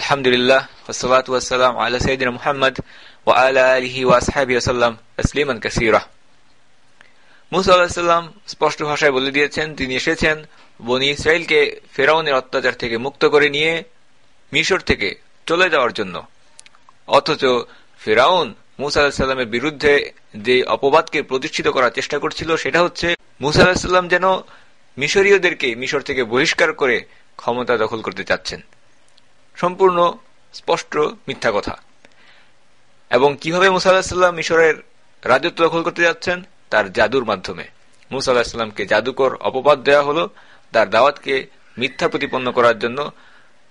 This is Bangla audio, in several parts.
আলহামদুলিল্লাহ স্পষ্ট ভাষায় বলে দিয়েছেন, তিনি এসেছেন বনি ইসরায়েলকে ফেরাউনের অত্যাচার থেকে মুক্ত করে নিয়ে মিশর থেকে চলে যাওয়ার জন্য। অথচ ফেরাউন মুসা আলাহিসাল্লামের বিরুদ্ধে যে অপবাদকে প্রতিষ্ঠিত করার চেষ্টা করছিল, সেটা হচ্ছে মুসা আলাহিসাল্লাম যেন মিশরীয়দেরকে মিশর থেকে বহিষ্কার করে ক্ষমতা দখল করতে চাচ্ছেন। সম্পূর্ণ স্পষ্ট মিথ্যা কথা। এবং কীভাবে মুসা আলাহিসাল্লাম মিশরের রাজত্ব দখল করতে যাচ্ছেন? তার জাদুর মাধ্যমে। মুসা আলাহিসাল্লামকে জাদুকর অপবাদ দেওয়া হলো, তার দাওয়াতকে মিথ্যা প্রতিপন্ন করার জন্য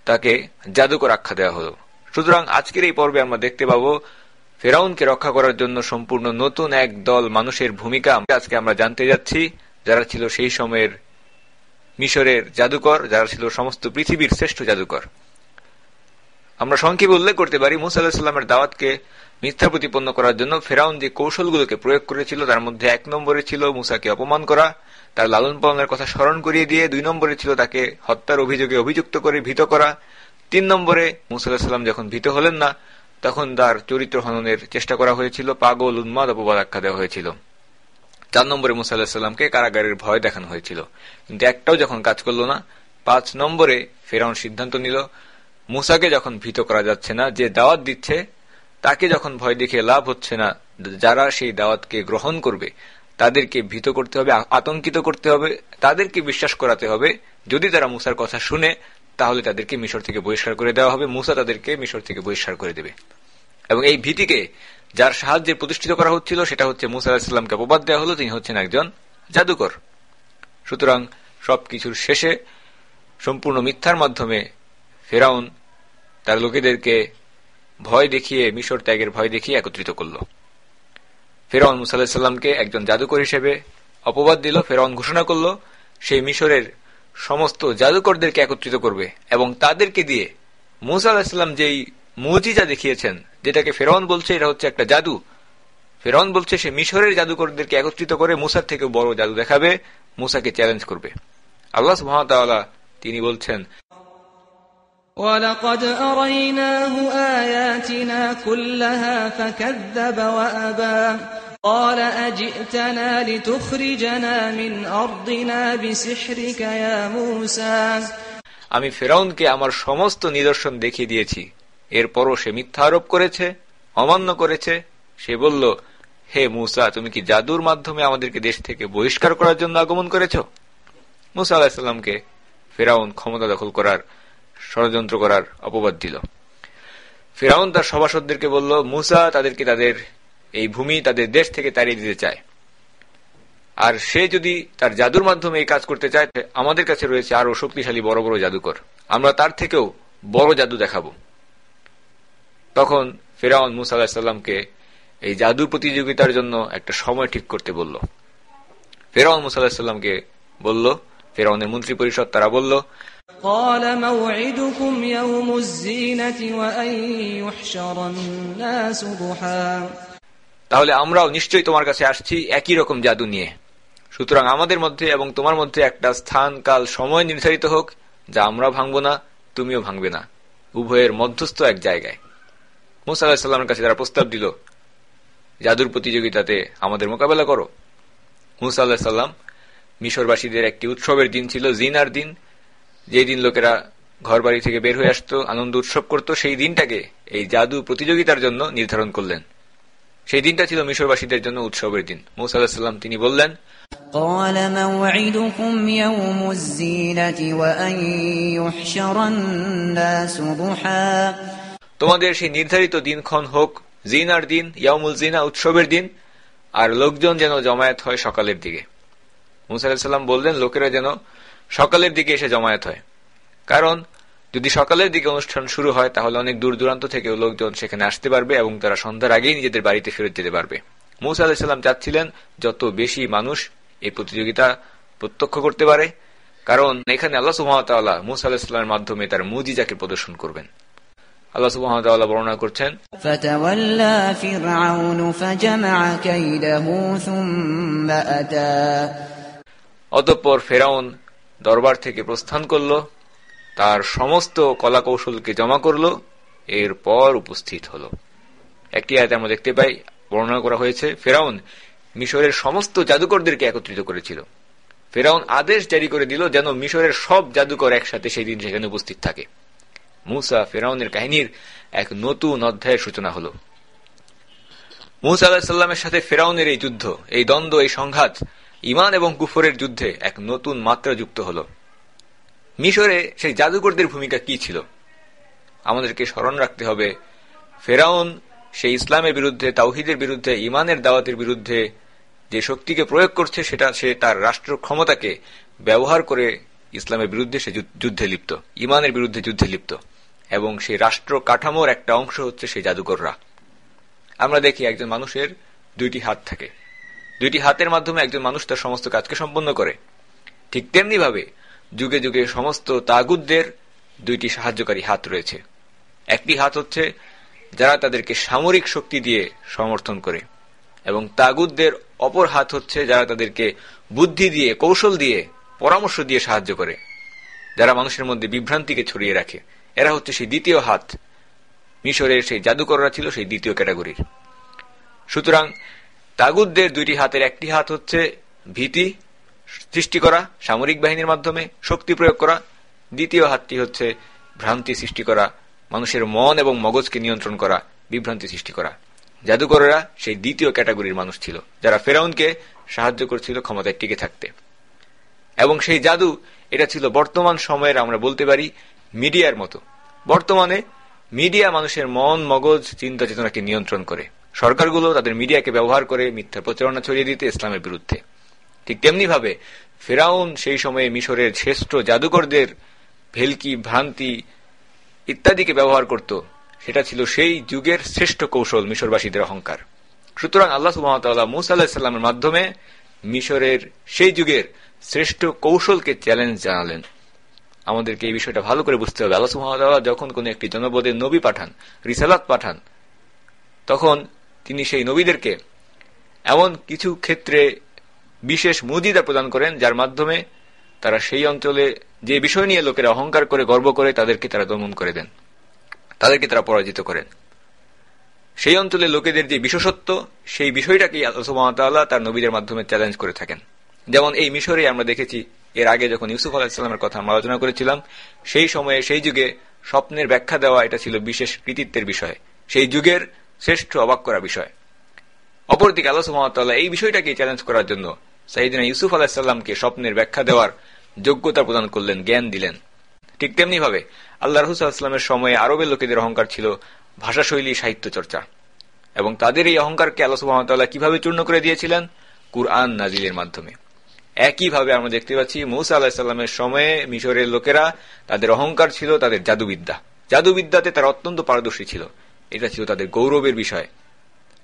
তাকে জাদুকর আখ্যা দেওয়া হলো। সুতরাং আজকের এই পর্বে আমরা দেখতে পাব ফেরাউনকে রক্ষা করার জন্য সম্পূর্ণ নতুন এক দল মানুষের ভূমিকা। আজকে আমরা জানতে যাচ্ছি, যারা ছিল সেই সময়ের মিশরের জাদুকর, যারা ছিল সমস্ত পৃথিবীর শ্রেষ্ঠ জাদুকর। আমরা সংক্ষেপে উল্লেখ করতে পারি, মুসা আল্লাহামের দাওয়াতকে মিথ্যা প্রতিপন্ন করার জন্য ফেরাউন যে কৌশলগুলোকে প্রয়োগ করেছিল, তার মধ্যে এক নম্বরে ছিল মুসাকে অপমান করা, তার লালন পালনের কথা স্মরণ করিয়ে দিয়ে, দুই নম্বরে ছিল তাকে হত্যার অভিযোগে অভিযুক্ত করে ভীত করা, তিন নম্বরে মুসাল্লাহাম যখন ভীত হলেন না, তখন তার চরিত্র হননের চেষ্টা করা হয়েছিল, পাগল, উন্মাদ, অপবাদ আখ্যা দেওয়া হয়েছিল। চার নম্বরে মুসা আল্লাহামকে কারাগারের ভয় দেখানো হয়েছিল। কিন্তু একটাও যখন কাজ করল না, পাঁচ নম্বরে ফেরাউন সিদ্ধান্ত নিল মুসাকে যখন ভীত করা যাচ্ছে না, যে দাওয়াত দিচ্ছে, তাকে যখন ভয় দেখে লাভ হচ্ছে না, যারা সেই দাওয়াতকে গ্রহণ করবে, তাদেরকে ভীত করতে হবে আতঙ্কিত করতে হবে, তাদেরকে বিশ্বাস করাতে হবে। যদি তারা মুসার কথা শুনে, তাহলে তাদেরকে মিশর থেকে বহিষ্কার করে দেওয়া হবে, মুসা তাদেরকে মিশর থেকে বহিষ্কার করে দেবে। এবং এই ভীতিকে যার সাহায্যে প্রতিষ্ঠিত করা হচ্ছিল, সেটা হচ্ছে মুসা আলাহিসাল্লামকে অপবাদ দেওয়া হলো, তিনি হচ্ছেন একজন জাদুকর। সুতরাং সবকিছুর শেষে সম্পূর্ণ মিথ্যার মাধ্যমে ফেরাউন তার লোকেদেরকে ভয় দেখিয়ে, মিশর ত্যাগের ভয় দেখিয়ে একত্রিত করল। ফেরাউন মুসাল্লাহামকে একজন জাদুকর হিসেবে অপবাদ দিল, ফেরাউন ঘোষণা করল, সেই মিশরের সমস্ত জাদুকরদেরকে একত্রিত করবে এবং তাদেরকে দিয়ে মুসা যেই মুজিজা দেখিয়েছেন, যেটাকে ফেরাউন বলছে এটা হচ্ছে একটা জাদু। ফেরাউন বলছে সে মিশরের জাদুকরদেরকে একত্রিত করে মুসার থেকে বড় জাদু দেখাবে, মুসাকে চ্যালেঞ্জ করবে। আল্লাহ সুহামতাল্লাহ তিনি বলছেন ولقد أريناه آياتنا كلها فكذب وأبى قال أجئتنا لتخرجنا من أرضنا بسحرك يا موسى আমি ফেরাউনকে আমার সমস্ত নিদর্শন দেখিয়ে দিয়েছি এরপরও সে মিথ্যা আরোপ করেছে অমান্য করেছে সে বলল হে মুসা তুমি কি জাদুর মাধ্যমে আমাদেরকে দেশ থেকে বহিষ্কার করার জন্য আগমন করেছ মুসা আলাহিসাল্লামকে ফেরাউন ক্ষমতা দখল করার ষড়যন্ত্র করার অপবাদ দিল। ফেরাউন তার সভাসদদেরকে বলল, মুসা তাদেরকে তাদের এই ভূমি তাদের দেশ থেকে তাড়িয়ে দিতে চায়। আর সে যদি তার জাদুর মাধ্যমে এই কাজ করতে চায় আমাদের কাছে রয়েছে আরও শক্তিশালী বড় বড় জাদুকর। আমরা তার থেকেও বড় জাদু দেখাবো। তখন ফেরাউন মুসা আলাহিসাল্লামকে এই জাদু প্রতিযোগিতার জন্য একটা সময় ঠিক করতে বলল। ফেরাউন মুসা আলাহিসাল্লামকে বলল, ফেরাউনের মন্ত্রী পরিষদ তারা বলল قال موعدكم يوم الزينة وأن يحشر الناس ضحى তাহলে আমরাও নিশ্চয়ই তোমার কাছে আসছি একই রকম জাদু নিয়ে সুতরাং আমাদের মধ্যে এবং তোমার মধ্যে একটা স্থান কাল সময় নির্ধারিত হোক যা আমরা ভাঙব না তুমিও ভাঙবে না উভয়ের মধ্যস্থ এক জায়গায় মুসা আলাহিসাল্লামের কাছে তারা প্রস্তাব দিল জাদুর প্রতিযোগিতাতে আমাদের মোকাবেলা করো মুসা আল্লাহ সাল্লাম মিশরবাসীদের একটি উৎসবের দিন ছিল জিনার দিন যেই দিন লোকেরা ঘর বাড়ি থেকে বের হয়ে আসত আনন্দ উৎসব করত সেই দিনটাকে এই জাদু প্রতিযোগিতার জন্য নির্ধারণ করলেন। সেই দিনটা ছিল মিশরবাসীদের জন্য উৎসবের দিন। মৌসাল্লাম তিনি বললেন তোমাদের সেই নির্ধারিত দিনক্ষণ হোক জিনার দিন ইয়ামুল জিনা উৎসবের দিন আর লোকজন যেন জমায়েত হয় সকালের দিকে। মুসাল্লাম বললেন লোকেরা যেন সকালের দিকে এসে জমায়েত হয়। কারণ যদি সকালের দিকে অনুষ্ঠান শুরু হয় তাহলে অনেক দূর দূরান্ত থেকে লোকজন সেখানে আসতে পারবে এবং তারা সন্ধ্যার আগেই নিজেদের বাড়িতে ফেরত যেতে পারবে। মৌসা আলাহিসাল্লাম চাচ্ছিলেন যত বেশি মানুষ এই প্রতিযোগিতা প্রত্যক্ষ করতে পারে কারণ এখানে আল্লাহ সুহামতাল্লাহ মৌসা আলাহিসাল্লামের মাধ্যমে তার মুজিজাকে প্রদর্শন করবেন। আল্লাহ সুহামতাল্লাহ বর্ণনা করছেন অতঃপর ফেরাউন দরবার থেকে প্রস্থান করল, তার সমস্ত কলা কৌশলকে জমা করল, এরপর উপস্থিত হল। একটি আয়তে আমরা দেখতে পাই, বর্ণনা করা হয়েছে, ফেরাউন মিশরের সমস্ত জাদুকরদেরকে একত্রিত করেছিল। ফেরাউন আদেশ জারি করে দিল যেন মিশরের সব জাদুকর একসাথে সেই দিন সেখানে উপস্থিত থাকে। মুসা ফেরাউনের কাহিনীর এক নতুন অধ্যায়ের সূচনা হল। মুসা আলাহিসাল্লামের সাথে ফেরাউনের এই যুদ্ধ, এই দ্বন্দ্ব, এই সংঘাত ইমান এবং কুফরের যুদ্ধে এক নতুন মাত্রা যুক্ত হল। মিশরে সেই জাদুকরদের ভূমিকা কি ছিল? আমাদেরকে স্মরণ রাখতে হবে, ফেরাউন সেই ইসলামের বিরুদ্ধে, তাওহিদের বিরুদ্ধে ইমানের দাওয়াতের বিরুদ্ধে যে শক্তিকে প্রয়োগ করছে, সেটা সে তার রাষ্ট্র ক্ষমতাকে ব্যবহার করে ইসলামের বিরুদ্ধে সে যুদ্ধে লিপ্ত ইমানের বিরুদ্ধে যুদ্ধে লিপ্ত। এবং সেই রাষ্ট্র কাঠামোর একটা অংশ হচ্ছে সেই জাদুকররা। আমরা দেখি একজন মানুষের দুইটি হাত থাকে। দুইটি হাতের মাধ্যমে একজন মানুষ তার সমস্ত কাজকে সম্পন্ন করে। ঠিক তেমনি ভাবে যুগে যুগে সমস্ত তাগুদদের দুইটি সাহায্যকারী হাত রয়েছে। একটি হাত হচ্ছে যারা তাদেরকে সামরিক শক্তি দিয়ে সমর্থন করে এবং তাগুদদের অপর হাত হচ্ছে যারা তাদেরকে বুদ্ধি দিয়ে, কৌশল দিয়ে, পরামর্শ দিয়ে সাহায্য করে, যারা মানুষের মধ্যে বিভ্রান্তিকে ছড়িয়ে রাখে। এরা হচ্ছে সেই দ্বিতীয় হাত। মিশরের সেই জাদুকররা ছিল সেই দ্বিতীয় ক্যাটাগরির। সুতরাং তাগুদদের দুইটি হাতের একটি হাত হচ্ছে ভীতি সৃষ্টি করা, সামরিক বাহিনীর মাধ্যমে শক্তি প্রয়োগ করা। দ্বিতীয় হাতটি হচ্ছে ভ্রান্তি সৃষ্টি করা, মানুষের মন এবং মগজকে নিয়ন্ত্রণ করা, বিভ্রান্তি সৃষ্টি করা। জাদুকরেরা সেই দ্বিতীয় ক্যাটাগরির মানুষ ছিল, যারা ফেরাউনকে সাহায্য করছিল ক্ষমতায় টিকে থাকতে। এবং সেই জাদু, এটা ছিল বর্তমান সময়ের, আমরা বলতে পারি, মিডিয়ার মতো। বর্তমানে মিডিয়া মানুষের মন, মগজ, চিন্তা চেতনাকে নিয়ন্ত্রণ করে। সরকারগুলো তাদের মিডিয়াকে ব্যবহার করে মিথ্যা প্রচারণা ছড়িয়ে দিতে ইসলামের বিরুদ্ধে। ঠিক তেমনি ভাবে ফেরাউন সেই সময়ে মিশরের শ্রেষ্ঠ জাদুকরদের ভেলকি, ভ্রান্তি ইত্যাদিকে ব্যবহার করত। সেটা ছিল সেই যুগের শ্রেষ্ঠ কৌশল মিশরবাসীদের অহংকার। সুতরাং আল্লাহ সুবাহতাল্লাহ মুসা আল্লাহিসাল্লামের মাধ্যমে মিশরের সেই যুগের শ্রেষ্ঠ কৌশলকে চ্যালেঞ্জ জানালেন। আমাদেরকে এই বিষয়টা ভালো করে বুঝতে হবে। আল্লাহ সুহামতাল্লাহ যখন কোন একটি জনপদের নবী পাঠান, রিসালাত পাঠান, তখন তিনি সেই নবীদেরকে এমন কিছু ক্ষেত্রে বিশেষ মুদিদা প্রদান করেন, যার মাধ্যমে তারা সেই অঞ্চলে যে বিষয় নিয়ে লোকেরা অহংকার করে, গর্ব করে, তাদেরকে তারা দমন করে দেন। তাদেরকে তারা পরাজিত করেন। সেই অঞ্চলে লোকেদের যে বিশেষত্ব, সেই বিষয়টাকেই আল্লাহ তার নবীদের মাধ্যমে চ্যালেঞ্জ করে থাকেন। যেমন এই মিশরে আমরা দেখেছি, এর আগে যখন ইউসুফ আলাহিসাল্লামের কথা আমরা আলোচনা করেছিলাম, সেই সময়ে, সেই যুগে স্বপ্নের ব্যাখ্যা দেওয়া এটা ছিল বিশেষ কৃতিত্বের বিষয়। সেই যুগের শ্রেষ্ঠ অবাক করা বিষয়। অপরদিকে আল্লাহ সুহামতাল্লাহ এই বিষয়টাকে চ্যালেঞ্জ করার জন্য সাইদিনা ইউসুফ আলাহিসাল্লামকে স্বপ্নের ব্যাখ্যা দেওয়ার যোগ্যতা প্রদান করলেন, জ্ঞান দিলেন। ঠিক তেমনি ভাবে আল্লাহ রহুসাল্লামের সময়ে আরবের লোকেদের অহংকার ছিল ভাষাশৈলী, সাহিত্য চর্চা। এবং তাদের এই অহংকারকে আল্লাহ সুহামতাল্লাহ কীভাবে চূর্ণ করে দিয়েছিলেন? কুরআন নাজিলের মাধ্যমে। একইভাবে আমরা দেখতে পাচ্ছি মৌসা আলাহিসাল্লামের সময়ে মিশরের লোকেরা তাদের অহংকার ছিল, তাদের জাদুবিদ্যা। জাদুবিদ্যাতে তারা অত্যন্ত পারদর্শী ছিল। এটা ছিল তাদের গৌরবের বিষয়।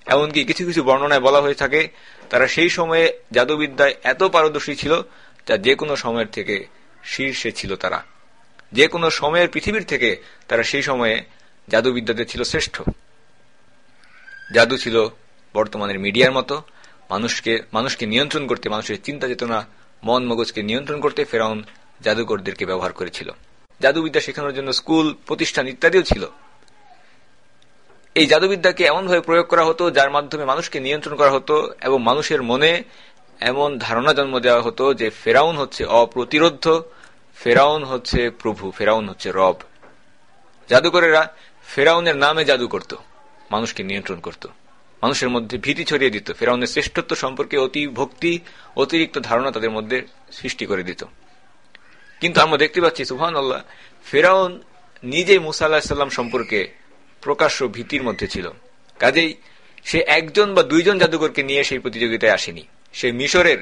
এমনকি কিছু কিছু বর্ণনায় বলা হয়ে থাকে, তারা সেই সময়ে জাদুবিদ্যায় এত পারদর্শী ছিল যা যে কোনো সময়ের থেকে শীর্ষে ছিল তারা। যে কোনো সময়ের পৃথিবীর থেকে তারা সেই সময়ে জাদুবিদ্যাতে ছিল শ্রেষ্ঠ। জাদু ছিল বর্তমানের মিডিয়ার মতো। মানুষকে মানুষকে নিয়ন্ত্রণ করতে, মানুষের চিন্তা চেতনা মন মগজকে নিয়ন্ত্রণ করতে ফেরাউন জাদুকরদেরকে ব্যবহার করেছিল। জাদুবিদ্যা শেখানোর জন্য স্কুল, প্রতিষ্ঠান ইত্যাদিও ছিল। এই জাদুবিদ্যাকে এমনভাবে প্রয়োগ করা হতো, যার মাধ্যমে মানুষকে নিয়ন্ত্রণ করা হতো এবং মানুষের মনে এমন ধারণা জন্ম দেওয়া হতো যে ফেরাউন হচ্ছে অপ্রতিরোধ ফেরাউন হচ্ছে প্রভু, ফেরাউন হচ্ছে রব। জাদুকরেরা ফেরাউনের নামে জাদু করত, মানুষকে নিয়ন্ত্রণ করত। মানুষের মধ্যে ভীতি ছড়িয়ে দিত, ফেরাউনের শ্রেষ্ঠত্ব সম্পর্কে অতি ভক্তি, অতিরিক্ত ধারণা তাদের মধ্যে সৃষ্টি করে দিত। কিন্তু আমরা দেখতে পাচ্ছি সুহান আল্লাহ ফেরাউন নিজে মুসা আল্লাহিসাল্লাম সম্পর্কে প্রকাশ্য ভীতির মধ্যে ছিল। কাজেই সে একজন বা দুইজন জাদুকরকে নিয়ে সেই প্রতিযোগিতায় আসেনি। সে মিশরের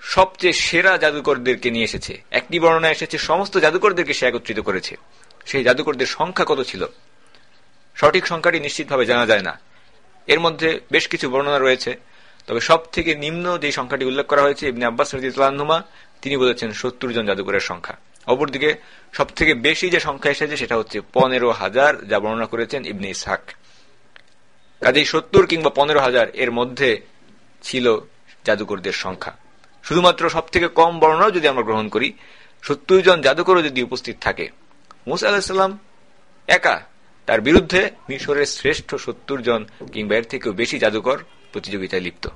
সবচেয়ে সেরা জাদুকরদেরকে নিয়ে এসেছে। একটি বর্ণনা এসেছে, সমস্ত জাদুকরদেরকে সে একত্রিত করেছে। সেই জাদুকরদের সংখ্যা কত ছিল? সঠিক সংখ্যাটি নিশ্চিতভাবে জানা যায় না। এর মধ্যে বেশ কিছু বর্ণনা রয়েছে, তবে সব থেকে নিম্ন যে সংখ্যাটি উল্লেখ করা হয়েছে, ইবনে আব্বাস রাজিউল্লাহনুমা তিনি বলেছেন সত্তর জন জাদুকরের সংখ্যা। অপরদিকে সব থেকে বেশি যে সংখ্যা এসেছে সেটা হচ্ছে পনেরো হাজার, যা বর্ণনা করেছেন ইবনে ইসহাক। কাজেই সত্তর কিংবা পনেরো হাজার এর মধ্যে ছিল জাদুকরদের সংখ্যা। শুধুমাত্র সব থেকে কম বর্ণনাও যদি আমরা গ্রহণ করি, সত্তর জন জাদুকরও যদি উপস্থিত থাকে, মুসা আলাহিসাল্লাম একা, তার বিরুদ্ধে মিশরের শ্রেষ্ঠ সত্তর জন কিংবা এর থেকেও বেশি জাদুকর প্রতিযোগিতায় লিপ্ত।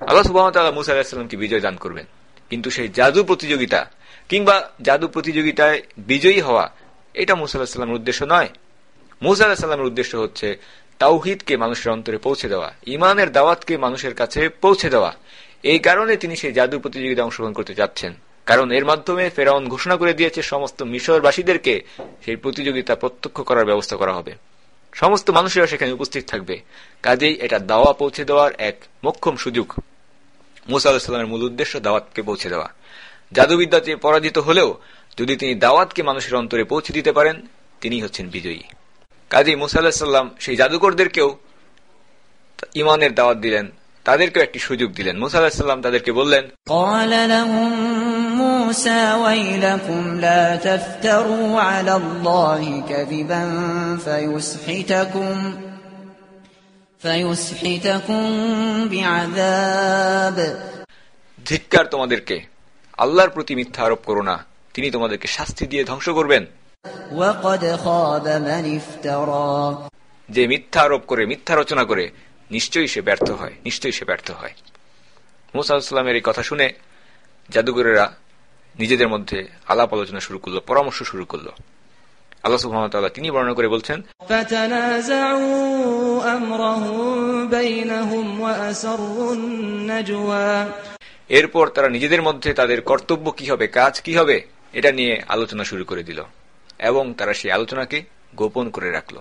আল্লাহ সুবাহতাল্লাহ মুসা আলাহিসাল্লামকে বিজয় দান করবেন। কিন্তু সেই জাদু প্রতিযোগিতা কিংবা জাদু প্রতিযোগিতায় বিজয়ী হওয়া, এটা মুসা আলাহিসাল্লামের উদ্দেশ্য নয়। মুসা আলাহিসাল্লামের উদ্দেশ্য হচ্ছে তাওহিদকে মানুষের অন্তরে পৌঁছে দেওয়া ইমানের দাওয়াতকে মানুষের কাছে পৌঁছে দেওয়া। এই কারণে তিনি সেই জাদু প্রতিযোগিতায় অংশগ্রহণ করতে যাচ্ছেন। কারণ এর মাধ্যমে ফেরাউন ঘোষণা করে দিয়েছে, সমস্ত মিশরবাসীদেরকে সেই প্রতিযোগিতা প্রত্যক্ষ করার ব্যবস্থা করা হবে। সমস্ত মানুষেরা সেখানে উপস্থিত থাকবে। কাজেই এটা দাওয়া পৌঁছে দেওয়ার এক মক্ষম সুযোগ। মুসা আলাহিসাল্লামের মূল উদ্দেশ্য দাওয়াতকে পৌঁছে দেওয়া। জাদুবিদ্যাতে পরাজিত হলেও যদি তিনি দাওয়াতকে মানুষের অন্তরে পৌঁছে দিতে পারেন তিনি হচ্ছেন বিজয়ী। কাজী মুসাল্লাহাম সেই জাদুকরদেরকেও ইমানের দাওয়াত দিলেন তাদেরকেও একটি সুযোগ দিলেন। মুসাল্লাহাম তাদেরকে বললেন ধিক্কার তোমাদেরকে আল্লাহর প্রতি মিথ্যা আরোপ করো না। তিনি তোমাদেরকে শাস্তি দিয়ে ধ্বংস করবেন। যে মিথ্যা আরোপ করে মিথ্যা রচনা করে নিশ্চয়ই সে ব্যর্থ হয় নিশ্চয়ই সে ব্যর্থ হয়। মোসাউসালামের এই কথা শুনে জাদুঘরেরা নিজেদের মধ্যে আলাপ আলোচনা শুরু করল পরামর্শ শুরু করল। আল্লাহ সুহামতাল্লাহ তিনি বর্ণনা করে বলছেন আমরহুম বাইনহুম ওয়া আসরুন নাজওয়া। এরপর তারা নিজেদের মধ্যে তাদের কর্তব্য কি হবে, কাজ কি হবে, এটা নিয়ে আলোচনা শুরু করে দিল এবং তারা সেই আলোচনাকে গোপন করে রাখল।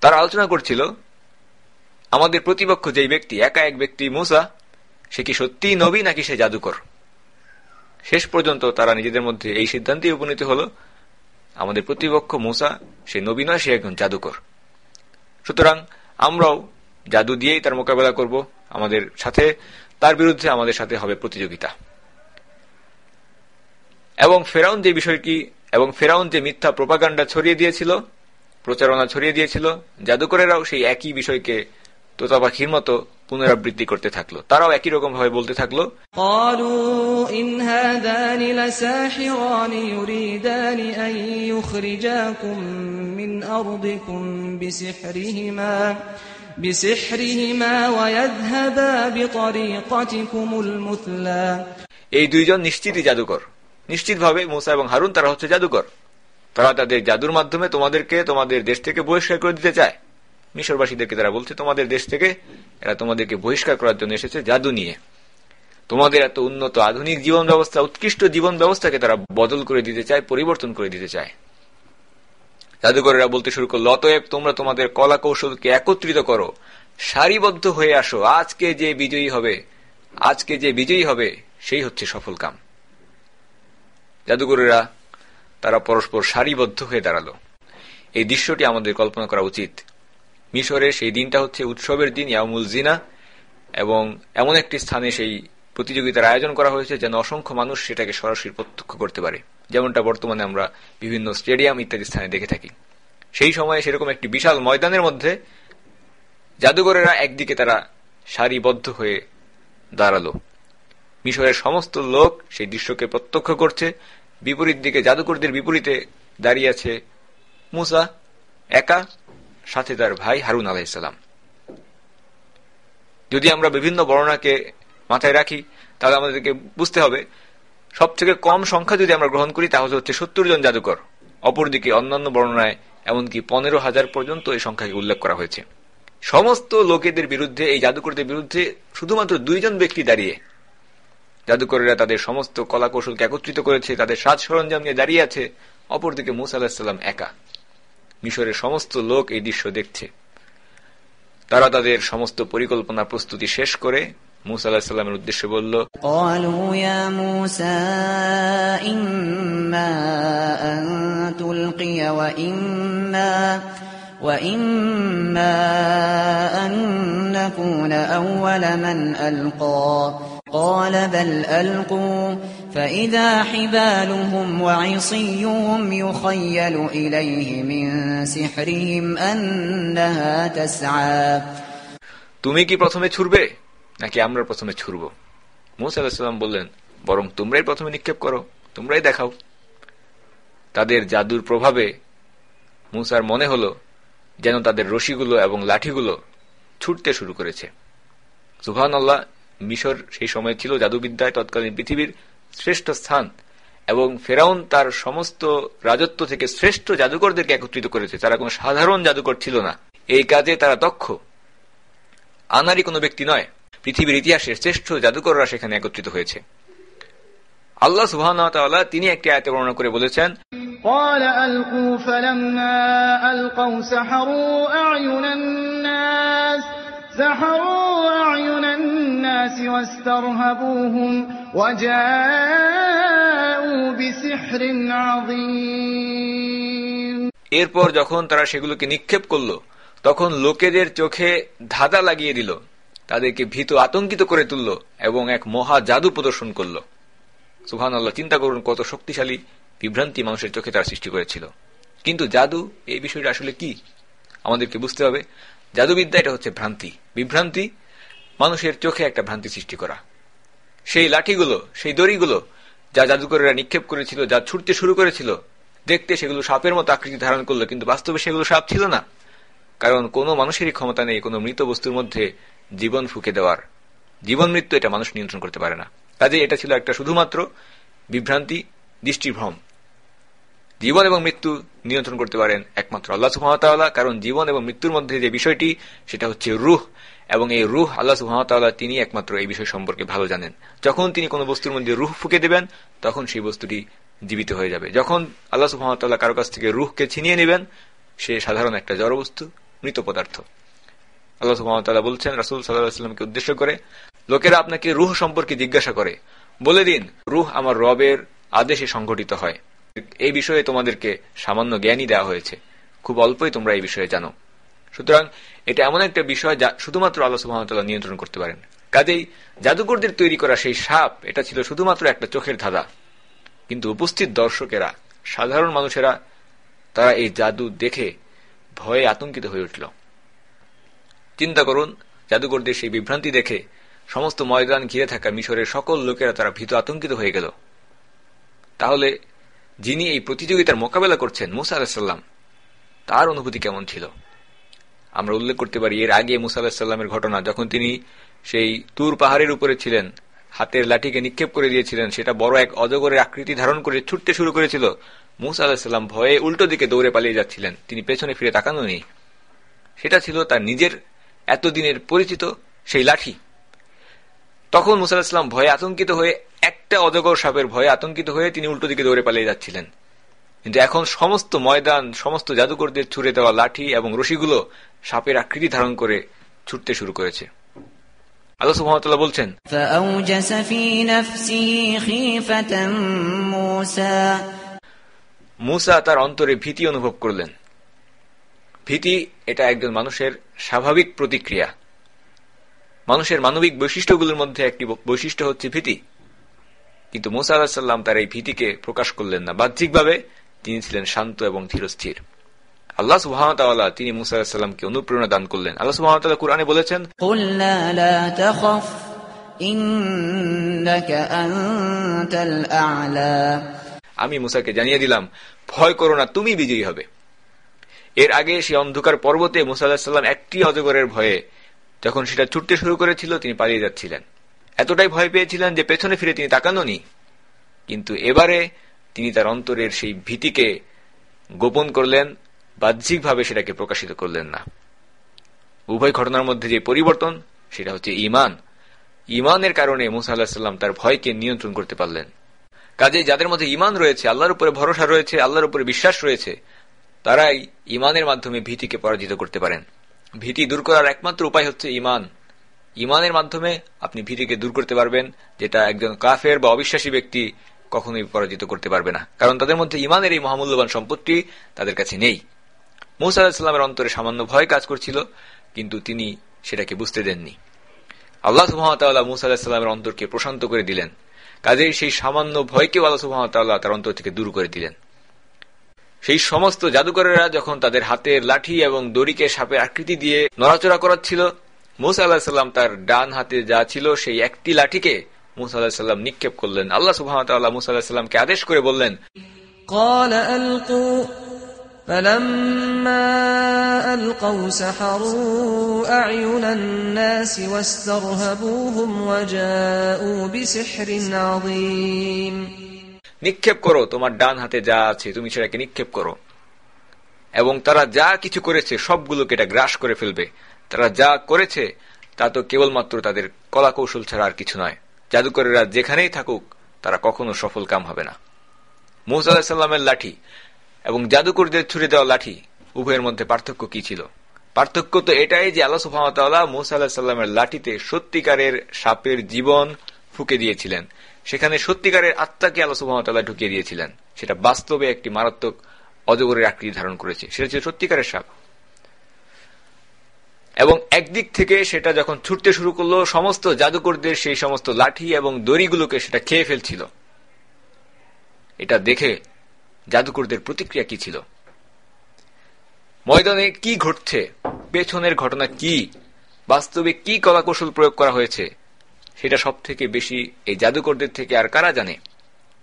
তারা আলোচনা করছিল, আমাদের প্রতিপক্ষ যেই ব্যক্তি, একা এক ব্যক্তি মুসা, সে কি সত্যিই নবী নাকি সে জাদুকর? শেষ পর্যন্ত তারা নিজেদের মধ্যে এই সিদ্ধান্তে উপনীত হল, আমাদের প্রতিপক্ষ মুসা, সে নবী নয়, সে একজন জাদুকর। সুতরাং আমরাও জাদু দিয়েই তার মোকাবেলা করব। আমাদের সাথে তার বিরুদ্ধে আমাদের সাথে হবে প্রতিযোগিতা এবং ফেরাউন যে বিষয়টি এবং ফেরাউন যে মিথ্যা প্রপাগান্ডা ছড়িয়ে দিয়েছিল প্রচারণা ছড়িয়ে দিয়েছিল জাদুকরেরাও সেই একই বিষয়কে তোতা পাখির মতো পুনরাবৃত্তি করতে থাকলো তারাও একই রকম ভাবে বলতে থাকলো قالوا এই দুইজন নিশ্চিতই জাদুকর। নিশ্চিতভাবে মুসা এবং হারুন তারা হচ্ছে জাদুকর। তারা তাদের জাদুর মাধ্যমে তোমাদেরকে তোমাদের দেশ থেকে বহিষ্কার করে দিতে চায়। মিশরবাসীদেরকে তারা বলছে, তোমাদের দেশ থেকে এরা তোমাদেরকে বহিষ্কার করার জন্য এসেছে জাদু নিয়ে। তোমাদের এত উন্নত আধুনিক জীবন ব্যবস্থা উৎকৃষ্ট জীবন ব্যবস্থাকে তারা বদল করে দিতে চায়, পরিবর্তন করে দিতে চায়। জাদুকরেরা বলতে শুরু করল, অতএব তোমরা তোমাদের কলা কৌশলকে একত্রিত করো। সারিবদ্ধ হয়ে আসো, আজকে যে বিজয়ী হবে, আজকে যে বিজয়ী হবে, সেই হচ্ছে সফল কাম। জাদুঘরেরা, তারা পরস্পর সারিবদ্ধ হয়ে দাঁড়াল। এই দৃশ্যটি আমাদের কল্পনা করা উচিত। মিশরে সেই দিনটা হচ্ছে উৎসবের দিন ইয়ামুল জিনা, এবং এমন একটি স্থানে সেই প্রতিযোগিতার আয়োজন করা হয়েছে যেন অসংখ্য মানুষ সেটাকে সরাসরি প্রত্যক্ষ করতে পারে। যেমনটা বর্তমানে আমরা বিভিন্ন স্টেডিয়াম ইত্যাদি স্থানে দেখে থাকি। সেই সময়ে সেরকম একটি বিশাল ময়দানের মধ্যে জাদুঘরেরা একদিকে তারা সারিবদ্ধ হয়ে দাঁড়াল। মিশরের সমস্ত লোক সেই দৃশ্যকে প্রত্যক্ষ করছে। বিপরীত দিকে জাদুকরদের বিপরীতে দাঁড়িয়ে আছে মুসা, একা, সাথে তার ভাই হারুন আলাহিসাল্লাম যদি আমরা বিভিন্ন বর্ণনাকে মাথায় রাখি, তাহলে আমাদেরকে বুঝতে হবে সব থেকে কম সংখ্যা যদি আমরা গ্রহণ করি, তাহলে হচ্ছে সত্তর জন জাদুকর। অপরদিকে অন্যান্য বর্ণনায় এমনকি পনেরো হাজার পর্যন্ত এই সংখ্যাকে উল্লেখ করা হয়েছে। সমস্ত লোকেদের বিরুদ্ধে, এই জাদুকরদের বিরুদ্ধে শুধুমাত্র দুইজন ব্যক্তি দাঁড়িয়ে, জাদুকরেরা তাদের সমস্ত কলা কৌশলকে একত্রিত করেছে, তাদের সাজ সরঞ্জাম নিয়ে দাঁড়িয়ে আছে, অপরদিকে মুসা আলাহিসাল্লাম একা। মিশরের সমস্ত লোক এই দৃশ্য দেখছে। তারা তাদের সমস্ত পরিকল্পনা প্রস্তুতি শেষ করে موسى عليه السلام الودش بقول له قالوا يا موسى إما أن تلقي وإما وإما أن نكون أول من ألقى. قال بل ألقوا فإذا حبالهم وعصيهم يخيل إليه من سحرهم أنها تسعى. تمي كي প্রথমে ছুরবে নাকি আমরা প্রথমে ছুড়ব? মুসা আলাহিসাল্লাম বললেন, বরং তোমরাই প্রথমে নিক্ষেপ করো, তোমরাই দেখাও। তাদের জাদুর প্রভাবে মুসার মনে হল যেন তাদের রশিগুলো এবং লাঠিগুলো ছুটতে শুরু করেছে। সুহান আল্লাহ মিশর সেই সময় ছিল জাদুবিদ্যায় তৎকালীন পৃথিবীর শ্রেষ্ঠ স্থান এবং ফেরাউন তার সমস্ত রাজত্ব থেকে শ্রেষ্ঠ জাদুকরদেরকে একত্রিত করেছে। তারা কোনো সাধারণ জাদুকর ছিল না। এই কাজে তারা দক্ষ। আনারই কোনো ব্যক্তি নয়। পৃথিবীর ইতিহাসের শ্রেষ্ঠ জাদুকররা সেখানে একত্রিত হয়েছে। আল্লাহ সুবাহ তিনি একটি আয়তে বর্ণনা করে বলেছেন এরপর যখন তারা সেগুলোকে নিক্ষেপ করল তখন লোকেদের চোখে ধাঁধা লাগিয়ে দিল। তাদেরকে ভীত আতঙ্কিত করে তুলল এবং এক মহা জাদু প্রদর্শন করল। সুহান আল্লাহ চিন্তা করুন কত শক্তিশালী, বিভ্রান্তি মানুষের চোখে তারা সৃষ্টি করেছিল। কিন্তু জাদু, এই বিষয়টা আসলে কি? আমাদেরকে বুঝতে হবে। জাদুবিদ্যা এটা হচ্ছে ভ্রান্তি। বিভ্রান্তি, মানুষের চোখে একটা ভ্রান্তি সৃষ্টি করা। সেই লাঠিগুলো, সেই দড়িগুলো, যা জাদুকরেরা নিক্ষেপ করেছিল, যা ছুটতে শুরু করেছিল, দেখতে সেগুলো সাপের মতো আকৃতি ধারণ করল, কিন্তু বাস্তবে সেগুলো সাপ ছিল না। কারণ কোনো মানুষেরই ক্ষমতা নেই কোনো মৃত বস্তুর মধ্যে জীবন ফুকে দেওয়ার। জীবন মৃত্যু এটা মানুষ নিয়ন্ত্রণ করতে পারে না। কাজে এটা ছিল একটা শুধুমাত্র বিভ্রান্তি, দৃষ্টিভ্রম। জীবন এবং মৃত্যু নিয়ন্ত্রণ করতে পারেন একমাত্র আল্লাহ সুহামতাল্লাহ কারণ জীবন এবং মৃত্যুর মধ্যে যে বিষয়টি, সেটা হচ্ছে রুহ, এবং এই রুহ আল্লাহ সুহামতাল্লাহ তিনি একমাত্র এই বিষয় সম্পর্কে ভালো জানেন। যখন তিনি কোনো বস্তুর মধ্যে রুহ ফুকে দেবেন, তখন সেই বস্তুটি জীবিত হয়ে যাবে। যখন আল্লাহ সুহামতাল্লাহ কারও কাছ থেকে রুহকে ছিনিয়ে নেবেন, সে সাধারণ একটা জড়বস্তু, মৃত পদার্থ। আল্লাহ সুহামতাল্লাহ বলছেন, রাসুল সাল্লাহামকে উদ্দেশ্য করে, লোকেরা আপনাকে রুহ সম্পর্কে জিজ্ঞাসা করে। বলে দিন, রুহ আমার রবের আদেশে সংঘটিত হয়। এই বিষয়ে তোমাদেরকে সামান্য জ্ঞানই দেওয়া হয়েছে। খুব অল্পই তোমরা এই বিষয়ে জানো। সুতরাং এটা এমন একটা বিষয় যা শুধুমাত্র আল্লাহ সুহামতাল্লাহ নিয়ন্ত্রণ করতে পারেন। কাজেই জাদুকরদের তৈরি করা সেই সাপ, এটা ছিল শুধুমাত্র একটা চোখের ধাঁধা। কিন্তু উপস্থিত দর্শকেরা, সাধারণ মানুষেরা, তারা এই জাদু দেখে ভয়ে আতঙ্কিত হয়ে উঠল। চিন্তা করুন জাদুকরদের সেই বিভ্রান্তি দেখে সমস্ত ময়দান ঘিরে থাকা মিশরের সকল লোকেরা তারা ভীত আতঙ্কিত হয়ে গেল। তাহলে যিনি এই প্রতিযোগিতার মোকাবেলা করছেন, মুসা আলাহিসাল্লাম তার অনুভূতি কেমন ছিল? আমরা উল্লেখ করতে পারি, এর আগে মুসা আলাহিসাল্লামের ঘটনা, যখন তিনি সেই তুর পাহাড়ের উপরে ছিলেন, হাতের লাঠিকে নিক্ষেপ করে দিয়েছিলেন, সেটা বড় এক অজগরের আকৃতি ধারণ করে ছুটতে শুরু করেছিল। মুসা আলাহিসাল্লাম ভয়ে উল্টো দিকে দৌড়ে পালিয়ে যাচ্ছিলেন। তিনি পেছনে ফিরে তাকানো নেই সেটা ছিল তার নিজের এতদিনের পরিচিত সেই লাঠি। তখন মুসা আলাহিসাম ভয়ে আতঙ্কিত হয়ে একটা অজগর সাপের ভয়ে আতঙ্কিত হয়ে তিনি উল্টো দিকে দৌড়ে পালিয়ে যাচ্ছিলেন। কিন্তু এখন সমস্ত ময়দান সমস্ত জাদুকরদের ছুড়ে দেওয়া লাঠি এবং রশিগুলো সাপের আকৃতি ধারণ করে ছুটতে শুরু করেছে। আল্লাহ সুহামতাল্লাহ বলছেন মুসা তার অন্তরে ভীতি অনুভব করলেন। ভীতি এটা একজন মানুষের স্বাভাবিক প্রতিক্রিয়া। মানুষের মানবিক বৈশিষ্ট্যগুলোর মধ্যে একটি বৈশিষ্ট্য হচ্ছে ভীতি। কিন্তু মুসা আলাহিসাল্লাম তার এই ভীতিকে প্রকাশ করলেন না। বাহ্যিকভাবে তিনি ছিলেন শান্ত এবং ধীরস্থির। আল্লাহ সুহামতাল্লাহ তিনি মুসা আলাহিসাল্লামকে অনুপ্রেরণা দান করলেন। আল্লাহ সুহামতাল্লাহ কুরআনে বলেছেন আমি মুসাকে জানিয়ে দিলাম ভয় করো না তুমি বিজয়ী হবে। এর আগে সে অন্ধকার পর্বতে মুসা আলাহিসাল্লাম একটি অজগরের ভয়ে যখন সেটা ছুটতে শুরু করেছিল, তিনি পালিয়ে যাচ্ছিলেন। এতটাই ভয় পেয়েছিলেন যে পেছনে ফিরে তিনি তাকাননি। কিন্তু এবারে তিনি তার অন্তরের সেই ভীতিকে গোপন করলেন, বাহ্যিকভাবে সেটাকে প্রকাশিত করলেন না। উভয় ঘটনার মধ্যে যে পরিবর্তন, সেটা হচ্ছে ইমান ইমানের কারণে মুসা আল্লাহাম তার ভয়কে নিয়ন্ত্রণ করতে পারলেন। কাজে যাদের মধ্যে ইমান রয়েছে, আল্লাহর উপরে ভরসা রয়েছে, আল্লাহর উপরে বিশ্বাস রয়েছে তারাই ইমানের মাধ্যমে ভীতিকে পরাজিত করতে পারেন। ভীতি দূর করার একমাত্র উপায় হচ্ছে ইমান। ইমানের মাধ্যমে আপনি ভীতিকে দূর করতে পারবেন, যেটা একজন কাফের বা অবিশ্বাসী ব্যক্তি কখনোই পরাজিত করতে পারবে না। কারণ তাদের মধ্যে ইমানের এই মহামূল্যবান সম্পত্তি তাদের কাছে নেই। মুসা আলাহিসাল্লামের অন্তরে সামান্য ভয় কাজ করছিল, কিন্তু তিনি সেটাকে বুঝতে দেননি। আল্লাহ সুহামতাল্লাহ মুসা আলাহিসাল্লামের অন্তরকে প্রশান্ত করে দিলেন। কাজেই সেই সামান্য ভয়কেও আল্লাহ সুহামতাল্লাহ তার অন্তর থেকে দূর করে দিলেন। সেই সমস্ত জাদুকরেরা যখন তাদের হাতের লাঠি এবং দড়িকে সাপের আকৃতি দিয়ে নড়াচড়া করাচ্ছিল মুসা আল্লাহিসাল্লাম তার ডান হাতে যা ছিল সেই একটি লাঠিকে মুসা আল্লাহিসাল্লাম নিক্ষেপ করলেন আল্লাহ সুহামতাল্লাহ মুসা আল্লাহিসাল্লামকে আদেশ করে বললেন قال ألقوا فلما ألقوا سحروا أعين الناس واسترهبوهم وجاءوا بسحر عظيم নিক্ষেপ করো, তোমার ডান হাতে যা আছে, তুমি সেটাকে নিক্ষেপ করো। এবং তারা যা কিছু করেছে, সবগুলোকে এটা গ্রাস করে ফেলবে। তারা যা করেছে, তা তো কেবলমাত্র তাদের কলা কৌশল ছাড়া আর কিছু নয়। জাদুকরেরা যেখানেই থাকুক, তারা কখনো সফল কাম হবে না। মৌসা লাঠি এবং জাদুকরদের ছুড়ে দেওয়া লাঠি, উভয়ের মধ্যে পার্থক্য কি ছিল? পার্থক্য তো এটাই যে আল্লাহ সুহামতাল্লাহ মৌসা আলাহিসাল্লামের লাঠিতে সত্যিকারের সাপের জীবন ফুকে দিয়েছিলেন। সেখানে সত্যিকারের আত্মাকে আল্লাহ সুহামতাল্লাহ ঢুকিয়ে দিয়েছিলেন। সেটা বাস্তবে একটি মারাত্মক অজগরের আকৃতি ধারণ করেছে। সেটা ছিল সত্যিকারের সাপ। এবং একদিক থেকে সেটা যখন ছুটতে শুরু করল, সমস্ত জাদুকরদের সেই সমস্ত লাঠি এবং দড়িগুলোকে সেটা খেয়ে ফেলছিল। এটা দেখে জাদুকরদের প্রতিক্রিয়া কি ছিল? ময়দানে কি ঘটছে? পেছনের ঘটনা কি? বাস্তবে কি কলাকৌশল প্রয়োগ করা হয়েছে? সেটা সব থেকে বেশি এই জাদুকরদের থেকে আর কারা জানে?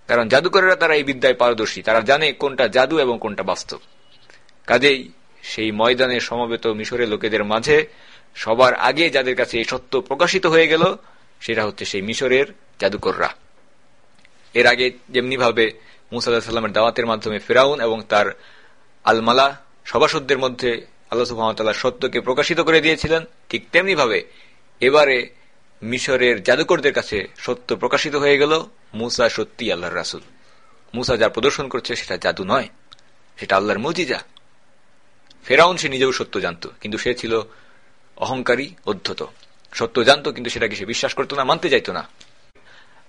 কারণ জাদুকরেরা তারা এই বিদ্যায় পারদর্শী। তারা জানে কোনটা জাদু এবং কোনটা বাস্তব। কাজেই সেই ময়দানে সমবেত মিশরের লোকেদের মাঝে সবার আগে যাদের কাছে এই সত্য প্রকাশিত হয়ে গেল, সেটা হচ্ছে সেই মিশরের জাদুকররা। এর আগে যেমনি ভাবে মুসাল্লাহামের দাওয়াতের মাধ্যমে ফেরাউন এবং তার আলমালা সভাসদদের মধ্যে আল্লাহ সত্যকে প্রকাশিত করে দিয়েছিলেন, ঠিক তেমনি ভাবে এবারে মিশরের জাদুকরদের কাছে সত্য প্রকাশিত হয়ে গেল, মুসা সত্যি আল্লাহর রাসুল। মুসা যা প্রদর্শন করছে সেটা জাদু নয়, সেটা আল্লাহর মজিজা। ফেরাউন সে নিজেও সত্য জানত, কিন্তু সে ছিল অহংকারী অধ্যত। সত্য জানত, কিন্তু সেটাকে সে বিশ্বাস করত না, মানতে চাইত না।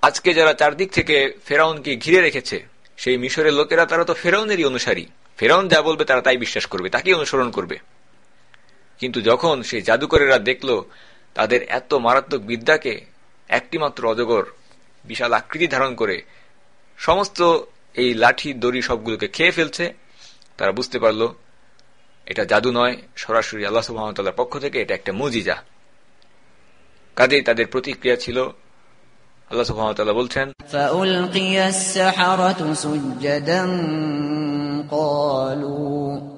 আজকে যারা চারদিক থেকে ফেরাউনকে ঘিরে রেখেছে, সেই মিশরের লোকেরা, তারা তো ফেরাউনেরই অনুসারী। ফেরাউন যা বলবে, তারা তাই বিশ্বাস করবে তাকে অনুসরণ করবে। কিন্তু যখন সেই জাদুকরেরা দেখল তাদের এত মারাত্মক বিদ্যাকে একটিমাত্র অজগর বিশাল আকৃতি ধারণ করে সমস্ত এই লাঠি দড়ি সবগুলোকে খেয়ে ফেলছে তারা বুঝতে পারল এটা জাদু নয় সরাসরি আল্লাহ সুহামতাল্লাহর পক্ষ থেকে এটা একটা মুজিজা কাজেই তাদের প্রতিক্রিয়া ছিল আল্লাহ সুহামতাল্লাহ বলছেন فألقي السحرة سجدا قالوا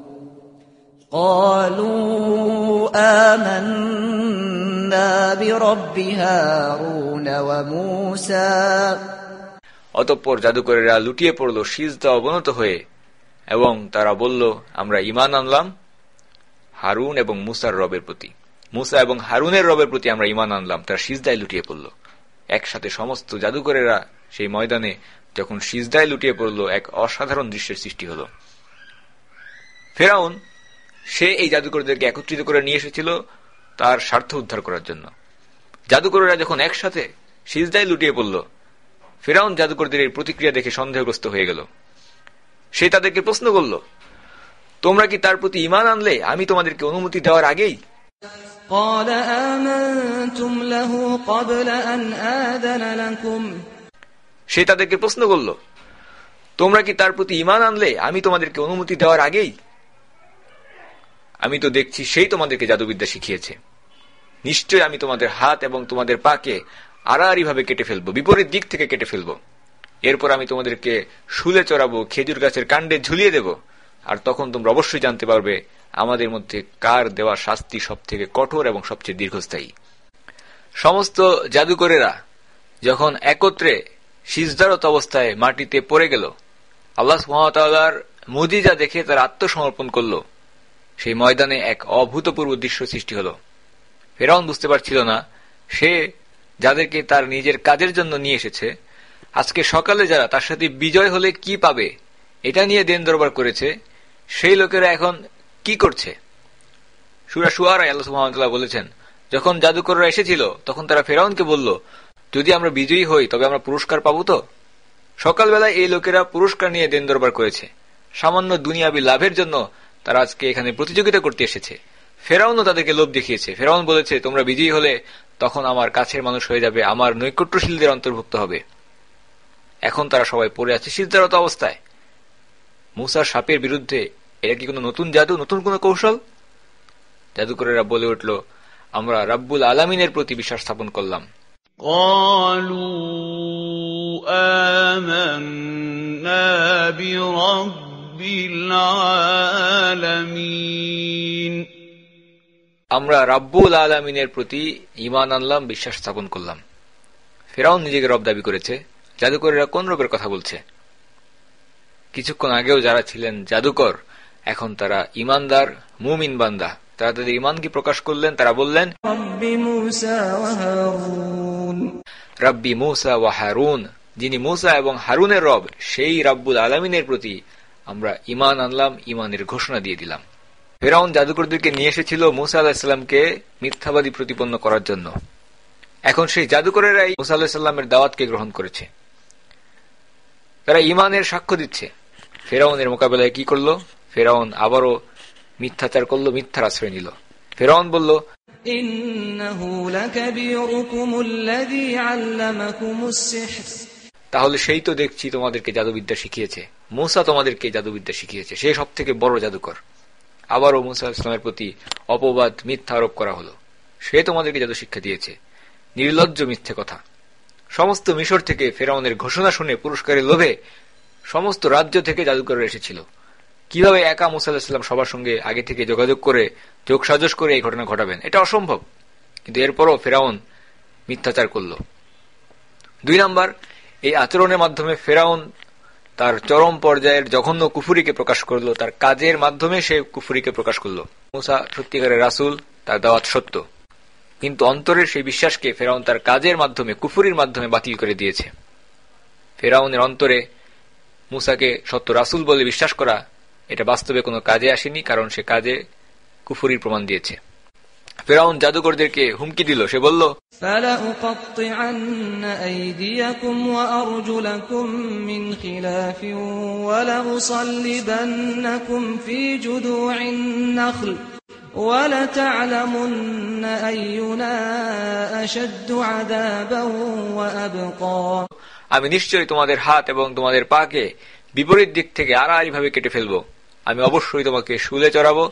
قالوا آمنا برب هارون وموسى অতঃপর জাদুকরেরা লুটিয়ে পড়ল সিজদা অবনত হয়ে এবং তারা বলল আমরা ইমান আনলাম হারুন এবং মুসার রবের প্রতি মুসা এবং হারুনের রবের প্রতি আমরা ইমান আনলাম তারা সিজদায় লুটিয়ে পড়ল একসাথে সমস্ত জাদুকরেরা সেই ময়দানে যখন সিজদায় লুটিয়ে পড়ল এক অসাধারণ দৃশ্যের সৃষ্টি হল ফেরাউন সে এই জাদুকরদেরকে একত্রিত করে নিয়ে এসেছিল তার স্বার্থ উদ্ধার করার জন্য। জাদুকররা যখন একসাথে সিজদায় লুটিয়ে পড়ল ফেরাউন জাদুকরদের এই প্রতিক্রিয়া দেখে সন্দেহগ্রস্ত হয়ে গেল। সে তাদেরকে প্রশ্ন করল তোমরা কি তার প্রতি ইমান আনলে আমি তোমাদেরকে অনুমতি দেওয়ার আগেই? সে তাদেরকে প্রশ্ন করল তোমরা কি তার প্রতি ইমান আনলে আমি তোমাদেরকে অনুমতি দেওয়ার আগেই আমি তো দেখছি সেই তোমাদেরকে জাদুবিদ্যা শিখিয়েছে। নিশ্চয় আমি তোমাদের হাত এবং তোমাদের পাকে আড়াআড়ি ভাবে কেটে ফেলব, বিপরীত দিক থেকে কেটে ফেলব। এরপর আমি তোমাদেরকে শুলে চড়াবো, খেজুর গাছের কাণ্ডে ঝুলিয়ে দেব। আর তখন তোমরা অবশ্যই জানতে পারবে, আমাদের মধ্যে কার দেওয়া শাস্তি সব থেকে কঠোর এবং সবচেয়ে দীর্ঘস্থায়ী। সমস্ত জাদুকরেরা যখন একত্রে সিজদারত অবস্থায় মাটিতে পড়ে গেল, আল্লাহ মহাতার মুজিজা দেখে তার আত্মসমর্পণ করল। সেই ময়দানে এক অভূতপূর্ব দৃশ্য সৃষ্টি হল। ফেরাউন বুঝতে পারছিল না, সে যাদেরকে তার নিজের কাজের জন্য নিয়ে এসেছে, আজকে সকালে যারা তার সাথে বিজয় হলে কি পাবে, এটা নিয়ে দেন দরবার করেছে, সেই লোকেরা এখন কি করছে? সুরা সুয়ারাই আল্লাহ বলেছেন, যখন জাদুকররা এসেছিল, তখন তারা ফেরাউনকে বলল, যদি আমরা বিজয়ী হই, তবে আমরা পুরস্কার পাবো তো? সকালবেলায় এই লোকেরা পুরস্কার নিয়ে দেন দরবার করেছে। সামান্য দুনিয়াবি লাভের জন্য তারা আজকে এখানে প্রতিযোগিতা করতে এসেছে ফেরাউনও তাদেরকে লোভ দেখিয়েছে ফেরাউন বলেছে তোমরা বিজয়ী হলে তখন আমার কাছের মানুষ হয়ে যাবে আমার নৈকট্যশীলদের অন্তর্ভুক্ত হবে এখন তারা সবাই পড়ে আছে সিদ্ধারত অবস্থায় মুসার সাপের বিরুদ্ধে এটা কি কোনো নতুন জাদু নতুন কোনো কৌশল জাদুকরেরা বলে উঠল আমরা রাব্বুল আলমিনের প্রতি বিশ্বাস স্থাপন করলাম قالوا آمنا برب العالمين আমরা রাব্বুল আলমিনের প্রতি ইমান আনলাম বিশ্বাস স্থাপন করলাম। ফেরাউন নিজেকে রব দাবি করেছে জাদুকরেরা কোন রবের কথা বলছে? কিছুক্ষণ আগেও যারা ছিলেন জাদুকর এখন তারা ইমানদার মুমিন বান্দা। তারা তাদের ইমানকে প্রকাশ করলেন? তারা বললেন রাব্বি মুসা ওয়াহারুন যিনি মুসা এবং হারুনের রব সেই রাব্বুল আলমিনের প্রতি আমরা ইমান আনলাম ইমানের ঘোষণা দিয়ে দিলাম। ফেরাউন জাদুকরদেরকে নিয়ে এসেছিল মুসা আলাহিসাল্লামকে মিথ্যাবাদী প্রতিপন্ন করার জন্য। এখন সেই জাদুকরেরাই মুসা আলাহিসাল্লামের দাওয়াতকে গ্রহণ করেছে। তারা ইমানের সাক্ষ্য দিচ্ছে। ফেরাউনের মোকাবেলায় কি করল? ফেরাউন আবারও মিথ্যাচার করল, মিথ্যার আশ্রয় নিল। ফেরাউন বলল, ইন্নাহু লাকাবীরুকুমুল্লাযী আল্লামাকুমুস সিহর। তাহলে সেই তো দেখছি তোমাদেরকে জাদুবিদ্যা শিখিয়েছে। মুসা তোমাদেরকে জাদুবিদ্যা শিখিয়েছে। সে সব থেকে বড় জাদুকর। আবারও মুসা ইসলামের প্রতি অপবাদ, মিথ্যা আরোপ করা হলো। সে তোমাদেরকে জাদু শিক্ষা দিয়েছে। নির্লজ্জ মিথ্যে কথা। সমস্ত মিশর থেকে ফেরাউনের ঘোষণা শুনে পুরস্কারের লোভে সমস্ত রাজ্য থেকে জাদুকররা এসেছিল। কীভাবে একা মুসা আলাহিসাল্লাম সবার সঙ্গে আগে থেকে যোগাযোগ করে যোগ সাজস করে এই ঘটনা ঘটাবেন? এটা অসম্ভব। কিন্তু এরপরও ফেরাউন মিথ্যাচার করল। দুই নাম্বার এই আচরণের মাধ্যমে ফেরাউন তার চরম পর্যায়ের জঘন্য কুফুরিকে প্রকাশ করল, তার কাজের মাধ্যমে সে কুফুরিকে প্রকাশ করল। মুসা সত্যিকারের রাসুল, তার দাওয়াত সত্য। কিন্তু অন্তরের সেই বিশ্বাসকে ফেরাউন তার কাজের মাধ্যমে, কুফুরির মাধ্যমে বাতিল করে দিয়েছে। ফেরাউনের অন্তরে মুসাকে সত্য রাসুল বলে বিশ্বাস করা, এটা বাস্তবে কোনো কাজে আসেনি, কারণ সে কাজে কুফুরির প্রমাণ দিয়েছে। ফেরাউন জাদুকরদেরকে হুমকি দিল। সে বলল আমি নিশ্চয়ই তোমাদের হাত এবং তোমাদের পাকে বিপরীত দিক থেকে আড়াআড়ি ভাবে কেটে ফেলব। আমি অবশ্যই তোমাকে শুলে চড়াবো।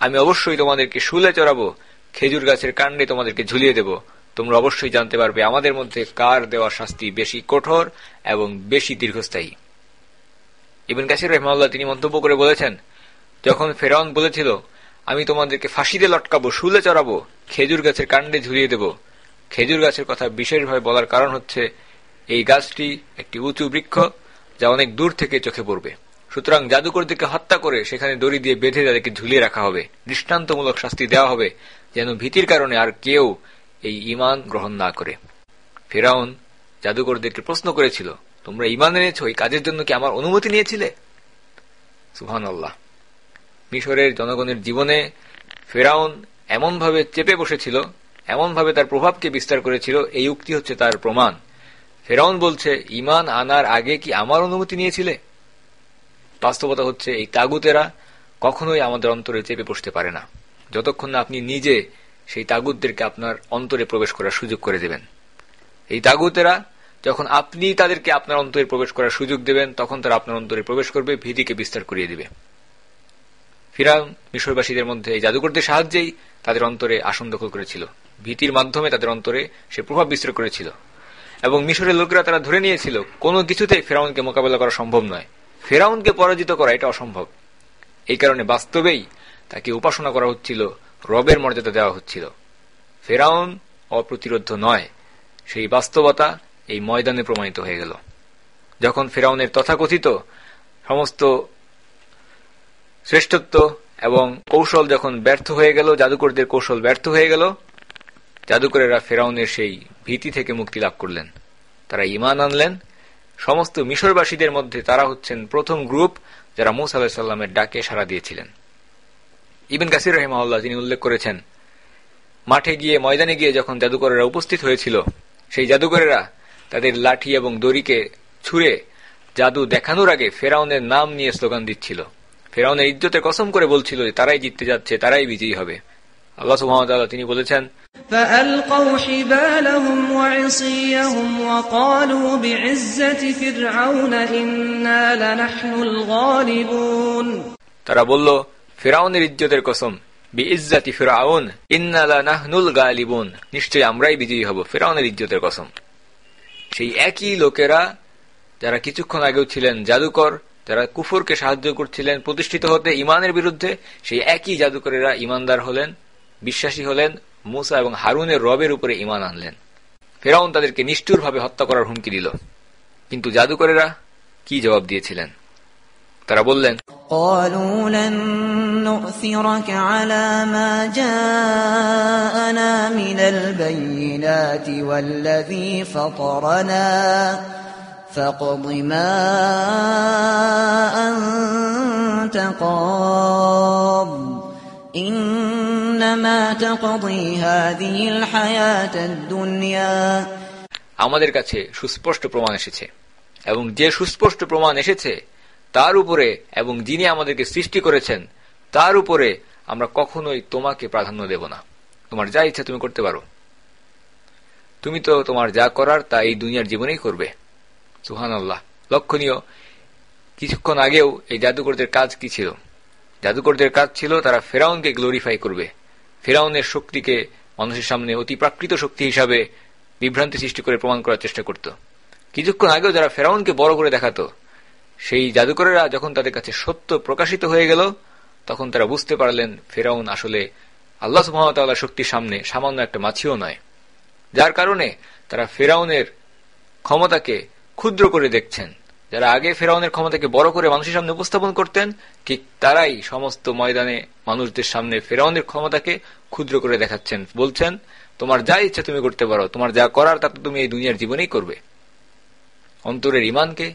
আমি অবশ্যই তোমাদেরকে শুলে চড়াবো। খেজুর গাছের কাণ্ডে তোমাদেরকে ঝুলিয়ে দেব। তোমরা অবশ্যই জানতে পারবে, আমাদের মধ্যে কার দেওয়া শাস্তি বেশি কঠোর এবং বেশি দীর্ঘস্থায়ী। ইবেন কাসির রহমাল্লাহ তিনি মন্তব্য করে বলেছেন, যখন ফেরাউন বলেছিল, আমি তোমাদেরকে ফাঁসিতে লটকাবো, শুলে চড়াবো, খেজুর গাছের কাণ্ডে ঝুলিয়ে দেব। খেজুর গাছের কথা বিশেষভাবে বলার কারণ হচ্ছে, এই গাছটি একটি উঁচু বৃক্ষ যা অনেক দূর থেকে চোখে পড়বে। সুতরাং জাদুকরদেরকে হত্যা করে সেখানে দড়ি দিয়ে বেঁধে তাদেরকে ঝুলিয়ে রাখা হবে। দৃষ্টান্তমূলক শাস্তি দেওয়া হবে। যেন ভীতির কারণে আর কেউ এই ইমান গ্রহণ না করে। ফেরাউন জাদুকরদেরকে প্রশ্ন করেছিল, তোমরা ইমান এনেছ? এই কাজের জন্য কি আমার অনুমতি নিয়েছিলে? সুহান আল্লাহ মিশরের জনগণের জীবনে ফেরাউন এমনভাবে চেপে বসেছিল, এমনভাবে তার প্রভাবকে বিস্তার করেছিল, এই উক্তি হচ্ছে তার প্রমাণ। ফেরাউন বলছে ইমান আনার আগে কি আমার অনুমতি নিয়েছিলে? বাস্তবতা হচ্ছে, এই তাগুতেরা কখনোই আমাদের অন্তরে চেপে বসতে পারে না। যতক্ষণ না আপনি নিজে সেই তাগুতদেরকে আপনার অন্তরে প্রবেশ করার সুযোগ করে দেবেন। এই তাগুতেরা যখন আপনি তাদেরকে আপনার অন্তরে প্রবেশ করার সুযোগ দেবেন, তখন তারা আপনার অন্তরে প্রবেশ করবে, ভীতিকে বিস্তার করিয়ে দেবে। ফিরাউন, মিশরবাসীদের মধ্যে এই জাদুকরদের সাহায্যেই তাদের অন্তরে আসন দখল করেছিল। ভীতির মাধ্যমে তাদের অন্তরে সে প্রভাব বিস্তার করেছিল। এবং মিশরের লোকেরা তারা ধরে নিয়েছিল, কোনো কিছুতেই ফেরাউনকে মোকাবেলা করা সম্ভব নয়। ফেরাউনকে পরাজিত করা এটা অসম্ভব। এই কারণে বাস্তবেই তাকে উপাসনা করা হচ্ছিল, রবের মর্যাদা দেওয়া হচ্ছিল। ফেরাউন অপ্রতিরোধ নয়, সেই বাস্তবতা এই ময়দানে প্রমাণিত হয়ে গেল। যখন ফেরাউনের তথাকথিত সমস্ত শ্রেষ্ঠত্ব এবং কৌশল যখন ব্যর্থ হয়ে গেল, জাদুকরদের কৌশল ব্যর্থ হয়ে গেল, জাদুকরেরা ফেরাউনের সেই ভীতি থেকে মুক্তি লাভ করলেন। তারা ইমান আনলেন। সমস্ত মিশরবাসীদের মধ্যে তারা হচ্ছেন প্রথম গ্রুপ যারা মুসা আলাহিসাল্লামের ডাকে সাড়া দিয়েছিলেন। ইবিন কাসির রহিমাউল্লাহ তিনি উল্লেখ করেছেন মাঠে গিয়ে ময়দানে গিয়ে যখন জাদুকরেরা উপস্থিত হয়েছিল সেই জাদুকরেরা তাদের লাঠি এবং দড়িকে ছুঁড়ে জাদু দেখানোর আগে ফেরাউনের নাম নিয়ে স্লোগান দিচ্ছিল। ফেরাউনের ইজ্জতের কসম করে বলছিল যে তারাই জিততে যাচ্ছে তারাই বিজয়ী হবে। আল্লাহ সুহামতাল্লাহ তিনি বলেছেন তারা বলল ফেরাউনের ইজ্জতের কসম বি ইজ্জাতি ফেরাউন, ইন্নালা নাহনুল গালিবুন। নিশ্চয়ই আমরাই বিজয়ী হব, ফেরাউনের ইজ্জতের কসম। সেই একই লোকেরা যারা কিছুক্ষণ আগেও ছিলেন জাদুকর, যারা কুফরকে সাহায্য করছিলেন, প্রতিষ্ঠিত হতে ইমানের বিরুদ্ধে, সেই একই জাদুকরেরা ইমানদার হলেন, বিশ্বাসী হলেন, মুসা এবং হারুনের রবের উপরে ইমান আনলেন। ফেরাউন তাদেরকে নিষ্ঠুরভাবে হত্যা করার হুমকি দিল। কিন্তু জাদুকরেরা কি জবাব দিয়েছিলেন? তারা বললেন قالوا لن نؤثرك على ما جاءنا من البينات والذي فطرنا فاقض ما أنت قاض إنما تقضي هذه الحياة الدنيا আমাদের কাছে সুস্পষ্ট প্রমাণ এসেছে এবং যে সুস্পষ্ট প্রমাণ এসেছে তার উপরে এবং যিনি আমাদেরকে সৃষ্টি করেছেন, তার উপরে আমরা কখনোই তোমাকে প্রাধান্য দেব না। তোমার যা ইচ্ছা তুমি করতে পারো। তুমি তো তোমার যা করার তা এই দুনিয়ার জীবনেই করবে। সুহান আল্লাহ লক্ষণীয়, কিছুক্ষণ আগেও এই জাদুকরদের কাজ কি ছিল? জাদুকরদের কাজ ছিল তারা ফেরাউনকে গ্লোরিফাই করবে। ফেরাউনের শক্তিকে মানুষের সামনে অতি প্রাকৃত শক্তি হিসাবে বিভ্রান্তি সৃষ্টি করে প্রমাণ করার চেষ্টা করত। কিছুক্ষণ আগেও যারা ফেরাউনকে বড় করে দেখাতো সেই জাদুকরেরা যখন তাদের কাছে সত্য প্রকাশিত হয়ে গেল, তখন তারা বুঝতে পারলেন ফেরাউন আসলে আল্লাহ সুহামতাল্লাহ শক্তির সামনে সামান্য একটা মাছিও নয়। যার কারণে তারা ফেরাউনের ক্ষমতাকে ক্ষুদ্র করে দেখছেন। যারা আগে ফেরাউনের ক্ষমতাকে বড় করে মানুষের সামনে উপস্থাপন করতেন, ঠিক তারাই সমস্ত ময়দানে মানুষদের সামনে ফেরাউনের ক্ষমতাকে ক্ষুদ্র করে দেখাচ্ছেন। বলছেন, তোমার যা ইচ্ছা তুমি করতে পারো, তোমার যা করার তা তো তুমি এই দুনিয়ার জীবনেই করবে। অন্তরের ইমানকে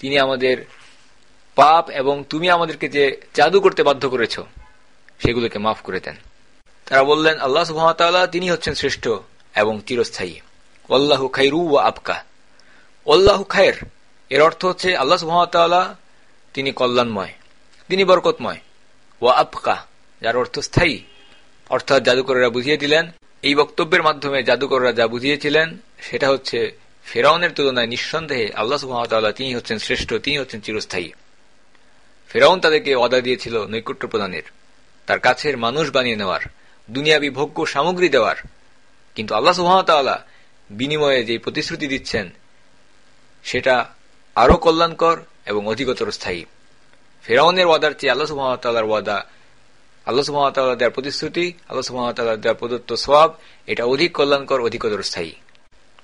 তিনি আমাদের পাপ এবং তুমি আমাদেরকে যে জাদু করতে বাধ্য করেছ, সেগুলোকে মাফ করে দেন। তারা বললেন, আল্লাহ সুহামতাল্লাহ তিনি হচ্ছেন শ্রেষ্ঠ এবং চিরস্থায়ী। অল্লাহু খাইরু ও আবকা। অল্লাহু খায়ের এর অর্থ হচ্ছে আল্লাহ সুহামতাল্লাহ তিনি কল্যাণময়, তিনি বরকতময়। ও আবকা, যার অর্থ স্থায়ী, অর্থাৎ জাদুকরেরা বুঝিয়ে দিলেন, এই বক্তব্যের মাধ্যমে জাদুকররা যা বুঝিয়েছিলেন, সেটা হচ্ছে ফেরাউনের তুলনায় নিঃসন্দেহে আল্লাহ সুহামতাল্লাহ তিনি হচ্ছেন শ্রেষ্ঠ তিনি হচ্ছেন চিরস্থায়ী। ফেরাউন তাদেরকে অদা দিয়েছিল নৈকট্য প্রদানের, তার কাছের মানুষ বানিয়ে নেওয়ার, দুনিয়াবি ভোগ্য সামগ্রী দেওয়ার। কিন্তু আল্লাহ সুহামতাল্লাহ বিনিময়ে যে প্রতিশ্রুতি দিচ্ছেন, সেটা আরও কল্যাণকর এবং অধিকতর স্থায়ী। ফেরাউনের ওয়াদার চেয়ে আল্লাহ সুহামতাল্লাহর ওয়াদা, আল্লাহ সুহামতাল্লাহ দেওয়ার প্রতিশ্রুতি, আল্লাহ সুহামতাল্লাহ দেওয়ার প্রদত্ত সোয়াব এটা অধিক কল্যাণকর, অধিকতর স্থায়ী।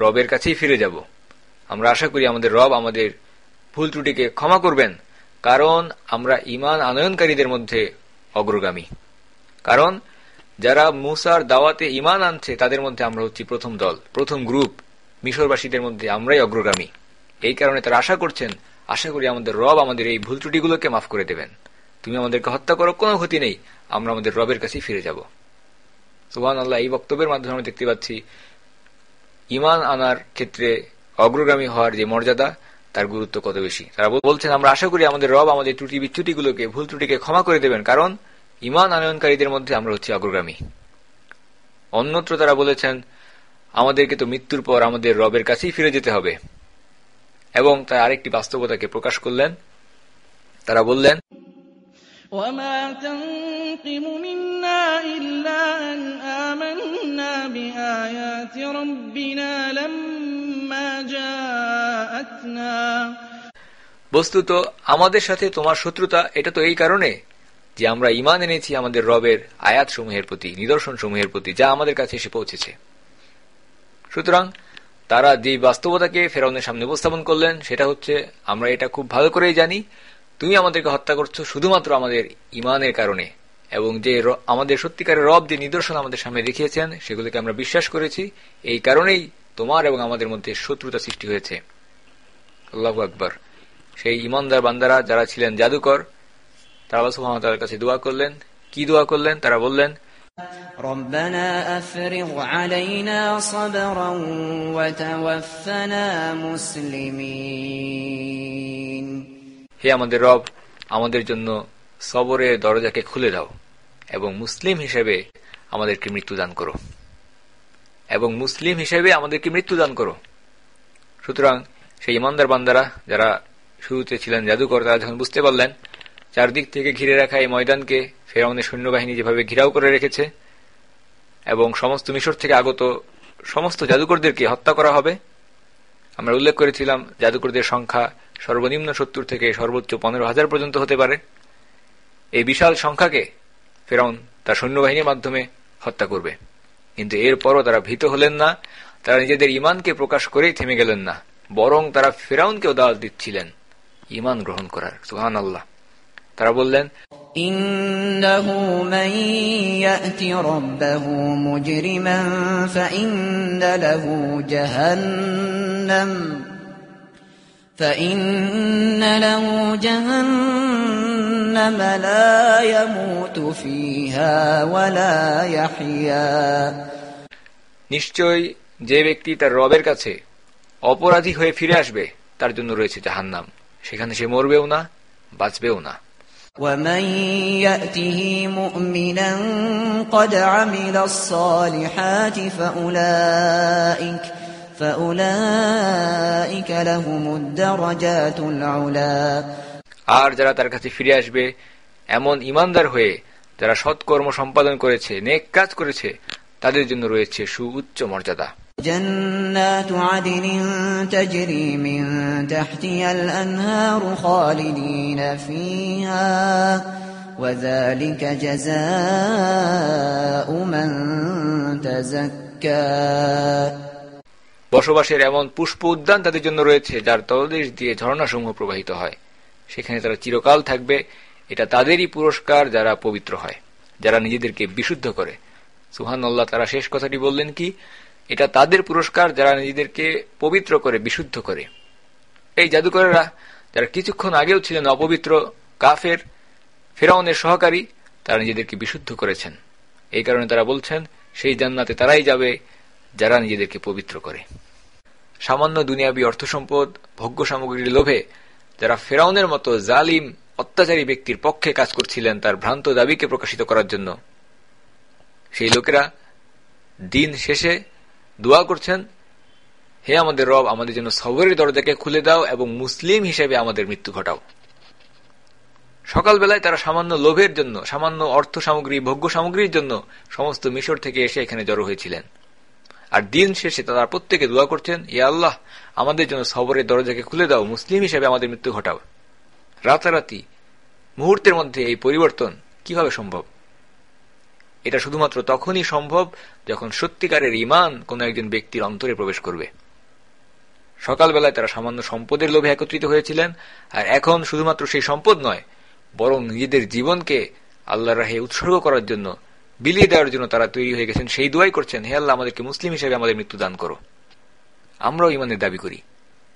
রবের কাছেই ফিরে যাব। আমরা আশা করি আমাদের রব আমাদের ভুল ত্রুটিকে ক্ষমা করবেন, কারণ আমরা ইমান আনয়নকারীদের মধ্যে অগ্রগামী। কারণ যারা মুসার দাওয়াতে ইমান আনছে, তাদের মধ্যে আমরা হচ্ছি প্রথম দল, প্রথম গ্রুপ। মিশরবাসীদের মধ্যে আমরাই অগ্রগামী। এই কারণে তারা আশা করছেন, আশা করি আমাদের রব আমাদের এই ভুল ত্রুটিগুলোকে মাফ করে দেবেন। তুমি আমাদেরকে হত্যা করো, কোনো ক্ষতি নেই। আমরা আমাদের রবের কাছেই ফিরে যাব। সুহান আল্লাহ এই বক্তব্যের মাধ্যমে আমরা দেখতে পাচ্ছি ইমান আনার ক্ষেত্রে অগ্রগামী হওয়ার যে মর্যাদা তার গুরুত্ব কত বেশি তারা বলছেন আমরা আশা করি আমাদের রব আমাদের ত্রুটি বিচ্যুতিগুলোকে ভুল ত্রুটিকে ক্ষমা করে দেবেন কারণ ইমান আনয়নকারীদের মধ্যে আমরা হচ্ছি অগ্রগামী অন্যত্র তারা বলেছেন আমাদেরকে তো মৃত্যুর পর আমাদের রবের কাছেই ফিরে যেতে হবে এবং তার আরেকটি বাস্তবতাকে প্রকাশ করলেন তারা বললেন وما تنقم منا إلا أن آمنا بآيات ربنا لما جاءتنا বস্তুত আমাদের সাথে তোমার শত্রুতা এটা তো এই কারণে যে আমরা ইমান এনেছি আমাদের রবের আয়াত সমূহের প্রতি নিদর্শন সমূহের প্রতি যা আমাদের কাছে এসে পৌঁছেছে সুতরাং তারা যে বাস্তবতাকে ফেরাউনের সামনে উপস্থাপন করলেন সেটা হচ্ছে আমরা এটা খুব ভালো করেই জানি তুমি আমাদেরকে হত্যা করছো শুধুমাত্র আমাদের ইমানের কারণে এবং যে আমাদের সত্যিকারের রব যে নিদর্শন আমাদের সামনে দেখিয়েছেন সেগুলোকে আমরা বিশ্বাস করেছি এই কারণেই তোমার এবং আমাদের মধ্যে শত্রুতা সৃষ্টি হয়েছে আল্লাহ আকবর সেই ইমানদার বান্দারা যারা ছিলেন জাদুকর তারা সুহামতার কাছে দোয়া করলেন কি দোয়া করলেন তারা বললেন ربنا أفرغ علينا صبرا وتوفنا مسلمين হে আমাদের রব আমাদের জন্য সবরের দরজাকে খুলে দাও এবং মুসলিম হিসেবে আমাদেরকে মৃত্যু দান করো। এবং মুসলিম হিসেবে আমাদেরকে মৃত্যু দান করো। সুতরাং সেই ইমানদার বান্দারা যারা শুরুতে ছিলেন জাদুকর, তারা যখন বুঝতে পারলেন, চারদিক থেকে ঘিরে রাখা এই ময়দানকে ফেরাউনের সৈন্যবাহিনী যেভাবে ঘিরাও করে রেখেছে, এবং সমস্ত মিশর থেকে আগত সমস্ত জাদুকরদেরকে হত্যা করা হবে, আমরা উল্লেখ করেছিলাম জাদুকরদের সংখ্যা সর্বনিম্ন সত্তর থেকে সর্বোচ্চ পনেরো হাজার পর্যন্ত হতে পারে। এই বিশাল সংখ্যাকে ফেরাউন তার সৈন্যবাহিনীর মাধ্যমে হত্যা করবে কিন্তু এরপরও তারা ভীত হলেন না তারা নিজেদের ইমানকে প্রকাশ করেই থেমে গেলেন না বরং তারা ফেরাউনকেও দাওয়াত দিচ্ছিলেন ইমান গ্রহণ করার সুহান আল্লাহ তারা বললেন إنه من يأت ربه مجرما فإن له جهنم فإن له جهنم لا يموت فيها ولا يحيا নিশ্চয় যে ব্যক্তি তার রবের কাছে অপরাধী হয়ে ফিরে আসবে তার জন্য রয়েছে জাহান্নাম সেখানে সে মরবেও না বাঁচবেও না ومن يأته مؤمنا قد عمل الصالحات فأولئك فأولئك لهم الدرجات العلا আর যারা তার কাছে ফিরে আসবে এমন ইমানদার হয়ে যারা সৎকর্ম সম্পাদন করেছে নেক কাজ করেছে তাদের জন্য রয়েছে সুউচ্চ মর্যাদা جنات عدن تجري من تحتها الأنهار خالدين فيها وذلك جزاء من تزكى বসবাসের এমন পুষ্প উদ্যান তাদের জন্য রয়েছে যার তলদেশ দিয়ে ঝর্ণাসমূহ প্রবাহিত হয় সেখানে তারা চিরকাল থাকবে। এটা তাদেরই পুরস্কার যারা পবিত্র হয়, যারা নিজেদেরকে বিশুদ্ধ করে। সুহান আল্লাহ তারা শেষ কথাটি বললেন কি? এটা তাদের পুরস্কার যারা নিজেদেরকে পবিত্র করে, বিশুদ্ধ করে। এই জাদুকরেরা, যারা কিছুক্ষণ আগেও ছিলেন অপবিত্র, কাফের, ফেরাউনের সহকারী, তারা নিজেদেরকে বিশুদ্ধ করেছেন। এই কারণে তারা বলছেন, সেই জান্নাতে তারাই যাবে যারা নিজেদেরকে পবিত্র করে। সামান্য দুনিয়াবী অর্থ সম্পদ ভোগ্য সামগ্রীর লোভে যারা ফেরাউনের মতো জালিম, অত্যাচারী ব্যক্তির পক্ষে কাজ করছিলেন তার ভ্রান্ত দাবিকে প্রকাশিত করার জন্য। সেই লোকেরা দিন শেষে দোয়া করছেন, হে আমাদের রব, আমাদের জন্য সবরের দরজাকে খুলে দাও এবং মুসলিম হিসেবে আমাদের মৃত্যু ঘটাও। সকালবেলায় তারা সামান্য লোভের জন্য, সামান্য অর্থ সামগ্রী, ভোগ্য সামগ্রীর জন্য সমস্ত মিশর থেকে এসে এখানে জড়ো হয়েছিলেন। আর দিন শেষে তারা প্রত্যেকে দোয়া করছেন ইয়া আল্লাহ, আমাদের জন্য সবরের দরজাকে খুলে দাও, মুসলিম হিসেবে আমাদের মৃত্যু ঘটাও। রাতারাতি মুহূর্তের মধ্যে এই পরিবর্তন কীভাবে সম্ভব? এটা শুধুমাত্র তখনই সম্ভব যখন সত্যিকারের ইমান কোন একজন ব্যক্তির অন্তরে প্রবেশ করবে। সকালবেলায় তারা সামান্য সম্পদের লোভে একত্রিত হয়েছিলেন, আর এখন শুধুমাত্র সেই সম্পদ নয়, বরং নিজেদের জীবনকে আল্লাহ রাহে উৎসর্গ করার জন্য বিলিয়ে দেওয়ার জন্য তারা তৈরি হয়ে গেছেন। সেই দোয়াই করছেন, হে আল্লাহ, আমাদেরকে মুসলিম হিসেবে আমাদের মৃত্যু দান করো। আমরাও ইমানের দাবি করি।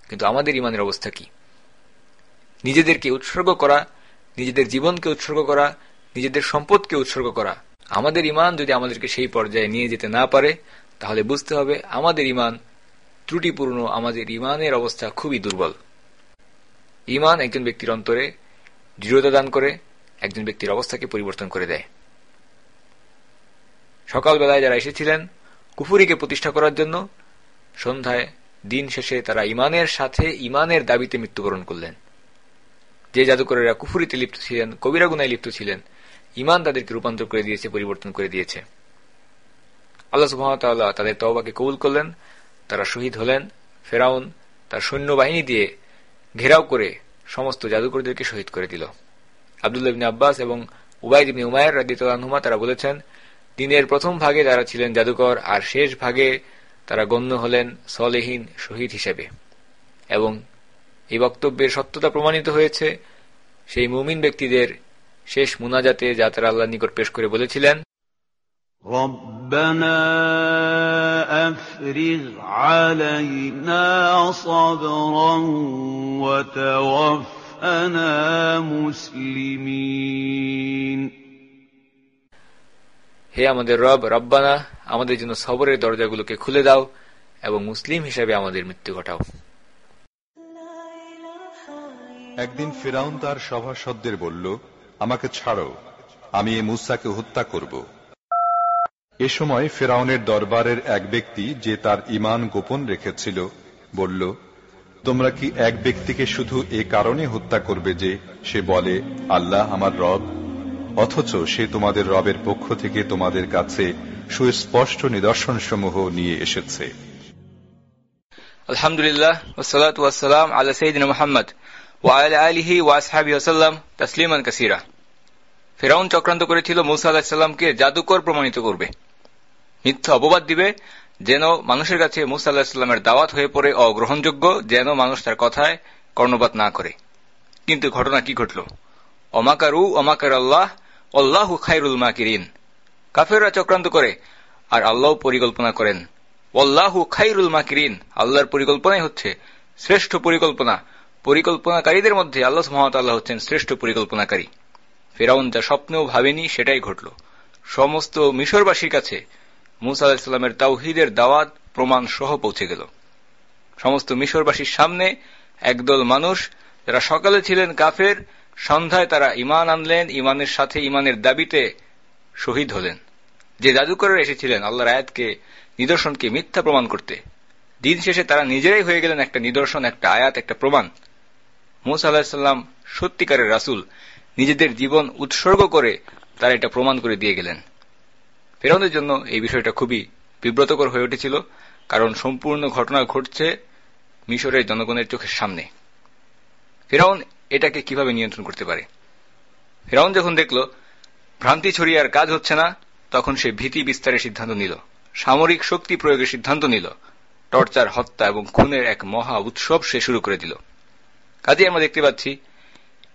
কিন্তু আমাদের ইমানের অবস্থা কি? নিজেদেরকে উৎসর্গ করা, নিজেদের জীবনকে উৎসর্গ করা, নিজেদের সম্পদকে উৎসর্গ করা। আমাদের ইমান যদি আমাদেরকে সেই পর্যায়ে নিয়ে যেতে না পারে, তাহলে বুঝতে হবে আমাদের ইমান ত্রুটিপূর্ণ, আমাদের ইমানের অবস্থা খুবই দুর্বল। ইমান একজন ব্যক্তির অন্তরে দৃঢ়তা দান করে, একজন ব্যক্তির অবস্থাকে পরিবর্তন করে দেয়। সকালবেলায় যারা এসেছিলেন, কুফুরিকে প্রতিষ্ঠা করার জন্য সন্ধ্যায় দিন শেষে তারা ইমানের সাথে ইমানের দাবিতে মৃত্যুবরণ করলেন। যে জাদুকরেরা কুফুরিতে লিপ্ত ছিলেন, কবিরা গুনায় লিপ্ত ছিলেন ইমান তাদেরকে রূপান্তর করে দিয়েছে, পরিবর্তন করে দিয়েছে। আল্লাহ সুহামতাল্লাহ তাদের তওবাকে কবুল করলেন, তারা শহীদ হলেন, ফেরাউন তার সৈন্যবাহিনী দিয়ে ঘেরাও করে সমস্ত জাদুকরদেরকে শহীদ করে দিল। আবদুল্লাহ আব্বাস এবং উবাইদ উমায়ের রাদিতুল্লাহনুমা তারা বলেছেন দিনের প্রথম ভাগে যারা ছিলেন জাদুকর আর শেষ ভাগে তারা গণ্য হলেন সলেহীন শহীদ হিসেবে এবং এই বক্তব্যের সত্যতা প্রমাণিত হয়েছে সেই মুমিন ব্যক্তিদের শেষ মুনাজাতে যা তারা আল্লাহ নিকট পেশ করে বলেছিলেন ربنا أفرغ علينا صبرا وتوفنا مسلمين হে আমাদের রব, রব্বানা, আমাদের জন্য সবরের দরজাগুলোকে খুলে দাও এবং মুসলিম হিসেবে আমাদের মৃত্যু ঘটাও। একদিন ফেরাউন তার সভাসদদের বলল, আমাকে ছাড়ো, আমি এ মুসাকে হত্যা করব। এ সময় ফেরাউনের দরবারের এক ব্যক্তি যে তার ইমান গোপন রেখেছিল, বলল, তোমরা কি এক ব্যক্তিকে শুধু এ কারণে হত্যা করবে যে সে বলে, আল্লাহ আমার রব অথচ সে তোমাদের রবের পক্ষ থেকে তোমাদের কাছে সুস্পষ্ট নিদর্শনসমূহ নিয়ে এসেছে। ফেরাউন চক্রান্ত করেছিল, মুসা আলাহিসাল্লামকে জাদুকর প্রমাণিত করবে। মিথ্যা অপবাদ দিবে, যেন মানুষের কাছে মুসা আল্লাহিসাল্লামের দাওয়াত হয়ে পড়ে অগ্রহণযোগ্য, যেন মানুষ তার কথায় কর্ণপাত না করে। কিন্তু ঘটনা কি ঘটল? অমাকারু অমাকার আল্লাহ অল্লাহু খাইরুল মাকিরিন। কাফেররা চক্রান্ত করে, আর আল্লাহ পরিকল্পনা করেন। অল্লাহু খাইরুল মাকিরিন, আল্লাহর পরিকল্পনাই হচ্ছে শ্রেষ্ঠ পরিকল্পনা। পরিকল্পনাকারীদের মধ্যে আল্লাহ মহাতাল্লাহ হচ্ছেন শ্রেষ্ঠ পরিকল্পনাকারী। ফেরাউন যা স্বপ্নেও ভাবেনি, সেটাই ঘটল। সমস্ত মিশরবাসীর কাছে মুসা আলাহিসাল্লামের তাওহিদের দাওয়াত প্রমাণ সহ পৌঁছে গেল। সমস্ত মিশরবাসীর সামনে একদল মানুষ, যারা সকালে ছিলেন কাফের সন্ধ্যায় তারা ইমান আনলেন ইমানের সাথে ইমানের দাবিতে শহীদ হলেন। যে জাদুকরের এসেছিলেন, আল্লাহর আয়াতকে, নিদর্শনকে মিথ্যা প্রমাণ করতে। দিন শেষে তারা নিজেরাই হয়ে গেলেন একটা নিদর্শন, একটা আয়াত, একটা প্রমাণ। মুসা আলাহিসাল্লাম সত্যিকারের রাসুল, নিজেদের জীবন উৎসর্গ করে তারা এটা প্রমাণ করে দিয়ে গেলেন। ফেরাউনের জন্য এই বিষয়টা খুবই বিব্রতকর হয়ে উঠেছিল, কারণ সম্পূর্ণ ঘটনা ঘটছে মিশরের জনগণের চোখের সামনে। ফেরাউন এটাকে কীভাবে নিয়ন্ত্রণ করতে পারে? ফেরাউন যখন দেখল, ভ্রান্তি ছড়িয়ে আর কাজ হচ্ছে না, তখন সে ভীতি বিস্তারের সিদ্ধান্ত নিল। সামরিক শক্তি প্রয়োগের সিদ্ধান্ত নিল। টর্চার, হত্যা এবং খুনের এক মহা উৎসব সে শুরু করে দিল। কাজে আমরা দেখতে পাচ্ছি,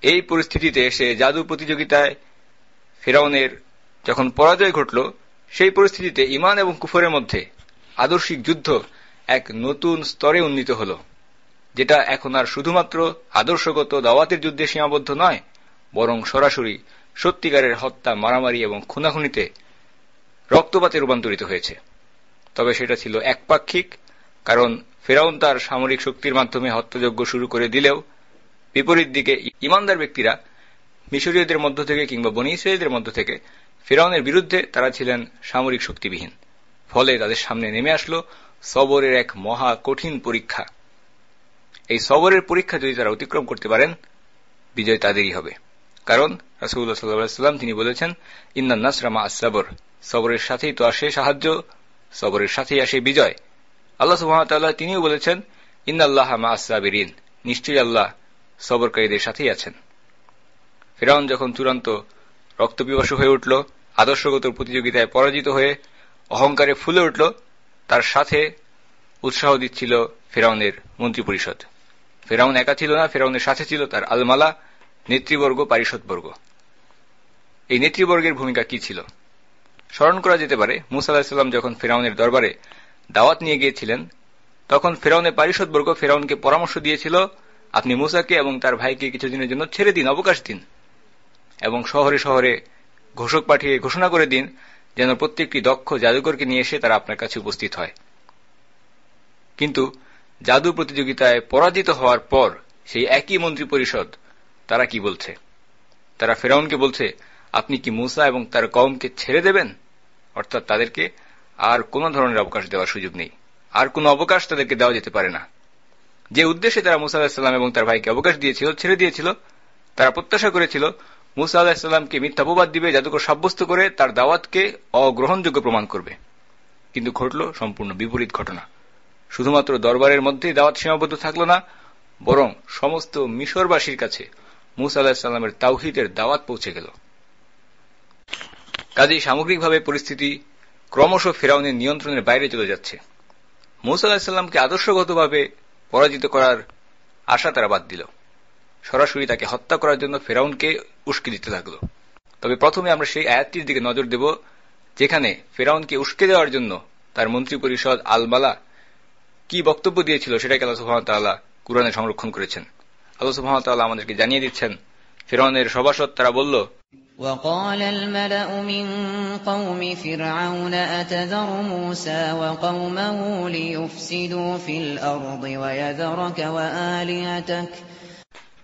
এই পরিস্থিতিতে সে জাদু প্রতিযোগিতায় ফেরাউনের যখন পরাজয় ঘটল, সেই পরিস্থিতিতে ইমান এবং কুফরের মধ্যে আদর্শিক যুদ্ধ এক নতুন স্তরে উন্নীত হল। যেটা এখন আর শুধুমাত্র আদর্শগত দাওয়াতের যুদ্ধে সীমাবদ্ধ নয়, বরং সরাসরি সত্যিকারের হত্যা, মারামারি এবং খুনাখুনিতে রক্তপাতে রূপান্তরিত হয়েছে। তবে সেটা ছিল একপাক্ষিক, কারণ ফেরাউন তার সামরিক শক্তির মাধ্যমে হত্যাযজ্ঞ শুরু করে দিলেও বিপরীত দিকে ইমানদার ব্যক্তিরা, মিশরীয়দের মধ্য থেকে কিংবা বনি ইসরায়েলদের মধ্য থেকে ফেরাউনের বিরুদ্ধে তারা ছিলেন সামরিক শক্তিবিহীন। ফলে তাদের সামনে নেমে আসলো সবরের এক মহা কঠিন পরীক্ষা। এই সবরের পরীক্ষা যদি তারা অতিক্রম করতে পারেন, বিজয় তাদেরই হবে। কারণ রাসুল্লাহ সাল্লাম তিনি বলেছেন, ইন্না নাসরামা আসাবর সবরের সাথেই তো আসে সাহায্য, সবরের সাথেই আসে বিজয়। আল্লাহ সুহামতাল্লাহ তিনিও বলেছেন ইন্নাল্লাহ মা আসাবিরিন নিশ্চয়ই আল্লাহ সবরকারীদের সাথেই আছেন। ফেরাউন যখন চূড়ান্ত রক্তপিপাসু হয়ে উঠল, আদর্শগত প্রতিযোগিতায় পরাজিত হয়ে অহংকারে ফুলে উঠল, তার সাথে উৎসাহ দিচ্ছিল ফেরাউনের মন্ত্রিপরিষদ। ফেরাউন একা ছিল না, ফেরাউনের সাথে ছিল তার আলমালা, নেতৃবর্গ, পারিষদবর্গ। এই নেতৃবর্গের ভূমিকা কি ছিল? স্মরণ করা যেতে পারে, মুসা যখন ফেরাউনের দরবারে দাওয়াত নিয়ে গিয়েছিলেন, তখন ফেরাউনের পারিষদবর্গ ফেরাউনকে পরামর্শ দিয়েছিল, আপনি মুসাকে এবং তার ভাইকে কিছুদিনের জন্য ছেড়ে দিন, অবকাশ দিন এবং শহরে শহরে ঘোষক পাঠিয়ে ঘোষণা করে দিন, যেন প্রত্যেকটি দক্ষ জাদুকরকে নিয়ে এসে তারা আপনার কাছে উপস্থিত হয়। কিন্তু জাদু প্রতিযোগিতায় পরাজিত হওয়ার পর সেই একই মন্ত্রী পরিষদ, তারা কি বলছে? তারা ফেরাউনকে বলছে, আপনি কি মুসা এবং তার কমকে ছেড়ে দেবেন? অর্থাৎ তাদেরকে আর কোন ধরনের অবকাশ দেওয়ার সুযোগ নেই। আর কোন অবকাশ তাদেরকে দেওয়া যেতে পারে না। যে উদ্দেশ্যে তারা মুসা আলাহিসাল্লাম এবং তার ভাইকে অবকাশ দিয়েছিল, ছেড়ে দিয়েছিল, তারা প্রত্যাশা করেছিল, মুসা আলাহিসাল্লামকে মিথ্যাপবাদ দিবে, জাদুকর সাব্যস্ত করে তার দাওয়াতকে অগ্রহণযোগ্য প্রমাণ করবে। কিন্তু ঘটল সম্পূর্ণ বিপরীত ঘটনা। শুধুমাত্র দরবারের মধ্যেই দাওয়াত সীমাবদ্ধ থাকল না, বরং সমস্ত মিশরবাসীর কাছে মুসা আলাহিসাল্লামের তাওহিদের দাওয়াত পৌঁছে গেল। কাজেই সামগ্রিকভাবে পরিস্থিতি ক্রমশ ফেরাউনের নিয়ন্ত্রণের বাইরে চলে যাচ্ছে। মুসা আলাহিসাল্লামকে আদর্শগতভাবে পরাজিত করার আশা তারা বাদ দিল। সরাসরি তাকে হত্যা করার জন্য ফেরাউনকে উস্কে দিতে লাগল। তবে প্রথমে আমরা সেই আয়াতটির দিকে নজর দেব, যেখানে ফেরাউনকে উস্কে দেওয়ার জন্য তার মন্ত্রী পরিষদ আলমালা কি বক্তব্য দিয়েছিল সেটাকে আল্লাহ সুহামতাল্লাহ কোরআনে সংরক্ষণ করেছেন আল্লাহ সুহামতাল্লাহ আমাদেরকে জানিয়ে দিচ্ছেন ফেরাউনের সভাসদ তারা বলল وقال الملأ من قوم فرعون أتذر موسى وقومه ليفسدوا في الأرض ويذرك وآلهتك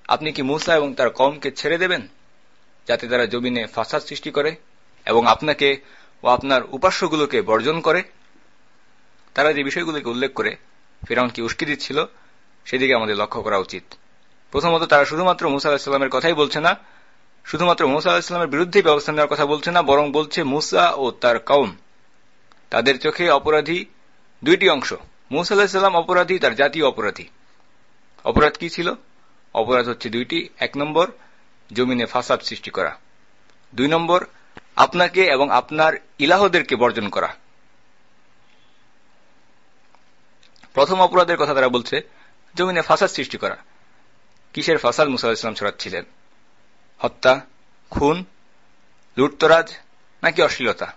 আপনি কি মুসা এবং তার কমকে ছেড়ে দেবেন যাতে তারা জমিনে ফাসাদ সৃষ্টি করে এবং আপনাকে ও আপনার উপাস্যগুলোকে বর্জন করে তারা যে বিষয়গুলোকে উল্লেখ করে ফেরাউনকে উস্কি দিচ্ছিল, সেদিকে আমাদের লক্ষ্য করা উচিত। প্রথমত তারা শুধুমাত্র মুসা আলাহিসাল্লামের কথাই বলছে না, শুধুমাত্র মুসা আলাহিসাল্লামের বিরুদ্ধে ব্যবস্থা নেওয়ার কথা বলছে না, বরং বলছে মুসা ও তার কৌম তাদের চোখে অপরাধী দুইটি অংশ, মুসা আলাহিসাল্লাম অপরাধী, তার জাতীয় অপরাধী। অপরাধ কি ছিল? অপরাধ হচ্ছে দুইটি। এক নম্বর, জমিনে ফাসাদ সৃষ্টি করা। দুই নম্বর, আপনাকে এবং আপনার ইলাহদেরকে বর্জন করা। প্রথম অপরাধের কথা তারা বলছে, জমিনে ফাসাদ সৃষ্টি করা। কিসের ফাসাদ মুসা ইসলাম ছড়াচ্ছিলেন? হত্যা, খুন, লুটতরাজ, নাকি অশ্লীলতা?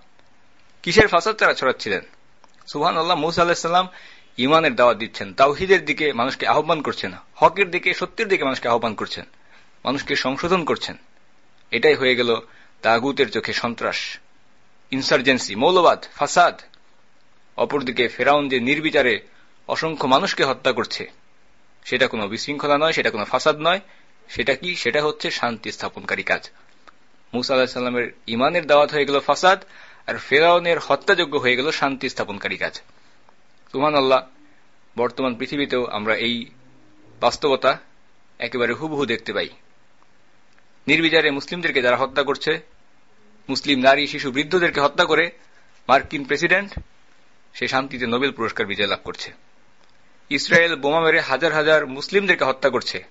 কিসের ফাসাদ তারা ছড়াচ্ছিলেন? সুহান আল্লাহ মুসা আল্লাহিসাল্লাম ইমানের দাওয়াত দিচ্ছেন, তাওহিদের দিকে মানুষকে আহ্বান করছেন, হকের দিকে, সত্যের দিকে মানুষকে আহ্বান করছেন, মানুষকে সংশোধন করছেন। এটাই হয়ে গেল তাগুতের চোখে সন্ত্রাস ইনসার্জেন্সি মৌলবাদ, ফাসাদ। অপরদিকে ফেরাউন যে নির্বিচারে অসংখ্য মানুষকে হত্যা করছে। সেটা কোনো বিশৃঙ্খলা নয়, সেটা কোনো ফাসাদ নয়। সেটা কি? সেটা হচ্ছে শান্তি স্থাপনকারী কাজ। মুসা আলাহিসাল্লামের ইমানের দাওয়াত হয়ে গেল ফাসাদ, আর ফেরাউনের হত্যাযোগ্য হয়ে গেল শান্তি স্থাপনকারী কাজ। সুহান আল্লাহ বর্তমান পৃথিবীতেও আমরা এই বাস্তবতা একেবারে হুবহু দেখতে পাই। নির্বিচারে মুসলিমদেরকে যারা হত্যা করছে, মুসলিম নারী, শিশু, বৃদ্ধদেরকে হত্যা করে, মার্কিন প্রেসিডেন্ট, সে শান্তিতে নোবেল পুরস্কার বিজয় লাভ করছে। ইসরায়েল বোমা মেরে হাজার হাজার মুসলিমদেরকে হত্যা করছে।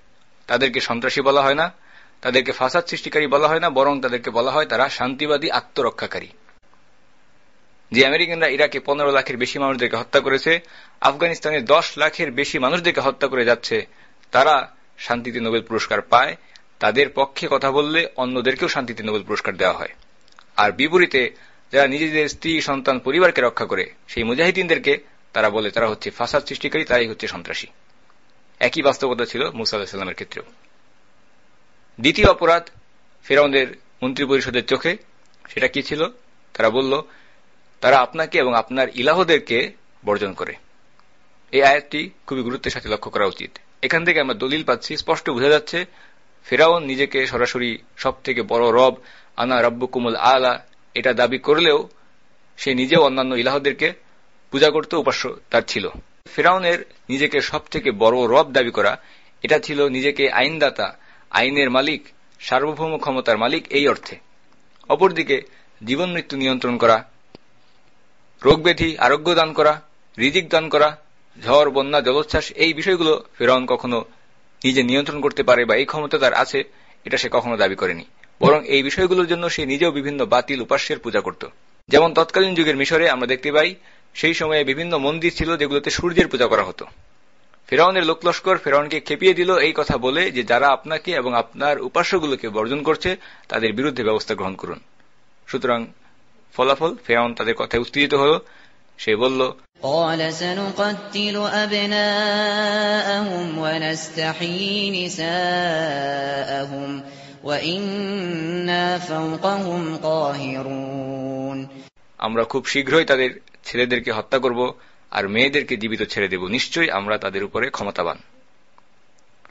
তাদেরকে সন্ত্রাসী বলা হয় না, তাদেরকে ফাসাদ সৃষ্টিকারী বলা হয় না, বরং তাদেরকে বলা হয় তারা শান্তিবাদী, আত্মরক্ষাকারী। যে আমেরিকানরা ইরাকে পনেরো লাখের বেশি মানুষদেরকে হত্যা করেছে, আফগানিস্তানে দশ লাখের বেশি মানুষদেরকে হত্যা করে যাচ্ছে, তারা শান্তিতে নোবেল পুরস্কার পায়, তাদের পক্ষে কথা বললে অন্যদেরকেও শান্তিতে নোবেল পুরস্কার দেওয়া হয়। আর বিপরীতে, যারা নিজেদের স্ত্রী, সন্তান, পরিবারকে রক্ষা করে, সেই মুজাহিদিনদেরকে তারা বলে, তারা হচ্ছে ফাসাদ সৃষ্টিকারী, তারাই হচ্ছে সন্ত্রাসী। একই বাস্তবতা ছিল মুসা ক্ষেত্রেও। দ্বিতীয় অপরাধ ফেরাউনদের মন্ত্রী পরিষদের চোখে, সেটা কি ছিল? তারা বলল, তারা আপনাকে এবং আপনার ইলাহদেরকে বর্জন করে। এই আয়াতটি খুবই গুরুত্বের সাথে লক্ষ্য করা উচিত। এখান থেকে আমরা দলিল পাচ্ছি, স্পষ্ট বোঝা যাচ্ছে, ফেরাউন নিজেকে সরাসরি সব থেকে বড় রব, আনা রব্বু কুমুল আলা, এটা দাবি করলেও সে নিজেও অন্যান্য ইলাহদেরকে পূজা করতে উপাস্য তার ছিল। ফেরাউনের নিজেকে সব থেকে বড় রব দাবি করা, এটা ছিল নিজেকে আইনদাতা, আইনের মালিক, সার্বভৌম ক্ষমতার মালিক এই অর্থে। অপরদিকে জীবন মৃত্যু নিয়ন্ত্রণ করা রোগব্যাধি আরোগ্য দান করা, রিজিক দান করা, ঝড়, বন্যা, জলোচ্ছ্বাস এই বিষয়গুলো ফেরাউন কখনো নিজে নিয়ন্ত্রণ করতে পারে বা এই ক্ষমতা তার আছে, এটা সে কখনো দাবি করেনি। বরং এই বিষয়গুলোর জন্য সে নিজেও বিভিন্ন বাতিল উপাস্যের পূজা করত। যেমন তৎকালীন যুগের মিশরে আমরা দেখতে পাই সেই সময়ে বিভিন্ন মন্দির ছিল যেগুলোতে সূর্যের পূজা করা হতো ফেরাউনের লোকলস্কর ফেরাউনকে খেপিয়ে দিল এই কথা বলে যে যারা আপনাকে এবং আপনার উপাস্যগুলোকে বর্জন করছে তাদের বিরুদ্ধে ব্যবস্থা গ্রহণ করুন সুতরাং ফলাফল ফেরাউন তাদের কথায় উত্তেজিত হল সে বলল قال سنقتل أبناءهم ونستحيي نساءهم وإنا فوقهم قاهرون আমরা খুব শীঘ্রই তাদের ছেলেদেরকে হত্যা করব, আর মেয়েদেরকে জীবিত ছেড়ে দেব। নিশ্চয়ই আমরা তাদের উপরে ক্ষমতাবান।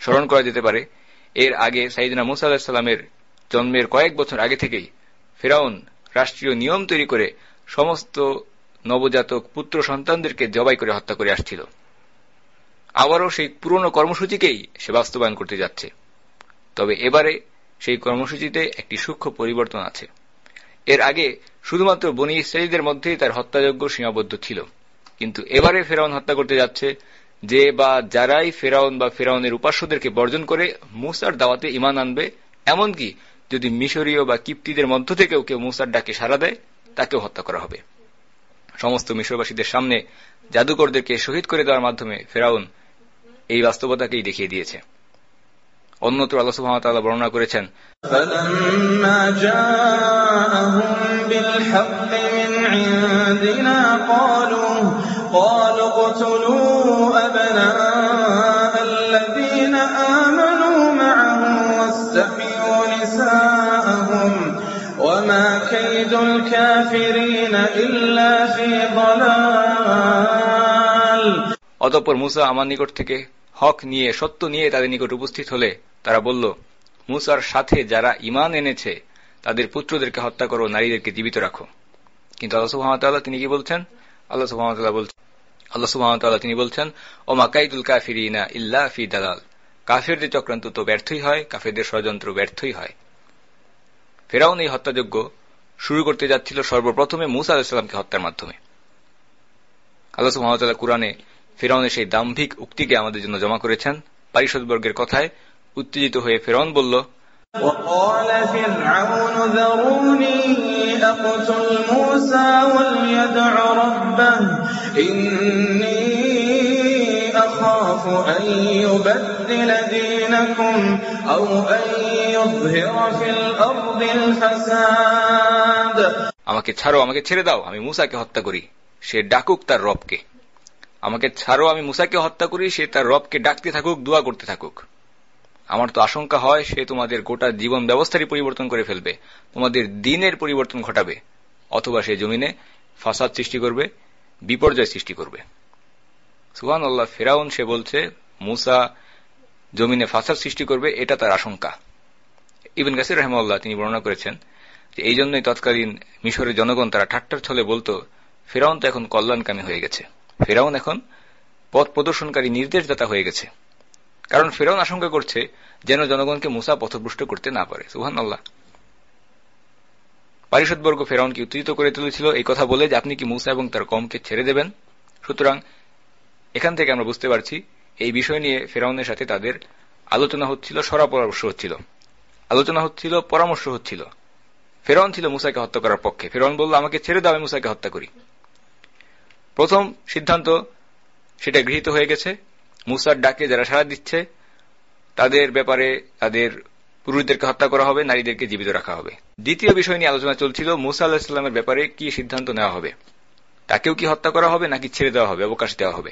স্মরণ করা যেতে পারে, এর আগে সাইদিনা মুসা আলাহিসাল্লামের জন্মের কয়েক বছর আগে থেকেই ফেরাউন রাষ্ট্রীয় নিয়ম তৈরি করে সমস্ত নবজাতক পুত্র সন্তানদেরকে জবাই করে হত্যা করে আসছিল। আবারও সেই পুরনো কর্মসূচিকেই সে বাস্তবায়ন করতে যাচ্ছে। তবে এবারে সেই কর্মসূচিতে একটি সূক্ষ্ম পরিবর্তন আছে। এর আগে শুধুমাত্র বনি ইসরায়েলদের মধ্যেই তার হত্যাযোগ্য সীমাবদ্ধ ছিল। কিন্তু এবারে ফেরাউন হত্যা করতে যাচ্ছে, যে বা যারাই ফেরাউন বা ফেরাউনের উপাস্যদেরকে বর্জন করে মুসার দাওয়াতে ইমান আনবে, এমনকি যদি মিশরীয় বা কিপ্তিদের মধ্য থেকেও কেউ মুসার ডাকে সাড়া দেয়, তাকেও হত্যা করা হবে। সমস্ত মিশরবাসীদের সামনে জাদুকরদেরকে শহীদ করে দেওয়ার মাধ্যমে ফেরাউন এই বাস্তবতাকেই দেখিয়ে দিয়েছে। অন্যত্র আল্লাহ সুহামতাল্লাহ বর্ণনা করেছেন। অতঃপর মুসা আমার নিকট থেকে হক নিয়ে সত্য নিয়ে তাদের নিকট উপস্থিত হলে তারা বলল, মুসার সাথে যারা ইমান এনেছে, তাদের পুত্রদেরকে হত্যা করো, নারীদেরকে জীবিত রাখো। কিন্তু আল্লাহ তিনি কি বলছেন? আল্লাহ আল্লাহ তিনি বলছেন ও মাকাইদুল ইল্লা ফি দালাল। কাফেরদের চক্রান্ত তো ব্যর্থই হয়, কাফেরদের ষড়যন্ত্র ব্যর্থই হয়। ফেরাউন এই হত্যাযোগ্য শুরু করতে যাচ্ছিল সর্বপ্রথমে মুসা আলাহিসাল্লামকে হত্যার মাধ্যমে। আল্লাহ কুরআনে ফেরাউনের সেই দাম্ভিক উক্তিকে আমাদের জন্য জমা করেছেন। পারিষদবর্গের কথায় উত্তেজিত হয়ে ফেরন বলল আমাকে ছাড়ো আমাকে ছেড়ে দাও আমি মুসাকে হত্যা করি সে ডাকুক তার রবকে। আমাকে ছাড়ো আমি মুসাকে হত্যা করি সে তার রবকে ডাকতে থাকুক দোয়া করতে থাকুক। আমার তো আশঙ্কা হয় সে তোমাদের গোটা জীবন ব্যবস্থারই পরিবর্তন করে ফেলবে। তোমাদের দিনের পরিবর্তন ঘটাবে। অথবা সে জমিনে ফাসাদ সৃষ্টি করবে, বিপর্যয় সৃষ্টি করবে। সুহান আল্লাহ ফেরাউন সে বলছে, মুসা জমিনে ফাসাদ সৃষ্টি করবে, এটা তার আশঙ্কা। ইবিন গাসির রহমাল্লাহ তিনি বর্ণনা করেছেন যে, এই জন্যই তৎকালীন মিশরের জনগণ তারা ঠাট্টার ছলে বলতো, ফেরাউন তো এখন কল্যাণকামী হয়ে গেছে। ফেরাউন এখন পথ প্রদর্শনকারী নির্দেশদাতা হয়ে গেছে। কারণ ফেরাউন আশঙ্কা করছে যেন জনগণকে মুসা পথভ্রষ্ট করতে না পারে। সুহান আল্লাহ পারিষদবর্গ ফেরাউনকে উত্তেজিত করে তুলেছিল এই কথা বলে যে আপনি কি মুসা এবং তার কমকে ছেড়ে দেবেন? সুতরাং এখান থেকে আমরা বুঝতে পারছি এই বিষয় নিয়ে ফেরাউনের সাথে তাদের আলোচনা হচ্ছিল সরা পরামর্শ হচ্ছিল। আলোচনা হচ্ছিল, পরামর্শ হচ্ছিল। ফেরাউন ছিল মুসাকে হত্যা করার পক্ষে। ফেরাউন বলল, আমাকে ছেড়ে দাও, আমি মুসাকে হত্যা করি। প্রথম সিদ্ধান্ত সেটা গৃহীত হয়ে গেছে। মুসার ডাকে যারা সাড়া দিচ্ছে, তাদের ব্যাপারে তাদের পুরুষদেরকে হত্যা করা হবে, নারীদেরকে জীবিত রাখা হবে। দ্বিতীয় বিষয় নিয়ে আলোচনা চলছিল মুসা আল্লাহিসাল্লামের ব্যাপারে কি সিদ্ধান্ত নেওয়া হবে। তাকেও কি হত্যা করা হবে, নাকি ছেড়ে দেওয়া হবে, অবকাশ দেওয়া হবে?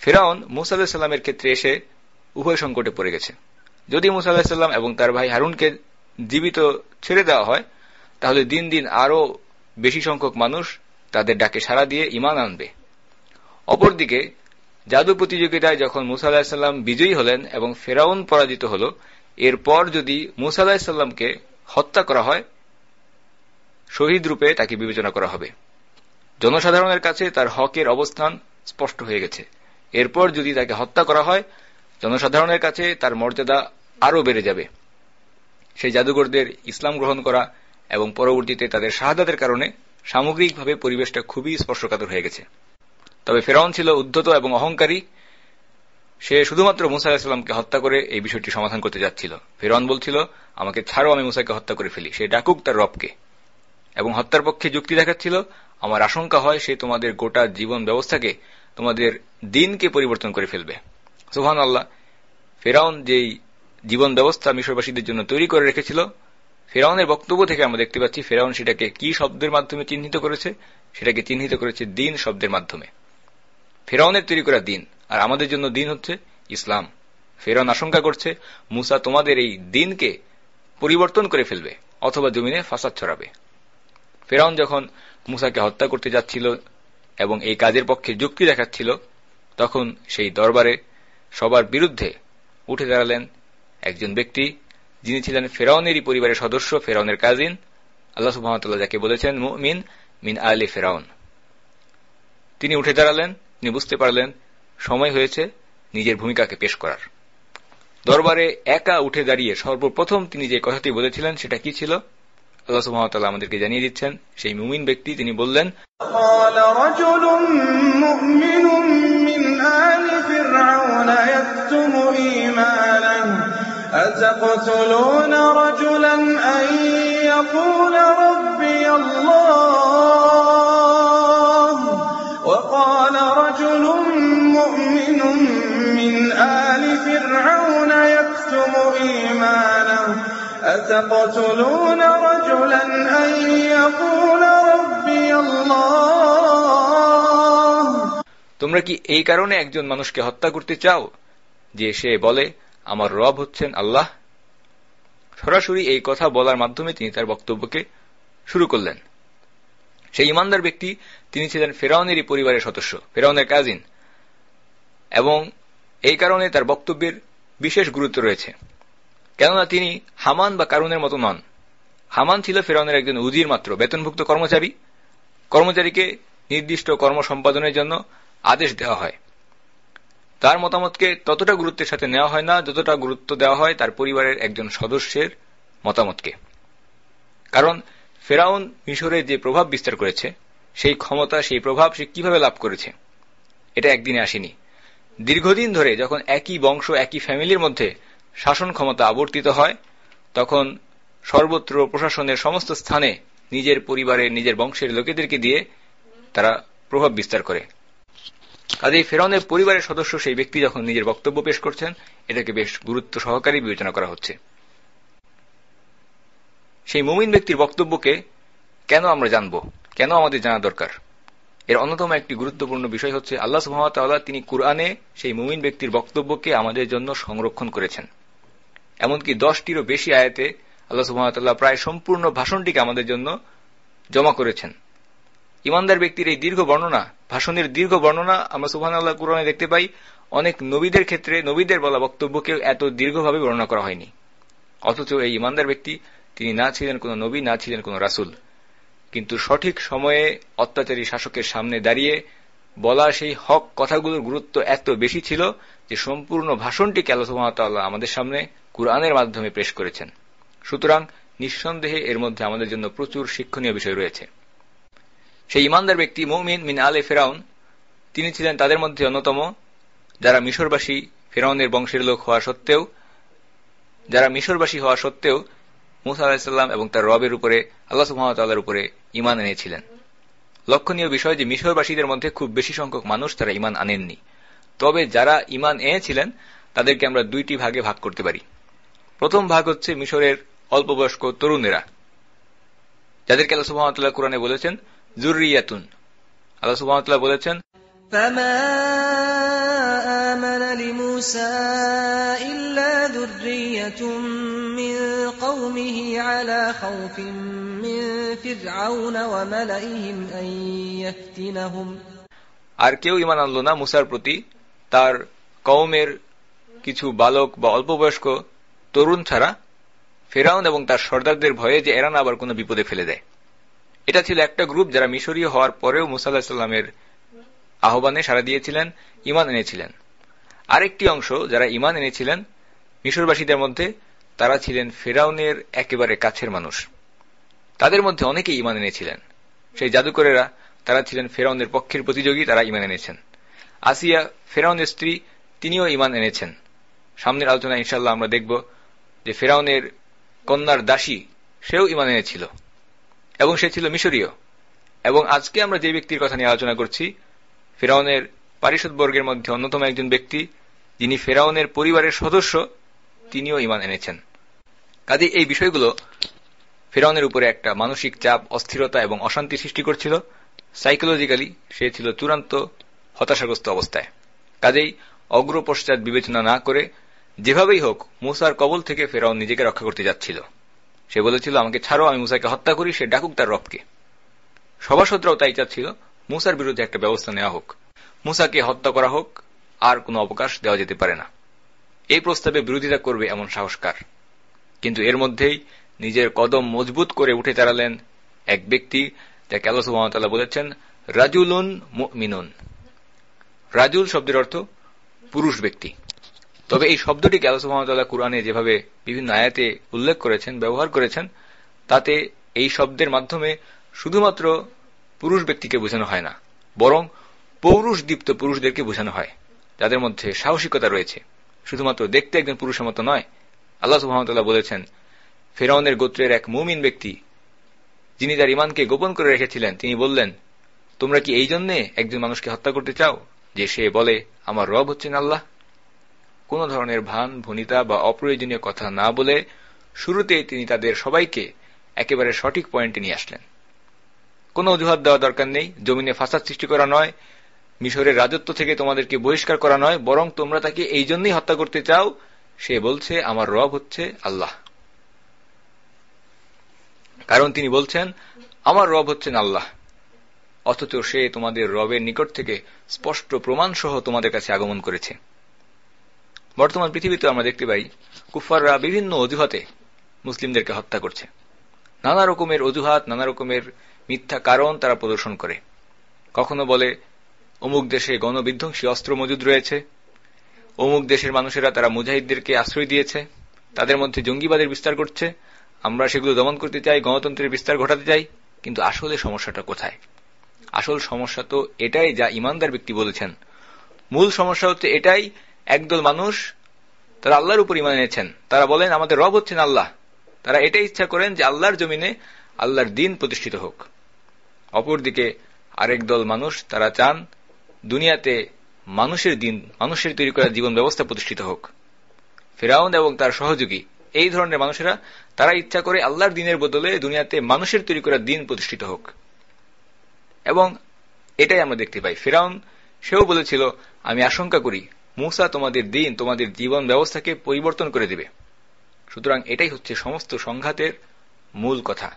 ফেরাউন মুসা আল্লাহিসাল্লামের ক্ষেত্রে এসে উভয় সংকটে পড়ে গেছে। যদি মুসা আল্লাহিসাল্লাম এবং তার ভাই হারুনকে জীবিত ছেড়ে দেওয়া হয়, তাহলে দিন দিন আরও বেশি সংখ্যক মানুষ তাদের ডাকে সাড়া দিয়ে ইমান আনবে। অপরদিকে জাদু প্রতিযোগিতায় যখন মুসা আলাহিসাল্লাম বিজয়ী হলেন এবং ফেরাউন পরাজিত হল, এরপর যদি মুসা আলাহিসাল্লামকে হত্যা করা হয়, শহীদ রূপে তাকে বিবেচনা করা হবে। জনসাধারণের কাছে তার হকের অবস্থান স্পষ্ট হয়ে গেছে। এরপর যদি তাকে হত্যা করা হয়, জনসাধারণের কাছে তার মর্যাদা আরও বেড়ে যাবে। সেই জাদুঘরদের ইসলাম গ্রহণ করা এবং পরবর্তীতে তাদের শাহাদাতের কারণে সামগ্রিকভাবে পরিবেশটা খুবই স্পর্শকাতর হয়ে গেছে। তবে ফেরাউন ছিল উদ্ধত এবং অহংকারী। সে শুধুমাত্র মুসা আলাহিসাল্লামকে হত্যা করে এই বিষয়টি সমাধান করতে যাচ্ছিল। ফেরাউন বলছিল, আমাকে ছাড়ো, আমি মুসাকে হত্যা করে ফেলি। সে ডাকুক তার রবকে। এবং হত্যার পক্ষে যুক্তি দেখাচ্ছিল, আমার আশঙ্কা হয় সে তোমাদের গোটা জীবন ব্যবস্থাকে, তোমাদের দিনকে পরিবর্তন করে ফেলবে। সুহান আল্লাহ ফেরাউন যেই জীবন ব্যবস্থা মিশরবাসীদের জন্য তৈরি করে রেখেছিল, ফেরাউনের বক্তব্য থেকে আমরা দেখতে পাচ্ছি, ফেরাউন সেটাকে কি শব্দের মাধ্যমে চিহ্নিত করেছে? সেটাকে চিহ্নিত করেছে দিন শব্দের মাধ্যমে। ফেরাউনের তৈরি করা দিন, আর আমাদের জন্য দিন হচ্ছে ইসলাম। ফেরাউন আশঙ্কা করছে, মুসা তোমাদের এই দিনকে পরিবর্তন করে ফেলবে, অথবা জমিনে ফাসাদ ছড়াবে। ফেরাউন যখন মুসাকে হত্যা করতে যাচ্ছিল এবং এই কাজের পক্ষে যুক্তি দেখাচ্ছিল, তখন সেই দরবারে সবার বিরুদ্ধে উঠে দাঁড়ালেন একজন ব্যক্তি, যিনি ছিলেন ফেরাউনেরই পরিবারের সদস্য, ফেরাউনের কাজিন আল্লাহ সুহামতাল্লাহ যাকে বলেছেন মিন মিন আলে ফেরাউন। তিনি উঠে দাঁড়ালেন তিনি বুঝতে পারলেন সময় হয়েছে নিজের ভূমিকাকে পেশ করার দরবারে একা উঠে দাঁড়িয়ে সর্বপ্রথম তিনি যে কথাটি বলেছিলেন সেটা কি ছিল আল্লাহ সুহামতাল্লাহ আমাদেরকে জানিয়ে দিচ্ছেন সেই মুমিন ব্যক্তি তিনি বললেন قال رجل مؤمن من آل فرعون يكتم إيمانه أتقتلون رجلا أن يقول ربي الله أتقتلون رجلا أن يقول ربي الله তোমরা কি এই কারণে একজন মানুষকে হত্যা করতে চাও যে সে বলে আমার রব হচ্ছেন আল্লাহ সরাসরি এই কথা বলার মাধ্যমে তিনি তার বক্তব্যকে শুরু করলেন সেই ইমানদার ব্যক্তি তিনি ছিলেন ফেরাউনেরই পরিবারের সদস্য ফেরাউনের কাজিন এবং এই কারণে তার বক্তব্যের বিশেষ গুরুত্ব রয়েছে কেননা তিনি হামান বা কারুনের মতো নন। হামান ছিল ফেরাউনের একজন উজির মাত্র, বেতনভুক্ত কর্মচারী। কর্মচারীকে নির্দিষ্ট কর্ম সম্পাদনের জন্য আদেশ দেওয়া হয়। তার মতামতকে ততটা গুরুত্বের সাথে নেওয়া হয় না, যতটা গুরুত্ব দেওয়া হয় তার পরিবারের একজন সদস্যের মতামতকে। কারণ ফেরাউন মিশরে যে প্রভাব বিস্তার করেছে, সেই ক্ষমতা, সেই প্রভাব সে কীভাবে লাভ করেছে, এটা একদিনে আসেনি। দীর্ঘদিন ধরে যখন একই বংশ, একই ফ্যামিলির মধ্যে শাসন ক্ষমতা আবর্তিত হয়, তখন সর্বত্র প্রশাসনের সমস্ত স্থানে নিজের পরিবারের, নিজের বংশের লোকেদেরকে দিয়ে তারা প্রভাব বিস্তার করে। কাজেই ফেরাউনের পরিবারের সদস্য সেই ব্যক্তি যখন নিজের বক্তব্য পেশ করছেন এটাকে বেশ গুরুত্ব সহকারী বিবেচনা করা হচ্ছে। সেই মুমিন ব্যক্তির বক্তব্যকে কেন আমরা জানব? কেন আমাদের জানা দরকার? এর অন্যতম একটি গুরুত্বপূর্ণ বিষয় হচ্ছে, আল্লাহ সুহামতাল্লাহ তিনি কুরআনে সেই মুমিন ব্যক্তির বক্তব্যকে আমাদের জন্য সংরক্ষণ করেছেন। এমনকি দশটিরও বেশি আয়াতে আল্লাহ সুহামতাল্লাহ প্রায় সম্পূর্ণ ভাষণটিকে আমাদের জন্য জমা করেছেন। ইমানদার ব্যক্তির এই দীর্ঘ বর্ণনা, ভাষণের দীর্ঘ বর্ণনা আমরা সুহান আল্লাহ কুরআনে দেখতে পাই, অনেক নবীদের ক্ষেত্রে নবীদের বলা বক্তব্যকে এত দীর্ঘভাবে বর্ণনা করা হয়নি। অথচ এই ইমানদার ব্যক্তি, তিনি না ছিলেন কোন নবী, না ছিলেন কোন রাসুল। কিন্তু সঠিক সময়ে অত্যাচারী শাসকের সামনে দাঁড়িয়ে বলা সেই হক কথাগুলোর গুরুত্ব এত বেশি ছিল যে সম্পূর্ণ ভাষণটিকে আল্লাহ আমাদের সামনে কুরআনের মাধ্যমে পেশ করেছেন। সুতরাং নিঃসন্দেহে এর মধ্যে আমাদের জন্য প্রচুর শিক্ষণীয় বিষয় রয়েছে। সেই ইমানদার ব্যক্তি মৌমিন মিন আলে ফেরাউন, তিনি ছিলেন তাদের মধ্যে অন্যতম। যারা মিশরবাসী, ফেরাউনের বংশের লোক হওয়া সত্ত্বেও, যারা মিশরবাসী হওয়া সত্ত্বেও মুসা আলাহিসাল্লাম এবং তার রবের উপরে, আল্লাহ সুহামতাল্লাহর উপরে ইমান এনেছিলেন। লক্ষণীয় বিষয় যে মিশরবাসীদের মধ্যে খুব বেশি সংখ্যক মানুষ তারা ইমান আনেননি। তবে যারা ইমান এনেছিলেন, তাদেরকে আমরা দুইটি ভাগে ভাগ করতে পারি। প্রথম ভাগ হচ্ছে মিশরের অল্প বয়স্ক তরুণেরা যাদেরকে আল্লাহ সুহামতাল্লাহ কোরআনে বলেছেন জুরিয়াতুন আল্লাহ সুহামতাল্লাহ বলেছেন فما آمن لموسى إلا ذرية من قومه على خوف من فرعون وملئهم أن يفتنهم আর কেউ ইমান আনল না মুসার প্রতি তার কওমের কিছু বালক বা অল্প বয়স্ক তরুণ ছাড়া ফেরাউন এবং তার সর্দারদের ভয়ে যে এরান আবার কোনো বিপদে ফেলে দেয়। এটা ছিল একটা গ্রুপ যারা মিশরীয় হওয়ার পরেও মুসা আলাহিসাল্লামের আহ্বানে সাড়া দিয়েছিলেন ইমান এনেছিলেন। আরেকটি অংশ যারা ইমান এনেছিলেন, মিশরবাসীদের মধ্যে তারা ছিলেন ফেরাউনের একেবারে কাছের মানুষ। তাদের মধ্যে অনেকেই ইমান এনেছিলেন। সেই জাদুকরেরা তারা ছিলেন ফেরাউনের পক্ষের প্রতিযোগী, তারা ইমান এনেছেন। আসিয়া ফেরাউনের স্ত্রী, তিনিও ইমান এনেছেন। সামনের আলোচনা ইনশাল্লাহ আমরা দেখব যে ফেরাউনের কন্যার দাসী, সেও ইমান এনেছিল। এবং সে ছিল মিশরীয়। এবং আজকে আমরা যে ব্যক্তির কথা নিয়ে আলোচনা করছি, ফেরাউনের পারিষদ বর্গের মধ্যে অন্যতম একজন ব্যক্তি, যিনি ফেরাউনের পরিবারের সদস্য, তিনিও ইমান এনেছেন। কাজে এই বিষয়গুলো ফেরাউনের উপরে একটা মানসিক চাপ, অস্থিরতা এবং অশান্তি সৃষ্টি করছিল। সাইকোলজিক্যালি সে ছিল চূড়ান্ত হতাশাগ্রস্ত অবস্থায়। কাজেই অগ্রপশ্চাৎ বিবেচনা না করে যেভাবেই হোক মুসার কবল থেকে ফেরাও নিজেকে রক্ষা করতে যাচ্ছিল। সে বলেছিল, আমাকে ছাড়ো, আমি মুসাকে হত্যা করি, সে ডাকুক তার রবকে। সভাসদরাও তাই চাচ্ছিল, মুসার বিরুদ্ধে একটা ব্যবস্থা নেওয়া হোক। মুসাকে হত্যা করা হোক, আর কোনো অবকাশ দেওয়া যেতে পারে না। এই প্রস্তাবে বিরোধিতা করবে এমন সাহসকার। কিন্তু এর মধ্যেই নিজের কদম মজবুত করে উঠে দাঁড়ালেন এক ব্যক্তি যাকে আল্লাহ সুহামতাল্লাহ বলেছেন, রাজুলুন মিনুন রাজুল শব্দের অর্থ পুরুষ ব্যক্তি। তবে এই শব্দটিকে আল্লাহ সুহামতাল্লাহ কুরআনে যেভাবে বিভিন্ন আয়াতে উল্লেখ করেছেন, ব্যবহার করেছেন, তাতে এই শব্দের মাধ্যমে শুধুমাত্র পুরুষ ব্যক্তিকে বোঝানো হয় না, বরং পৌরুষ দীপ্ত পুরুষদেরকে বোঝানো হয়, যাদের মধ্যে সাহসিকতা রয়েছে। শুধুমাত্র দেখতে একজন পুরুষের মতো নয়, আল্লাহ সুহামতাল্লাহ বলেছেন, ফেরাউনের গোত্রের এক মুমিন ব্যক্তি, যিনি তার ইমানকে গোপন করে রেখেছিলেন, তিনি বললেন, তোমরা কি এই জন্যে একজন মানুষকে হত্যা করতে চাও, যে সে বলে, আমার রব হচ্ছেন আল্লাহ? কোন ধরনের ভান, ভনিতা বা অপ্রয়োজনীয় কথা না বলে শুরুতেই তিনি তাদের সবাইকে একেবারে সঠিক পয়েন্টে নিয়ে আসলেন। কোনো অজুহাত দেওয়া দরকার নেই, জমিনে ফাসাদ সৃষ্টি করা নয়, মিশরের রাজত্ব থেকে তোমাদেরকে বহিষ্কার করা নয়, বরং তোমরা তাকে এই জন্যই হত্যা করতে চাও, সে বলছে, আমার রব হচ্ছে আল্লাহ। কারণ তিনি বলছেন, আমার রব হচ্ছেন আল্লাহ। অথচ সে তোমাদের রবের নিকট থেকে স্পষ্ট প্রমাণ সহ তোমাদের কাছে আগমন করেছে। বর্তমান পৃথিবীতে আমরা দেখতে পাই কুফাররা বিভিন্ন অজুহাতে মুসলিমদেরকে হত্যা করছে। নানা রকমের অজুহাত, নানা রকমের মিথ্যা কারণ তারা প্রদর্শন করে। কখনো বলে, অমুক দেশে গণবিধ্বংসী অস্ত্র মজুদ রয়েছে, অমুক দেশের মানুষেরা তারা মুজাহিদদেরকে আশ্রয় দিয়েছে, তাদের মধ্যে জঙ্গিবাদের বিস্তার করছে আমরা সেগুলো দমন করতে চাই, গণতন্ত্রের বিস্তার ঘটাতে চাই, কিন্তু আসলে সমস্যাটা কোথায়? আসল সমস্যা তো এটাই যা ইমানদার ব্যক্তি বলেছেন। মূল সমস্যা হচ্ছে এটাই একদল মানুষ তারা আল্লাহর উপর ইমান এনেছেন। তারা বলেন, আমাদের রব হচ্ছেন আল্লাহ। তারা এটাই ইচ্ছা করেন যে আল্লাহর জমিনে আল্লাহর দিন প্রতিষ্ঠিত হোক। অপরদিকে আরেক দল মানুষ, তারা চান দুনিয়াতে মানুষের দিন, মানুষের তৈরি করা জীবন ব্যবস্থা প্রতিষ্ঠিত হোক। ফেরাউন এবং তার সহযোগী, এই ধরনের মানুষেরা, তারা ইচ্ছা করে আল্লাহর দিনের বদলে দুনিয়াতে মানুষের তৈরি করা দিন প্রতিষ্ঠিত হোক। এবং এটাই আমরা দেখতে পাই। ফেরাউন সেও বলেছিল, আমি আশঙ্কা করি মুসা তোমাদের দিন, তোমাদের জীবন ব্যবস্থাকে পরিবর্তন করে দেবে। সুতরাং এটাই হচ্ছে সমস্ত সংঘাতের মূল কথা।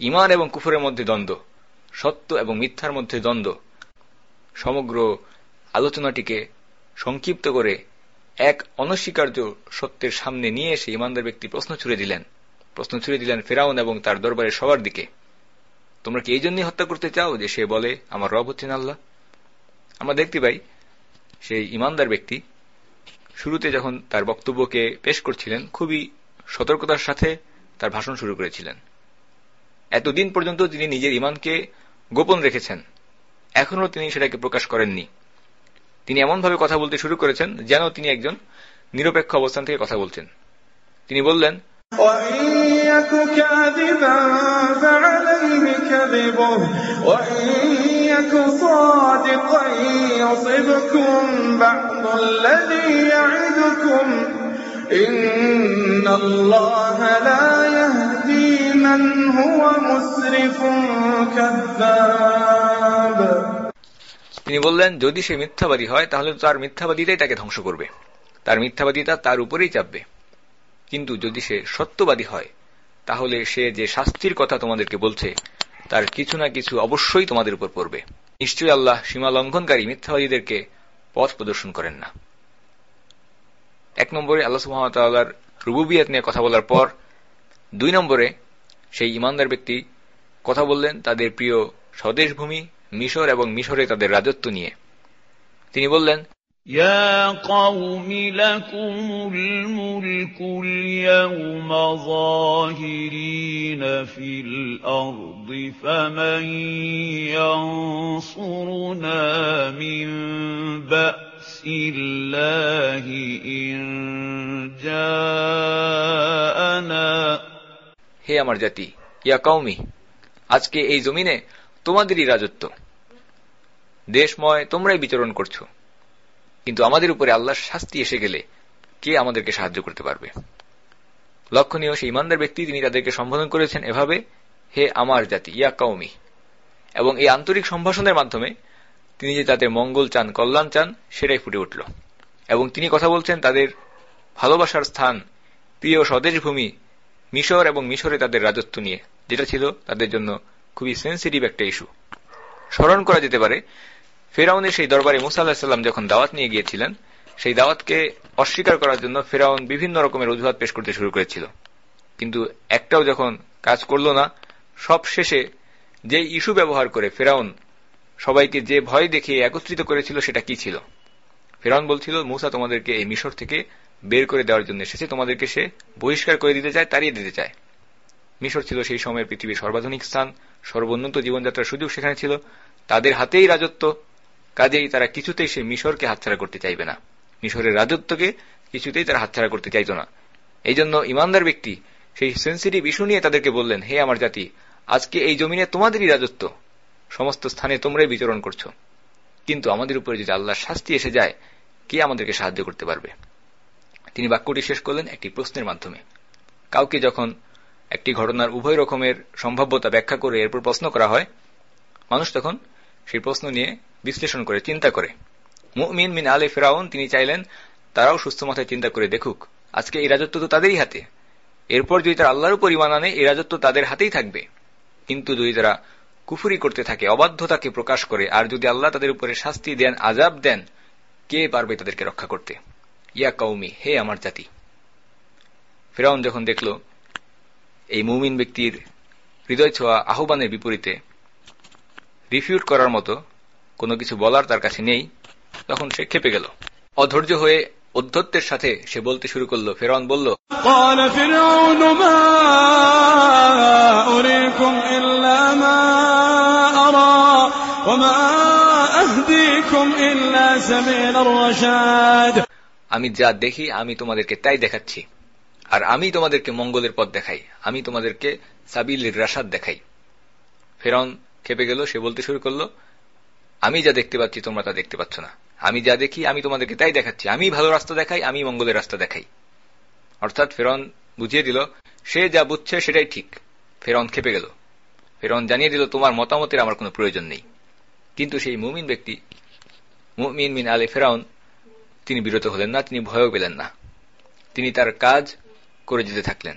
ইমান এবং কুফরের মধ্যে দ্বন্দ্ব, সত্য এবং মিথ্যার মধ্যে দ্বন্দ্ব, সমগ্র আলোচনাটিকে সংক্ষিপ্ত করে এক অনস্বীকার্য সত্যের সামনে নিয়ে এসে ইমানদার ব্যক্তি প্রশ্ন ছুড়ে দিলেন। প্রশ্ন ছুড়ে দিলেন ফেরাউন এবং তার দরবারের সবার দিকে। তোমরা কি এই জন্যই হত্যা করতে চাও যে সে বলে, আমার রব হচ্ছেন আল্লাহ আমরা দেখতে পাই সেই ইমানদার ব্যক্তি শুরুতে যখন তার বক্তব্যকে পেশ করছিলেন খুবই সতর্কতার সাথে তার ভাষণ শুরু করেছিলেন এতদিন পর্যন্ত তিনি নিজের ইমানকে গোপন রেখেছেন এখনও তিনি সেটাকে প্রকাশ করেননি তিনি এমনভাবে কথা বলতে শুরু করেছেন যেন তিনি একজন নিরপেক্ষ অবস্থান থেকে কথা বলছেন তিনি বললেন وإن يك كاذبا فعليه كذبه وإن يك صادقا يصبكم بعض الذي يعدكم إن الله لا يهدي من هو مسرف كذاب তিনি বললেন যদি সে মিথ্যাবাদী হয় তাহলে তার মিথ্যাবাদীটাই তাকে ধ্বংস করবে তার মিথ্যাবাদীতা তার উপরেই চাপবে কিন্তু যদি সে সত্যবাদী হয় তাহলে সে যে শাস্তির কথা তোমাদেরকে বলছে তার কিছু না কিছু অবশ্যই তোমাদের উপর পড়বে। নিশ্চয়ই আল্লাহ সীমা লঙ্ঘনকারী মিথ্যাবাদীদেরকে পথ প্রদর্শন করেন না। এক নম্বরে আল্লাহ সুহামতাল্লাহর রুবুবিয়াত নিয়ে কথা বলার পর, দুই নম্বরে সেই ইমানদার ব্যক্তি কথা বললেন তাদের প্রিয় স্বদেশভূমি মিশর এবং মিশরে তাদের রাজত্ব নিয়ে। তিনি বললেন يا قوم لكم الملك اليوم ظاهرين في الأرض فمن ينصرنا من بأس الله إن جاءنا হে আমার জাতি ইয়া কৌমি আজকে এই জমিনে তোমাদেরই রাজত্ব দেশময় তোমরাই বিচরণ করছো কিন্তু আমাদের উপরে আল্লাহর শাস্তি এসে গেলে কে আমাদেরকে সাহায্য করতে পারবে? লক্ষণীয় সেই ইমানদার ব্যক্তি তিনি তাদেরকে সম্বোধন করেছেন এভাবে, হে আমার জাতি, ইয়া কৌমি এবং এই আন্তরিক সম্ভাষণের মাধ্যমে তিনি যে তাদের মঙ্গল চান, কল্যাণ চান, সেটাই ফুটে উঠল। এবং তিনি কথা বলছেন তাদের ভালোবাসার স্থান, প্রিয় স্বদেশ ভূমি মিশর এবং মিশরে তাদের রাজত্ব নিয়ে, যেটা ছিল তাদের জন্য খুবই সেন্সিটিভ একটা ইস্যু স্মরণ করা যেতে পারে ফেরাউনের সেই দরবারে মুসা আল্লাহিসাল্লাম যখন দাওয়াত নিয়ে গিয়েছিলেন, সেই দাওয়াতকে অস্বীকার করার জন্য ফেরাউন বিভিন্ন রকমের অজুহাত পেশ করতে শুরু করেছিল। কিন্তু একটাও যখন কাজ করল না, সব শেষে যে ইস্যু ব্যবহার করে ফেরাউন সবাইকে যে ভয় দেখিয়ে একত্রিত করেছিল, সেটা কি ছিল? ফেরাউন বলছিল, মুসা তোমাদেরকে এই মিশর থেকে বের করে দেওয়ার জন্য এসেছে। তোমাদেরকে সে বহিষ্কার করে দিতে চায়, তাড়িয়ে দিতে চায়। মিশর ছিল সেই সময়ের পৃথিবীর সর্বাধুনিক স্থান, সর্বোন্নত জীবনযাত্রার সুযোগ সেখানে ছিল। তাদের হাতেই রাজত্ব কাজেই তারা কিছুতেই সে মিশরকে হাতছাড়া করতে চাইবে না। মিশরের রাজত্বকে কিছুতেই তারা হাতছাড়া করতে চাইত না। এই জন্য ইমানদার ব্যক্তি সেই সেন্সিটিভ ইস্যু নিয়ে তাদেরকে বললেন, হে আমার জাতি, আজকে এই জমিনে তোমাদেরই রাজত্ব। সমস্ত স্থানে তোমরাই বিচরণ করছ। কিন্তু আমাদের উপরে যদি আল্লাহর শাস্তি এসে যায়, কে আমাদেরকে সাহায্য করতে পারবে? তিনি বাক্যটি শেষ করলেন একটি প্রশ্নের মাধ্যমে। কাউকে যখন একটি ঘটনার উভয় রকমের সম্ভাব্যতা ব্যাখ্যা করে এরপর প্রশ্ন করা হয়, মানুষ তখন সেই প্রশ্ন নিয়ে বিশ্লেষণ করে, চিন্তা করে। মুমিন মিন আলে ফেরাউন, তিনি চাইলেন তারাও সুস্থ মাথায় চিন্তা করে দেখুক, আজকে এই রাজত্ব তো তাদেরই হাতে। এরপর যদি তারা আল্লাহর উপর ইমান আনে, এই রাজত্ব তাদের হাতেই থাকবে। কিন্তু যদি তারা কুফুরি করতে থাকে, অবাধ্যতাকে প্রকাশ করে, আর যদি আল্লাহ তাদের উপরে শাস্তি দেন আজাব দেন, কে পারবে তাদেরকে রক্ষা করতে? ইয়া কৌমি হে আমার জাতি। ফেরাউন যখন দেখল এই মুমিন ব্যক্তির হৃদয় ছোঁয়া আহ্বানের বিপরীতে, রিফিউট করার মতো কোনো কিছু বলার তার কাছে নেই তখন সে খেপে গেল। অধৈর্য হয়ে অধ্যত্বের সাথে সে বলতে শুরু করল ফেরন বলল আমি যা দেখি আমি তোমাদেরকে তাই দেখাচ্ছি। আর আমি তোমাদেরকে মঙ্গলের পথ দেখাই আমি তোমাদেরকে সাবিল রাসাদ দেখাই। ফেরন খেপে গেল সে বলতে শুরু করল আমি যা দেখতে পাচ্ছি, তোমরা তা দেখতে পাচ্ছ না। আমি যা দেখি, আমি তোমাদেরকে তাই দেখাচ্ছি। আমি ভালো রাস্তা দেখাই, আমি মঙ্গলের রাস্তা দেখাই। অর্থাৎ ফেরন বুঝিয়ে দিল, সে যা বুঝছে সেটাই ঠিক। ফেরন খেপে গেল। ফেরন জানিয়ে দিল, তোমার মতামতের আমার কোনো প্রয়োজন নেই। কিন্তু সেই মুমিন ব্যক্তি, মুমিন মিন আলে ফেরাউন, তিনি বিরত হলেন না, তিনি ভয়ও পেলেন না। তিনি তার কাজ করে যেতে থাকলেন।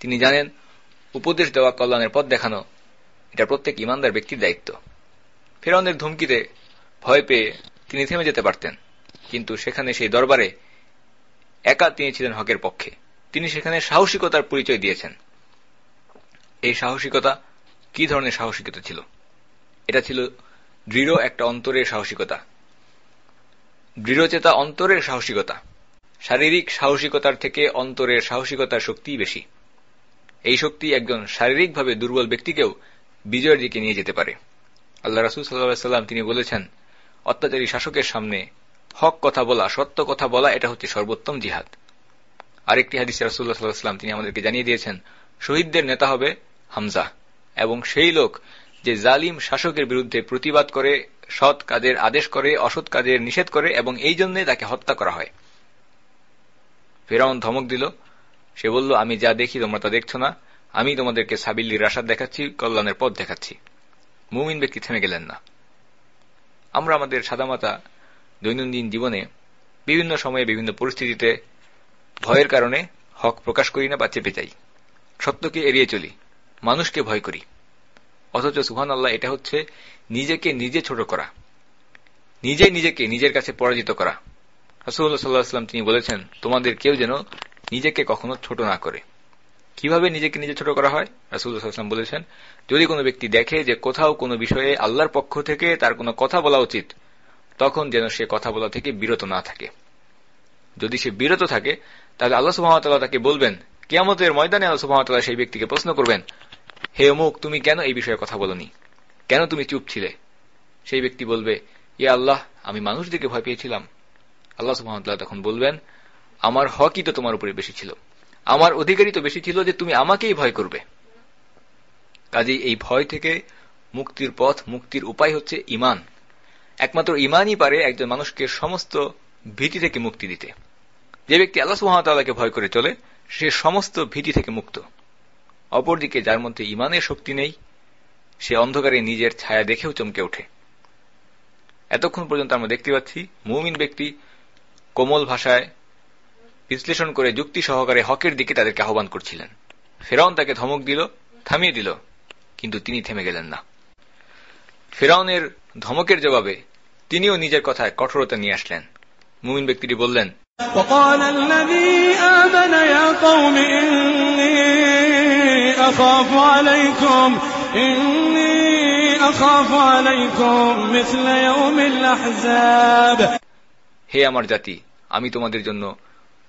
তিনি জানেন, উপদেশ দেওয়া কল্যাণের পথ দেখানো, এটা প্রত্যেক ইমানদার ব্যক্তির দায়িত্ব। ফেরাউনের ধমকিতে ভয় পেয়ে তিনি থেমে যেতে পারতেন। কিন্তু সেখানে সেই দরবারে একা তিনি ছিলেন হকের পক্ষে। তিনি সেখানে সাহসিকতার পরিচয় দিয়েছেন। এই সাহসিকতা কি ধরনের সাহসিকতা ছিল? এটা ছিল দৃঢ় একটা অন্তরের সাহসিকতা। দৃঢ়চেতা অন্তরের সাহসিকতা। শারীরিক সাহসিকতার থেকে অন্তরের সাহসিকতার শক্তি বেশি। এই শক্তি একজন শারীরিকভাবে দুর্বল ব্যক্তিকেও বিজয়ের দিকে নিয়ে যেতে পারে। আল্লাহ রাসুল সাল্লাম তিনি বলেছেন, অত্যাচারী শাসকের সামনে হক কথা বলা, সত্য কথা বলা, এটা হচ্ছে সর্বোত্তম জিহাদ। আরেকটি হাদিস রাসুল্লাহ সাল্লাহাম তিনি আমাদেরকে জানিয়ে দিয়েছেন, শহীদদের নেতা হবে হামজা এবং সেই লোক যে জালিম শাসকের বিরুদ্ধে প্রতিবাদ করে, সৎ কাজের আদেশ করে, অসৎ কাজের নিষেধ করে এবং এই জন্যে তাকে হত্যা করা হয়। ফেরাউন ধমক দিল, সে বলল, আমি যা দেখি তোমরা তা দেখছ না। আমি তোমাদেরকে সাবিল্লির রাসাদ দেখাচ্ছি, কল্যাণের পথ দেখাচ্ছি। মুমিন ব্যক্তি থেমে গেলেন না। আমরা আমাদের সাদামাতা দৈনন্দিন জীবনে বিভিন্ন সময়ে বিভিন্ন পরিস্থিতিতে ভয়ের কারণে হক প্রকাশ করি না বা চেপে যাই। সত্যকে এড়িয়ে চলি, মানুষকে ভয় করি। অথচ সুহান আল্লাহ এটা হচ্ছে নিজেকে নিজে ছোট করা, নিজে নিজেকে নিজের কাছে পরাজিত করা। রাসুল্লাহ সাল্লাহাম তিনি বলেছেন, তোমাদের কেউ যেন নিজেকে কখনো ছোট না করে। কীভাবে নিজেকে নিজে ছোট করা হয়? রাসুল্লাহাম বলেছেন, যদি কোনো ব্যক্তি দেখে যে কোথাও কোনো বিষয়ে আল্লাহর পক্ষ থেকে তার কোনো কথা বলা উচিত, তখন যেন সে কথা বলা থেকে বিরত না থাকে। যদি সে বিরত থাকে, তাহলে আল্লাহ সুহামতাল্লাহ তাকে বলবেন, কেয়ামতের ময়দানে আল্লাহ সুহামতাল্লাহ সেই ব্যক্তিকে প্রশ্ন করবেন, হে অমুক, তুমি কেন এই বিষয়ে কথা বলনি? কেন তুমি চুপ ছিলে? সেই ব্যক্তি বলবে ইয়ে আল্লাহ, আমি মানুষদেরকে ভয় পেয়েছিলাম। আল্লাহ সুহামতাল্লাহ তখন বলবেন, আমার হকই তো তোমার উপরে বেশি ছিল। আমার অধিকারই তো বেশি ছিল যে তুমি আমাকেই ভয় করবে। কাজেই এই ভয় থেকে মুক্তির পথ, মুক্তির উপায় হচ্ছে ইমান একমাত্র ইমানই পারে একজন মানুষকে সমস্ত ভীতি থেকে মুক্তি দিতে। যে ব্যক্তি আল্লাহ সুহামতাল্লাহকে ভয় করে চলে, সে সমস্ত ভীতি থেকে মুক্ত। অপরদিকে যার মধ্যে ইমানের শক্তি নেই, সে অন্ধকারে নিজের ছায়া দেখেও চমকে ওঠে। এতক্ষণ পর্যন্ত আমরা দেখতে পাচ্ছি, মুমিন ব্যক্তি কোমল ভাষায় বিশ্লেষণ করে যুক্তি সহকারে হকের দিকে তাদেরকে আহ্বান করছিলেন। ফেরাউন তাকে ধমক দিল থামিয়ে দিল কিন্তু তিনি থেমে গেলেন না। ফেরাউনের ধমকের জবাবে তিনিও নিজের কথায় কঠোরতা নিয়ে আসলেন। মুমিন ব্যক্তিটি বললেন হে আমার জাতি আমি তোমাদের জন্য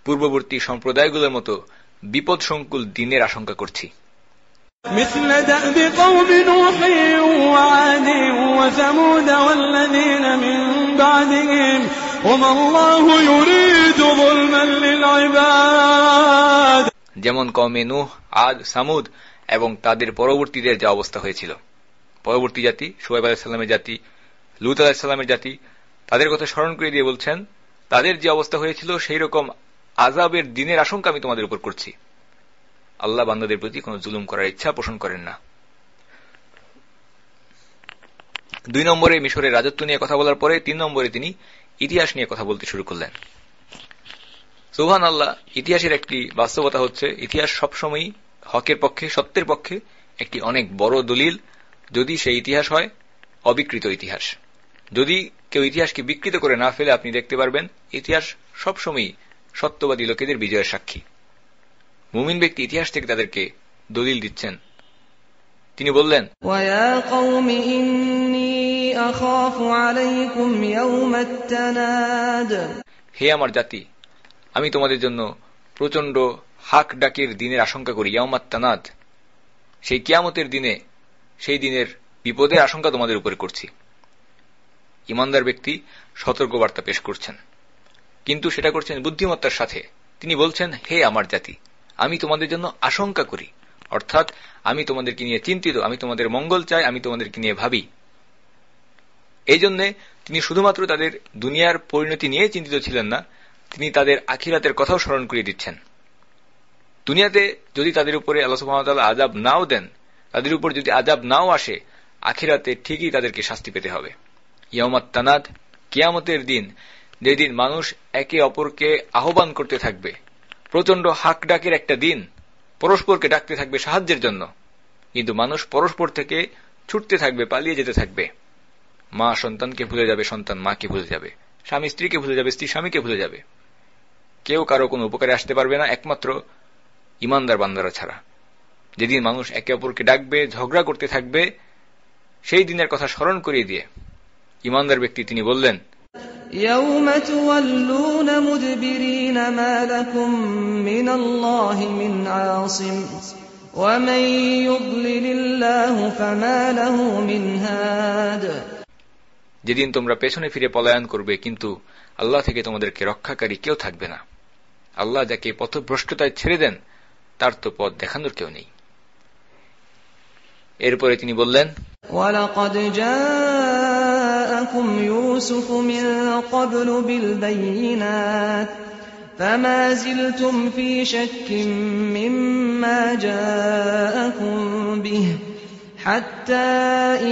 পূর্ববর্তী সম্প্রদায়গুলোর মতো বিপদ সংকুল দিনের আশঙ্কা করছি مثل دأب قوم نوح وعاد وثمود والذين من بعدهم وما الله يريد ظلما للعباد যেমন কমে নুহ আদ সামুদ এবং তাদের পরবর্তীদের যা অবস্থা হয়েছিল পরবর্তী জাতি সোয়েব আলাহিসাল্লামের জাতি লুত আলাহিসাল্লামের জাতি তাদের কথা স্মরণ করে দিয়ে বলছেন তাদের যে অবস্থা হয়েছিল সেই রকম আজাবের দিনের আশঙ্কা আমি তোমাদের উপর করছি। আল্লাহ বান্দাদের প্রতি কোনো জুলুম করার ইচ্ছা পোষণ করেন না। দুই নম্বরে মিশরের রাজত্ব নিয়ে কথা বলার পরে তিন নম্বরে তিনি ইতিহাস নিয়ে কথা বলতে শুরু করলেন। সুহান আল্লাহ ইতিহাসের একটি বাস্তবতা হচ্ছে, ইতিহাস সবসময়ই হকের পক্ষে, সত্যের পক্ষে একটি অনেক বড় দলিল। যদি সেই ইতিহাস হয়, অবিকৃত ইতিহাস। যদি কেউ ইতিহাসকে বিকৃত করে না ফেলে, আপনি দেখতে পারবেন, ইতিহাস সবসময়ই সত্যবাদী লোকেদের বিজয়ের সাক্ষী। মুমিন ব্যক্তি ইতিহাস থেকে তাদেরকে দলিল দিচ্ছেন। তিনি বললেন হে আমার জাতি আমি তোমাদের জন্য প্রচণ্ড হাক ডাকের দিনের আশঙ্কা করি ইয়ামাত্তানাদ সেই কিয়ামতের দিনে সেই দিনের বিপদের আশঙ্কা তোমাদের উপরে করছি। ইমানদার ব্যক্তি সতর্কবার্তা পেশ করছেন। কিন্তু সেটা করছেন বুদ্ধিমত্তার সাথে। তিনি বলছেন, হে আমার জাতি, আমি তোমাদের জন্য আশঙ্কা করি। অর্থাৎ, আমি তোমাদেরকে নিয়ে চিন্তিত, আমি তোমাদের মঙ্গল চাই, আমি তোমাদেরকে নিয়ে ভাবি। এই জন্যে তিনি শুধুমাত্র তাদের দুনিয়ার পরিণতি নিয়ে চিন্তিত ছিলেন না, তিনি তাদের আখিরাতের কথাও স্মরণ করিয়ে দিচ্ছেন। দুনিয়াতে যদি তাদের উপরে আল্লাহ সুহামতাল্লাহ আজাব নাও দেন, তাদের উপর যদি আজাব নাও আসে, আখিরাতে ঠিকই তাদেরকে শাস্তি পেতে হবে। ইয়ামাত কিয়ামতের দিন যেদিন মানুষ একে অপরকে আহ্বান করতে থাকবে প্রচণ্ড হাক ডাকের একটা দিন পরস্পরকে ডাকতে থাকবে সাহায্যের জন্য। কিন্তু মানুষ পরস্পর থেকে ছুটতে থাকবে, পালিয়ে যেতে থাকবে। মা সন্তানকে ভুলে যাবে, সন্তান মাকে ভুলে যাবে। স্বামী স্ত্রীকে ভুলে যাবে, স্ত্রী স্বামীকে ভুলে যাবে। কেউ কারও কোনো উপকারে আসতে পারবে না, একমাত্র ইমানদার বান্দারা ছাড়া। যেদিন মানুষ একে অপরকে ডাকবে, ঝগড়া করতে থাকবে, সেই দিনের কথা স্মরণ করিয়ে দিয়ে ইমানদার ব্যক্তি তিনি বললেন يوم تولون مدبرين ما لكم من الله من عاصم ومن يضلل الله فما له من هاد যেদিন তোমরা পেছনে ফিরে পলায়ন করবে কিন্তু আল্লাহ থেকে তোমাদেরকে রক্ষাকারী কেউ থাকবে না আল্লাহ যাকে পথভ্রষ্টতায় ছেড়ে দেন তার তো পথ দেখানোর কেউ নেই এরপরে তিনি বললেন ولقد جاءكم يوسف من قبل بالبينات فما زلتم في شك مما جاءكم به حتى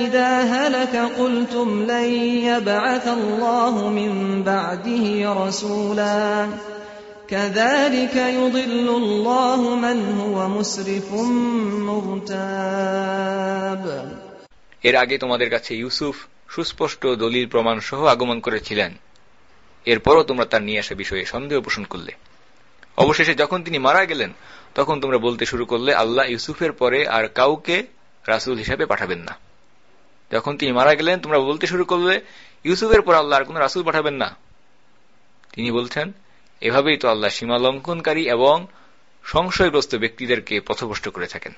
إذا هلك قلتم لن يبعث الله من بعده رسولا كذلك يضل الله من هو مسرف مرتاب এর আগে তোমাদের কাছে ইউসুফ সুস্পষ্ট দলিল প্রমাণ সহ আগমন করেছিলেন। এরপরও তোমরা তার নিয়ে আসা বিষয়ে সন্দেহ পোষণ করলে। অবশেষে যখন তিনি মারা গেলেন, তখন তোমরা বলতে শুরু করলে, আল্লাহ ইউসুফের পরে আর কাউকে রাসুল হিসাবে পাঠাবেন না। যখন তিনি মারা গেলেন, তোমরা বলতে শুরু করলে, ইউসুফের পর আল্লাহ আর কোন রাসুল পাঠাবেন না। তিনি বলছেন, এভাবেই তো আল্লাহ সীমা লঙ্ঘনকারী এবং সংশয়গ্রস্ত ব্যক্তিদেরকে পথভ্রষ্ট করে থাকেন।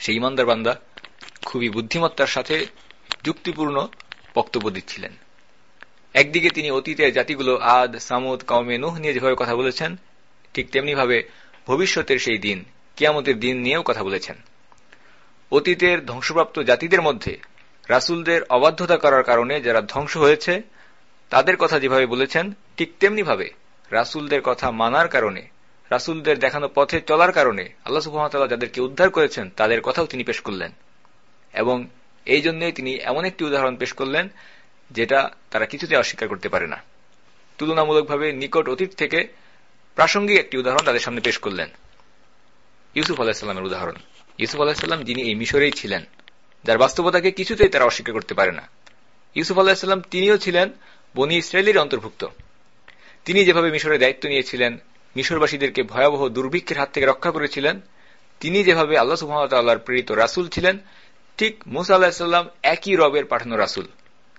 সেই ইমানদার বান্দা খুবই বুদ্ধিমত্তার সাথে যুক্তিপূর্ণ বক্তব্য দিচ্ছিলেন। একদিকে তিনি অতীতের জাতিগুলো আদ, সামুদ কাউমে নুহ নিয়ে যেভাবে কথা বলেছেন, ঠিক তেমনিভাবে ভবিষ্যতের সেই দিন, কিয়ামতের দিন নিয়েও কথা বলেছেন। অতীতের ধ্বংসপ্রাপ্ত জাতিদের মধ্যে রাসুলদের অবাধ্যতা করার কারণে যারা ধ্বংস হয়েছে, তাদের কথা যেভাবে বলেছেন, ঠিক তেমনিভাবে রাসুলদের কথা মানার কারণে, রাসুলদের দেখানো পথে চলার কারণে আল্লাহ সুহামতাল্লাহ যাদেরকে উদ্ধার করেছেন, তাদের কথাও তিনি পেশ করলেন। এবং এই জন্যই তিনি এমন একটি উদাহরণ পেশ করলেন, যেটা তারা কিছুতে অস্বীকার করতে পারে না। তুলনামূলকভাবে নিকট অতীত থেকে প্রাসঙ্গিক একটি উদাহরণ তাদের সামনে পেশ করলেন। ইউসুফ আলাহিসাল্লামের উদাহরণ। ইউসুফ আলাহিসাল্লাম যিনি এই মিশরেই ছিলেন, যার বাস্তবতাকে কিছুতেই তারা অস্বীকার করতে পারে না। ইউসুফ আলাহিসাল্লাম তিনিও ছিলেন বনি ইসরায়েলের অন্তর্ভুক্ত। তিনি যেভাবে মিশরের দায়িত্ব নিয়েছিলেন, মিশরবাসীদেরকে ভয়াবহ দুর্ভিক্ষের হাত থেকে রক্ষা করেছিলেন, তিনি যেভাবে আল্লাহ সুহামতাল্লাহর প্রেরিত রাসুল ছিলেন ঠিক মুসা আল্লাহিসাল্লাম একই রবের পাঠানো রাসুল।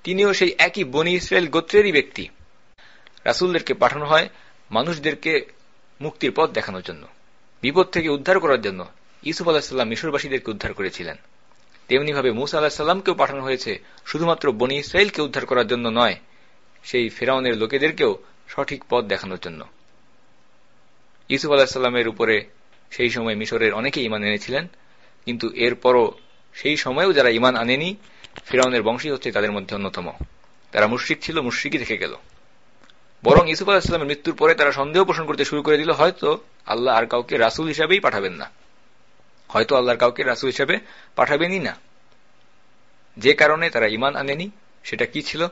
তিনিও সেই একই বনি ইসরায়েল গোত্রেরই ব্যক্তি। রাসুলদেরকে পাঠানো হয় মানুষদেরকে মুক্তির পথ দেখানোর জন্য, বিপদ থেকে উদ্ধার করার জন্য। ইসুফ আলাহিসাল্লাম মিশরবাসীদেরকে উদ্ধার করেছিলেন। তেমনিভাবে মুসা আলাহিসাল্লামকেও পাঠানো হয়েছে শুধুমাত্র বনি ইসরায়েলকে উদ্ধার করার জন্য নয়, সেই ফেরাউনের লোকেদেরকেও সঠিক পথ দেখানোর জন্য। ইসুফ আলাহিসাল্লামের উপরে সেই সময় মিশরের অনেকেই ইমান এনেছিলেন, কিন্তু এরপরও সেই সময়েও যারা ইমান আনেনি, ফিরাউনের বংশী হচ্ছে তাদের মধ্যে অন্যতম। তারা মুশ্রিক ছিল, মুশ্রিকই থেকে গেল। বরং ইসুফ আলাহিসামের মৃত্যুর পরে তারা সন্দেহ পোষণ করতে শুরু করে দিল, হয়তো আল্লাহ আর কাউকে রাসুল হিসাবেই পাঠাবেন না। হয়তো আল্লাহর কাউকে রাসুল হিসাবে পাঠাবেনই না। যে কারণে তারা ইমান আনেনি, সেটা কি ছিল?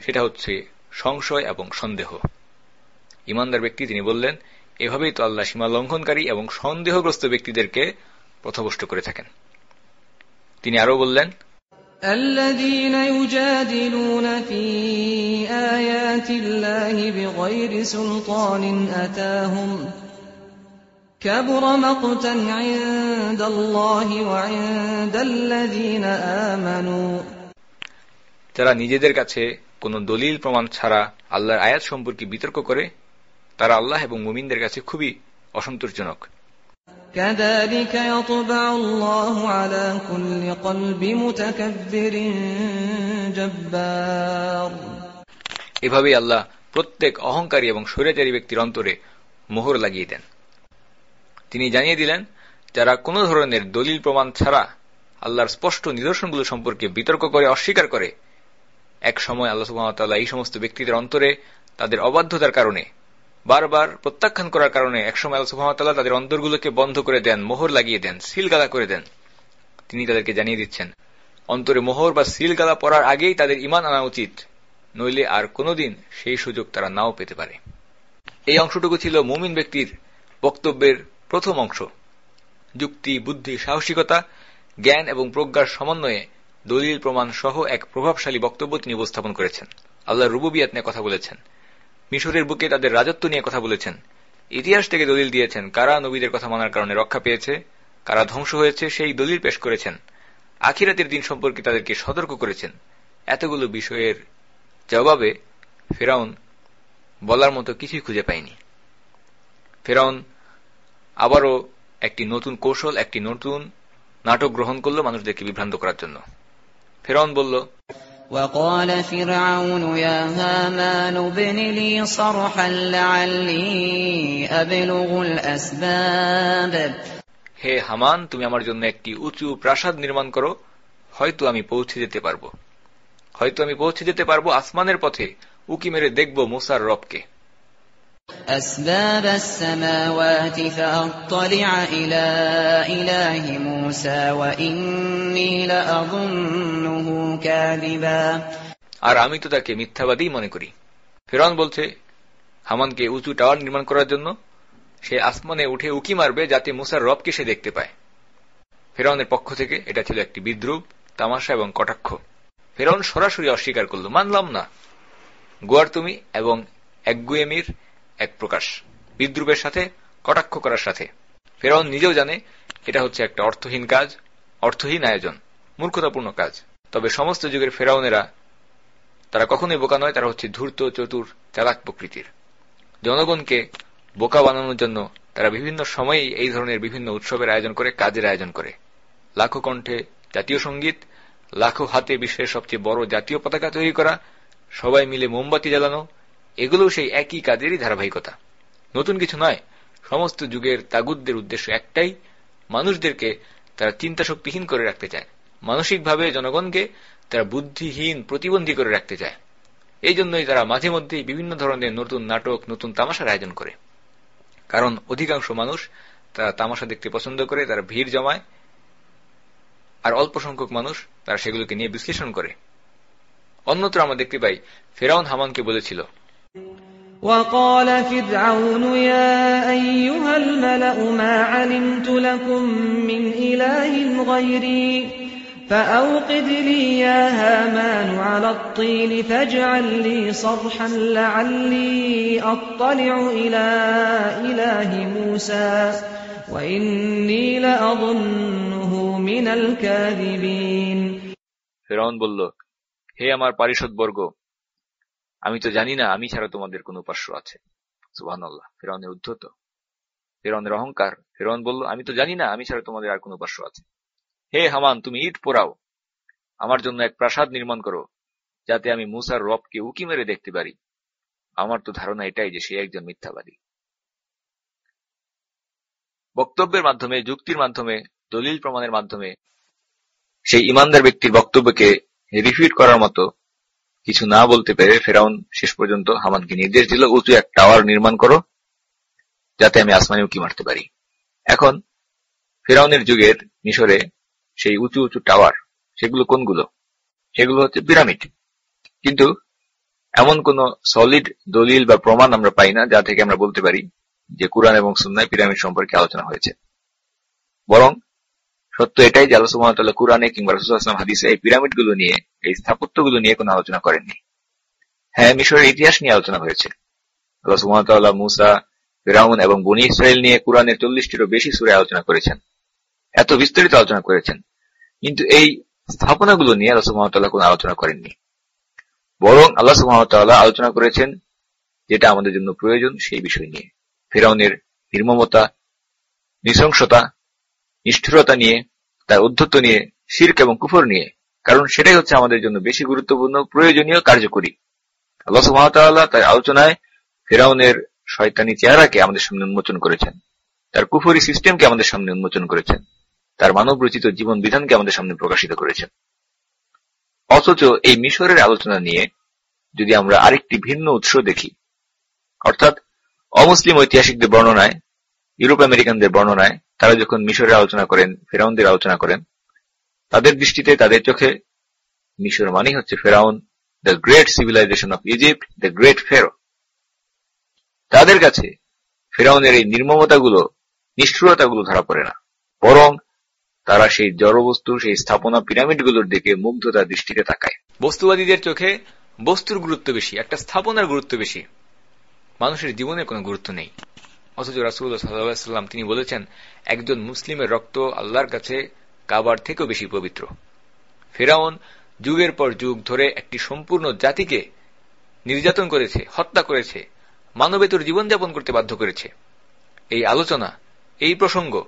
সেটা হচ্ছে সংশয় এবং সন্দেহ। ইমানদার ব্যক্তি তিনি বললেন, এভাবেই তো আল্লাহ সীমা লঙ্ঘনকারী এবং সন্দেহগ্রস্ত ব্যক্তিদেরকে পথভষ্ট করে থাকেন। তিনি আরও বললেন الذين يجادلون في آيات الله بغير سلطان أتاهم كبر مقتا عند الله وعند الذين آمنوا যারা নিজেদের কাছে কোনো দলিল প্রমাণ ছাড়া আল্লাহর আয়াত সম্পর্কে বিতর্ক করে তারা আল্লাহ এবং মুমিনদের কাছে খুবই অসন্তোষজনক كذلك يطبع الله على كل قلب متكبر جبار এভাবেই আল্লাহ প্রত্যেক অহংকারী এবং স্বৈরাচারী ব্যক্তির অন্তরে মোহর লাগিয়ে দেন তিনি জানিয়ে দিলেন যারা কোনো ধরনের দলিল প্রমাণ ছাড়া আল্লাহর স্পষ্ট নিদর্শনগুলো সম্পর্কে বিতর্ক করে অস্বীকার করে এক সময় আল্লাহ সুহামতাল্লাহ এই সমস্ত ব্যক্তিদের অন্তরে তাদের অবাধ্যতার কারণে বারবার প্রত্যাখ্যান করার কারণে একসময় আল্লাহ সুহামতাল্লাহ তাদের অন্তরগুলোকে বন্ধ করে দেন, মোহর লাগিয়ে দেন, সিলগালা করে দেন। তিনি তাদেরকে জানিয়ে দিচ্ছেন, অন্তরে মোহর বা সিলগালা পড়ার আগেই তাদের ইমান আনা উচিত, নইলে আর কোনোদিন সেই সুযোগ তারা নাও পেতে পারে। এই অংশটুকু ছিল মুমিন ব্যক্তির বক্তব্যের প্রথম অংশ। যুক্তি, বুদ্ধি, সাহসিকতা, জ্ঞান এবং প্রজ্ঞার সমন্বয়ে দলিল প্রমাণ সহ এক প্রভাবশালী বক্তব্য তিনি উপস্থাপন করেছেন। আল্লাহ রুবুবিয়াত নিয়ে কথা বলেছেন। মিশরের বুকে তাদের রাজত্ব নিয়ে কথা বলেছেন। ইতিহাস থেকে দলিল দিয়েছেন কারা নবীদের কথা মানার কারণে রক্ষা পেয়েছে, কারা ধ্বংস হয়েছে সেই দলিল পেশ করেছেন। আখিরাতের দিন সম্পর্কে তাদেরকে সতর্ক করেছেন। এতগুলো বিষয়ের জবাবে ফেরাউন বলার মতো কিছুই খুঁজে পায়নি। ফেরাউন আবারও একটি নতুন কৌশল, একটি নতুন নাটক গ্রহণ করল মানুষদেরকে বিভ্রান্ত করার জন্য। ফেরাউন বলল وقال فرعون يا هامان ابن لي صرحا لعلي أبلغ الأسباب হে হামান তুমি আমার জন্য একটি উঁচু প্রাসাদ নির্মাণ করো হয়তো আমি পৌঁছে যেতে পারবো হয়তো আমি পৌঁছে যেতে পারবো আসমানের পথে উকি মেরে দেখব মুসার রবকে أسباب السماوات فأطلع إلى إله موسى وإني لأظنه كاذبا আর আমি তো তাকে মিথ্যাবাদী মনে করি ফেরন বলছে হামানকে উঁচু টাওয়ার নির্মাণ করার জন্য সে আসমানে উঠে উকি মারবে যাতে মুসার রবকে সে দেখতে পায় ফেরাউনের পক্ষ থেকে এটা ছিল একটি বিদ্রুপ তামাশা এবং কটাক্ষ ফেরাউন সরাসরি অস্বীকার করল মানলাম না গোয়ার তুমি এবং একগুয়েমির এক প্রকাশ, বিদ্রুপের সাথে, কটাক্ষ করার সাথে। ফেরাউন নিজেও জানে এটা হচ্ছে একটা অর্থহীন কাজ, অর্থহীন আয়োজন, মূর্খতাপূর্ণ কাজ। তবে সমস্ত যুগের ফেরাউনেরা, তারা কখনোই বোকা নয়, তারা হচ্ছে ধূর্ত, চতুর, চালাক প্রকৃতির। জনগণকে বোকা বানানোর জন্য তারা বিভিন্ন সময়েই এই ধরনের বিভিন্ন উৎসবের আয়োজন করে, কাজের আয়োজন করে। লাখো কণ্ঠে জাতীয় সংগীত, লাখো হাতে বিশ্বের সবচেয়ে বড় জাতীয় পতাকা তৈরি করা, সবাই মিলে মোমবাতি জ্বালানো এগুলোও সেই একই কাজেরই ধারাবাহিকতা। নতুন কিছু নয়, সমস্ত যুগের তাগুদদের উদ্দেশ্য একটাই, মানুষদেরকে তারা চিন্তা শক্তিহীন করে রাখতে চায়। মানসিকভাবে জনগণকে তারা বুদ্ধিহীন প্রতিবন্ধী করে রাখতে চায়। এই জন্যই তারা মাঝে মধ্যেই বিভিন্ন ধরনের নতুন নাটক, নতুন তামাশার আয়োজন করে। কারণ অধিকাংশ মানুষ তারা তামাশা দেখতে পছন্দ করে, তারা ভিড় জমায়, আর অল্প সংখ্যক মানুষ তারা সেগুলোকে নিয়ে বিশ্লেষণ করে। অন্যত্র আমরা দেখতে পাই, ফেরাউন হামানকে বলেছিল وقال فرعون يا أيها الملأ ما علمت لكم من إله غيري فأوقد لي يا هامان على الطين فاجعل لي صرحا لعلي أطلع إلى إله موسى وإني لأظنه من الكاذبين ফেরাউন বলল হে আমার পারিষদ বর্গ আমি তো জানি না, আমি ছাড়া তোমাদের কোন উপাস্য আছে। আল্লাহ ফেরাউনের উদ্ধত। ফেরাউনের অহংকার। ফেরাউন বলল, আমি তো জানি না, আমি ছাড়া তোমাদের আর কোন উপাস্য আছে। হে হামান, তুমি ইট পোড়াও। আমার জন্য এক প্রাসাদ নির্মাণ করো, যাতে আমি মুসার রবকে উকি মেরে দেখতে পারি। আমার তো ধারণা এটাই যে সে একজন মিথ্যাবাদী। বক্তব্যের মাধ্যমে, যুক্তির মাধ্যমে, দলিল প্রমাণের মাধ্যমে, সেই ইমানদার ব্যক্তির বক্তব্যকে রিফিউট করার মতো কিছু না বলতে পেরে ফেরাউন শেষ পর্যন্ত হামানকে নির্দেশ দিল, উঁচু এক টাওয়ার নির্মাণ করো, যাতে আমি আসমানে উকি মারতে পারি। এখন ফেরাউনের যুগের মিশরে সেই উঁচু উঁচু টাওয়ার, সেগুলো কোনগুলো? সেগুলো হচ্ছে পিরামিড। কিন্তু এমন কোন সলিড দলিল বা প্রমাণ আমরা পাই না, যা থেকে আমরা বলতে পারি যে কোরআন এবং সুন্নায় পিরামিড সম্পর্কে আলোচনা হয়েছে। বরং সত্য এটাই যে সুহামতাল্লাহ কোরআনে কিংবা রসুলাম হাদিসে এই পিরামিডগুলো নিয়ে এই স্থাপত্যগুলো নিয়ে কোনো আলোচনা করেননি। হ্যাঁ মিশরের ইতিহাস নিয়ে আলোচনা হয়েছে। মুসা, ফেরাউন এবং বনি ইসরায়েল নিয়ে কোরআনের চল্লিশটিরও বেশি সুরে আলোচনা করেছেন। এত বিস্তারিত আলোচনা করেছেন। কিন্তু এই স্থাপনাগুলো নিয়ে আল্লাহ সুহামতাল্লাহ কোন আলোচনা করেননি। বরং আল্লাহ সুহামতাল্লাহ আলোচনা করেছেন যেটা আমাদের জন্য প্রয়োজন সেই বিষয় নিয়ে। ফেরাউনের নির্মমতা, নৃশংসতা, নিষ্ঠুরতা নিয়ে, তার উদ্ধত্ত নিয়ে, শির্ক এবং কুফর নিয়ে কারণ সেটাই হচ্ছে আমাদের জন্য বেশি গুরুত্বপূর্ণ, প্রয়োজনীয়, কার্যকরী। আল্লাহ সুহামতাল্লাহ তার আলোচনায় ফেরাউনের শয়তানি চেহারাকে আমাদের সামনে উন্মোচন করেছেন। তার কুফরি সিস্টেমকে আমাদের সামনে উন্মোচন করেছেন। তার মানব রচিত জীবন বিধানকে আমাদের সামনে প্রকাশিত করেছেন। অথচ এই মিশরের আলোচনা নিয়ে যদি আমরা আরেকটি ভিন্ন উৎস দেখি, অর্থাৎ অমুসলিম ঐতিহাসিকদের বর্ণনায়, ইউরোপ আমেরিকানদের বর্ণনায়, তারা যখন মিশরের আলোচনা করেন, ফেরাউনদের আলোচনা করেন তাদের দৃষ্টিতে তাদের চোখে মিশর মানেই হচ্ছে ফেরাউন the great civilisation of Egypt the great Pharaoh তাদের কাছে ফেরাউনের এই নির্মমতাগুলো, নিষ্ঠুরতাগুলো ধরা পড়ে না। বরং তারা সেই জড়বস্তু, সেই স্থাপনা পিরামিডগুলোর দিকে মুগ্ধতার দৃষ্টিতে তাকায়। বস্তুবাদীদের চোখে বস্তুর গুরুত্ব বেশি, একটা স্থাপনার গুরুত্ব বেশি। মানুষের জীবনের কোনো গুরুত্ব নেই। অথচ রাসুল্লাহ সাল্লাম তিনি বলেছেন, একজন মুসলিমের রক্ত আল্লাহর কাছে কাবার থেকেও বেশি পবিত্র। ফেরাউন যুগের পর যুগ ধরে একটি সম্পূর্ণ জাতিকে নির্যাতন করেছে, হত্যা করেছে, মানবেতর জীবনযাপন করতে বাধ্য করেছে। এই আলোচনা, এই প্রসঙ্গ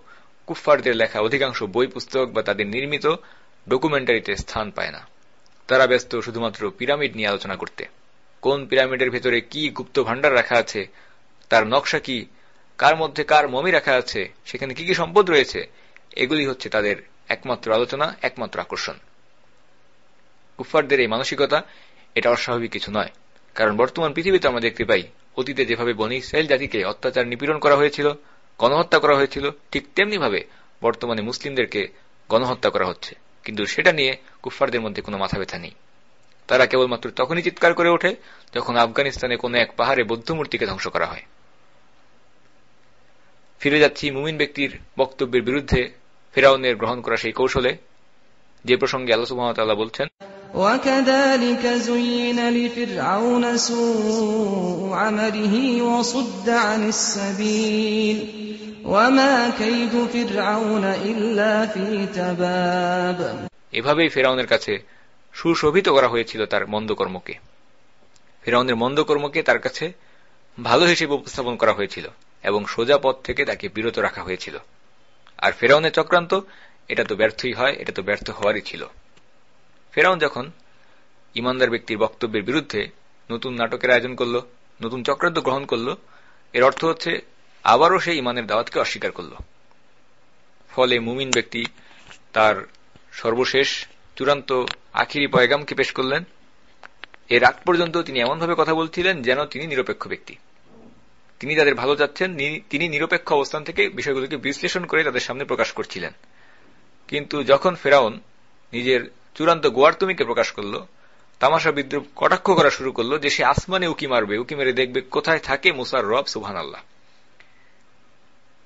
কুফফারদের লেখা অধিকাংশ বই পুস্তক বা তাদের নির্মিত ডকুমেন্টারিতে স্থান পায় না। তারা ব্যস্ত শুধুমাত্র পিরামিড নিয়ে আলোচনা করতে। কোন পিরামিডের ভেতরে কি গুপ্ত ভাণ্ডার রাখা আছে, তার নকশা কি, কার মধ্যে কার মমি রাখা আছে, সেখানে কি কি সম্পদ রয়েছে, এগুলি হচ্ছে তাদের একমাত্র আলোচনা, একমাত্র আকর্ষণ। কুফফারদের এই মানসিকতা, এটা অস্বাভাবিক কিছু নয়। কারণ বর্তমান পৃথিবীতে আমরা দেখতে পাই, অতীতে যেভাবে বনি ইসরায়েল জাতিকে অত্যাচার নিপীড়ন করা হয়েছিল, গণহত্যা করা হয়েছিল, ঠিক তেমনিভাবে বর্তমানে মুসলিমদেরকে গণহত্যা করা হচ্ছে। কিন্তু সেটা নিয়ে কুফফারদের মধ্যে কোনো মাথা ব্যথা নেই। তারা কেবলমাত্র তখনই চিৎকার করে ওঠে, যখন আফগানিস্তানে কোনো এক পাহাড়ে বৌদ্ধমূর্তিকে ধ্বংস করা হয়। ফিরে যাচ্ছি মুমিন ব্যক্তির বক্তব্যের বিরুদ্ধে ফেরাউনের গ্রহণ করা সেই কৌশলে যে প্রসঙ্গে আল্লাহ সুহামতাল্লাহ বলছেন وكذلك زين لفرعون سوء عمله وصد عن السبيل وما كيد فرعون إلا في تباب এভাবেই ফেরাউনের কাছে সুশোভিত করা হয়েছিল তার মন্দকর্মকে ফেরাউনের মন্দকর্মকে তার কাছে ভালো হিসেবে উপস্থাপন করা হয়েছিল এবং সোজা পথ থেকে তাকে বিরত রাখা হয়েছিল আর ফেরাউনের চক্রান্ত, এটা তো ব্যর্থই হয়, এটা তো ব্যর্থ হওয়ারই ছিল। ফেরাউন যখন ইমানদার ব্যক্তির বক্তব্যের বিরুদ্ধে নতুন নাটকের আয়োজন করল, নতুন চক্রান্ত গ্রহণ করল, এর অর্থ হচ্ছে আবারও সেই ইমানের দাওয়াতকে অস্বীকার করল। ফলে মুমিন ব্যক্তি তার সর্বশেষ চূড়ান্ত আখিরি পয়গামকে পেশ করলেন। এর আগ পর্যন্ত তিনি এমনভাবে কথা বলছিলেন যেন তিনি নিরপেক্ষ ব্যক্তি। তিনি তাদের ভালো যাচ্ছেন তিনি নিরপেক্ষ অবস্থান থেকে বিষয়গুলোকে বিশ্লেষণ করে তাদের সামনে প্রকাশ করছিলেন। কিন্তু যখন ফেরাউন নিজের চূড়ান্ত গোয়ার্তমিকে প্রকাশ করল, তামাশা বিদ্রুপ কটাক্ষ করা শুরু করল যে সে আসমানে উকি মারবে, উকি মেরে দেখবে কোথায় থাকে মুসার রব সুহান আল্লাহ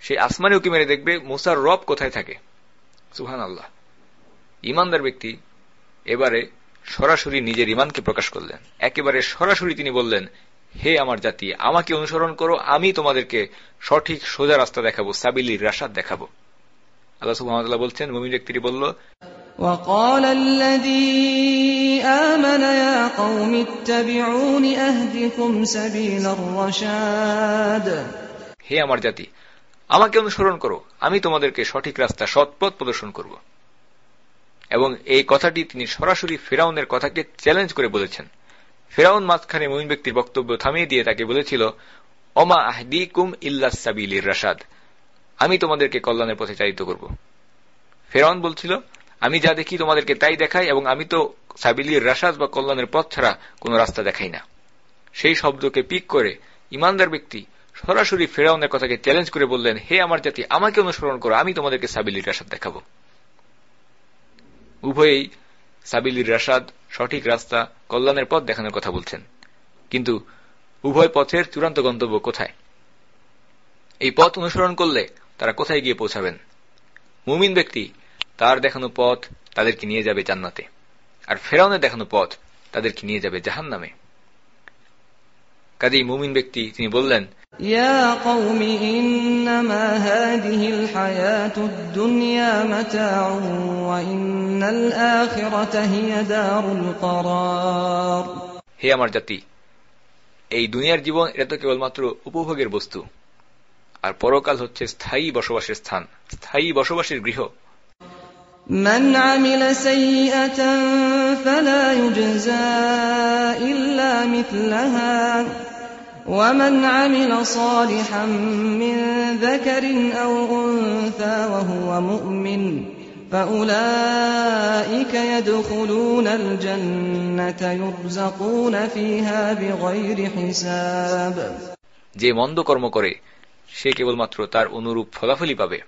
সে আসমানে উকি মেরে দেখবে মুসার রব কোথায় থাকে সুহান আল্লাহ ইমানদার ব্যক্তি এবারে সরাসরি নিজের ইমানকে প্রকাশ করলেন। একেবারে সরাসরি তিনি বললেন হে আমার জাতি আমাকে অনুসরণ করো আমি তোমাদেরকে সঠিক সোজা রাস্তা দেখাবো সাবিলির রাসাদ দেখাবো আল্লাহ সুহামতাল্লাহ বলছেন মুমিন ব্যক্তিটি বলল وقال الذي آمن يا قوم اتبعون أهدكم سبيل الرشاد হে আমার জাতি আমাকে অনুসরণ করো আমি তোমাদেরকে সঠিক রাস্তা সৎপথ প্রদর্শন করব এবং এই কথাটি তিনি সরাসরি ফেরাউনের কথাকে চ্যালেঞ্জ করে বলেছেন ফেরাউন মাঝখানে মুমিন ব্যক্তির বক্তব্য থামিয়ে দিয়ে তাকে বলেছিল অমা আহদিকুম ইল্লাস সাবিলির রাশাদ। আমি তোমাদেরকে কল্যাণের পথে চালিত করব। ফেরাউন বলছিল, আমি যা দেখি তোমাদেরকে তাই দেখাই এবং আমি তো সাবিলির রাসাদ বা কল্যাণের পথ ছাড়া কোন রাস্তা দেখাই না। সেই শব্দকে পিক করে ইমানদার ব্যক্তি সরাসরি ফেরাউনের কথাকে চ্যালেঞ্জ করে বললেন, হে আমার জাতি, আমাকে অনুসরণ করো, আমি তোমাদেরকে সাবিলির রাসাদ দেখাবো। উভয়েই সাবিলির রাসাদ সঠিক রাস্তা কল্যাণের পথ দেখানোর কথা বলছেন। কিন্তু উভয় পথের চূড়ান্ত গন্তব্য কোথায়? এই পথ অনুসরণ করলে তারা কোথায় গিয়ে পৌঁছাবেন? মুমিন ব্যক্তি তার দেখানো পথ তাদেরকে নিয়ে যাবে জান্নাতে। আর ফেরাউনের দেখানো পথ তাদেরকে নিয়ে যাবে জাহান নামে কাজেই মুমিন ব্যক্তি তিনি বললেন يا قوم إنما هذه الحياة الدنيا متاع وإن الآخرة هي دار القرار হে আমার জাতি এই দুনিয়ার জীবন এটা তো কেবলমাত্র উপভোগের বস্তু আর পরকাল হচ্ছে স্থায়ী বসবাসের স্থান স্থায়ী বসবাসের গৃহ من عمل سيئة فلا يجزى إلا مثلها ومن عمل صالحا من ذكر أو أنثى وهو مؤمن فأولئك يدخلون الجنة يرزقون فيها بغير حساب যে মন্দ কর্ম করে সে কেবলমাত্র তার অনুরূপ ফলাফলই পাবে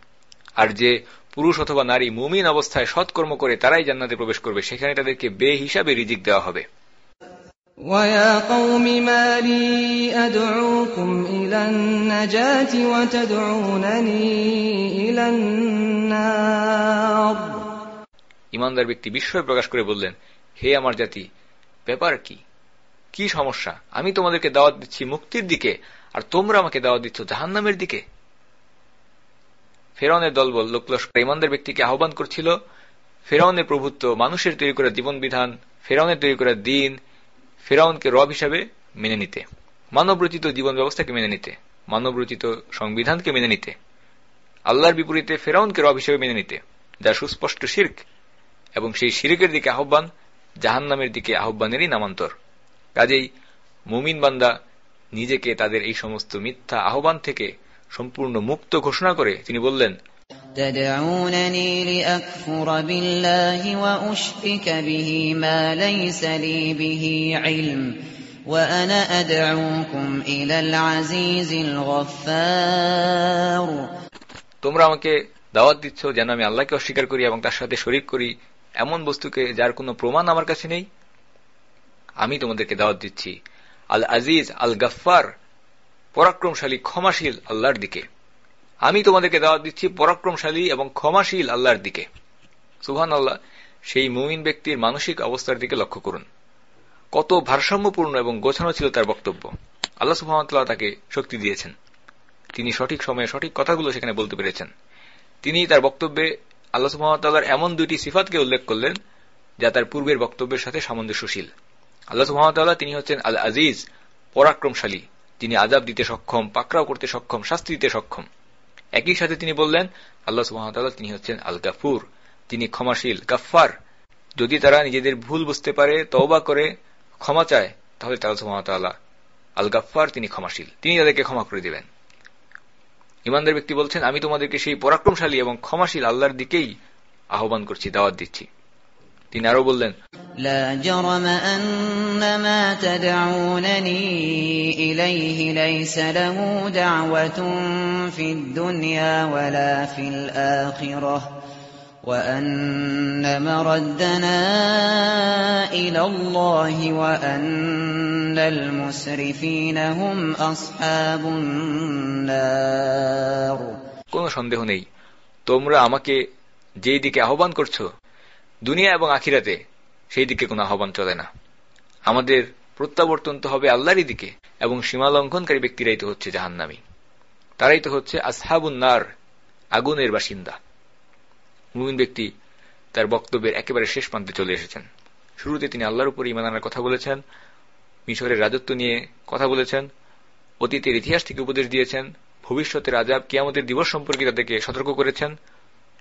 আর যে পুরুষ অথবা নারী মুমিন অবস্থায় সৎকর্ম করে তারাই জান্নাতে প্রবেশ করবে সেখানে তাদেরকে বে হিসাবে রিজিক দেওয়া হবে ويا قوم ما لي أدعوكم إلى النجاة وتدعونني إلى النار ইমানদার ব্যক্তি বিস্ময় প্রকাশ করে বললেন হে আমার জাতি ব্যাপার কি কি সমস্যা আমি তোমাদেরকে দাওয়াত দিচ্ছি মুক্তির দিকে আর তোমরা আমাকে দাওয়াত দিচ্ছ জাহান্নামের দিকে ফেরাউনের দলবল লোকলস্কর ইমানদার ব্যক্তিকে আহ্বান করছিল ফেরাউনের প্রভুত্ব মানুষের তৈরি করা জীবন বিধান ফেরাউনের তৈরি করা দিন ফেরাউনকে রব হিসাবে মেনে নিতে। মানবরচিত জীবন ব্যবস্থাকে মেনে নিতে। মানবরচিত সংবিধানকে মেনে নিতে। আল্লাহর বিপরীতে ফেরাউনকে রব হিসেবে মেনে নিতে। যা সুস্পষ্ট শির্ক এবং সেই শিরিকের দিকে আহ্বান জাহান নামের দিকে আহ্বানেরই নামান্তর। কাজেই মুমিন বান্দা নিজেকে তাদের এই সমস্ত মিথ্যা আহ্বান থেকে সম্পূর্ণ মুক্ত ঘোষণা করে তিনি বললেন تدعونني لأكفر بالله وأشرك به ما ليس لي به علم وأنا أدعوكم إلى العزيز الغفار তোমরা আমাকে দাওয়াত দিচ্ছ যেন আমি আল্লাহকে অস্বীকার করি এবং তার সাথে শরিক করি এমন বস্তুকে যার কোনো প্রমাণ আমার কাছে নেই আমি তোমাদেরকে দাওয়াত দিচ্ছি আল আজিজ আল গাফার পরাক্রমশালী ক্ষমাশীল আল্লাহর দিকে আমি তোমাদেরকে দাওয়াত দিচ্ছি পরাক্রমশালী এবং ক্ষমাশীল আল্লাহর দিকে। সুহান আল্লাহ সেই মুমিন ব্যক্তির মানসিক অবস্থার দিকে লক্ষ্য করুন। কত ভারসাম্যপূর্ণ এবং গোছানো ছিল তার বক্তব্য। আল্লাহ সুহামতাল্লাহ তাকে শক্তি দিয়েছেন। তিনি সঠিক সময়ে সঠিক কথাগুলো সেখানে বলতে পেরেছেন। তিনি তার বক্তব্যে আল্লাহ সুহামতাল্লাহর এমন দুইটি সিফাতকে উল্লেখ করলেন, যা তার পূর্বের বক্তব্যের সাথে সামঞ্জস্যশীল। আল্লাহ সুহামতাল্লাহ তিনি হচ্ছেন আল আজিজ পরাক্রমশালী তিনি আজাব দিতে সক্ষম, পাকড়াও করতে সক্ষম, শাস্তি দিতে সক্ষম। একই সাথে তিনি বললেন, আল্লাহ সুহামতাল্লাহ তিনি হচ্ছেন আল গাফুর তিনি ক্ষমাশীল গাফার যদি তারা নিজেদের ভুল বুঝতে পারে, তওবা করে, ক্ষমা চায়, তাহলে তারা সুহামতাল্লাহ আল গাফার তিনি ক্ষমাশীল। তিনি তাদেরকে ক্ষমা করে দেবেন ইমানদার ব্যক্তি বলছেন, আমি তোমাদেরকে সেই পরাক্রমশালী এবং ক্ষমাশীল আল্লাহর দিকেই আহ্বান করছি, দাওয়াত দিচ্ছি। তিনি আরো বললেন لا جرم أن ما تدعونني إليه ليس له دعوة في الدنيا ولا في الآخرة وأن مردنا إلى الله وأن المسرفين هم أصحاب النار কোনো সন্দেহ নেই তোমরা আমাকে যেই দিকে আহ্বান করছো দুনিয়া এবং আখিরাতে সেই দিকে কোনো আহ্বান চলে না। আমাদের প্রত্যাবর্তন তো হবে আল্লাহরই দিকে এবং সীমা লঙ্ঘনকারী ব্যক্তিরাই তো হচ্ছে জাহান্নামী। তারাই তো হচ্ছে আসহাবুন নার, আগুনের বাসিন্দা। মুমিন ব্যক্তি তার বক্তব্যের একেবারে শেষ প্রান্তে চলে এসেছেন। শুরুতে তিনি আল্লাহর উপর ইমান আনার কথা বলেছেন, মিশরের রাজত্ব নিয়ে কথা বলেছেন, অতীতের ইতিহাস থেকে উপদেশ দিয়েছেন, ভবিষ্যতের আজাব কিয়ামতের দিবস সম্পর্কে তাদেরকে সতর্ক করেছেন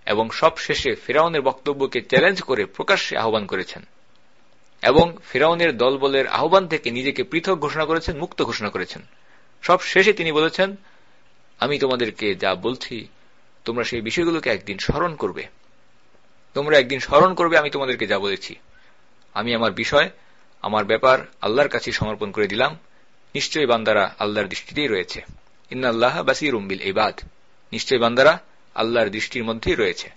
এবং সব শেষে ফেরাউনের বক্তব্যকে চ্যালেঞ্জ করে প্রকাশ্যে আহ্বান করেছেন। এবং ফেরাউনের দলবলের আহ্বান থেকে নিজেকে পৃথক ঘোষণা করেছেন, মুক্ত ঘোষণা করেছেন। সব শেষে তিনি বলেছেন, আমি তোমাদেরকে যা বলছি, তোমরা সেই বিষয়গুলোকে একদিন স্মরণ করবে। তোমরা একদিন স্মরণ করবে, আমি তোমাদেরকে যা বলেছি। আমি আমার বিষয়, আমার ব্যাপার আল্লাহর কাছে সমর্পণ করে দিলাম। নিশ্চয়ই বান্দারা আল্লাহর দৃষ্টিতেই রয়েছে। ইন্না আল্লাহ বাসির উম্বিল বাদ নিশ্চয়ই বান্দারা আল্লাহর দৃষ্টির মধ্যেই রয়েছে।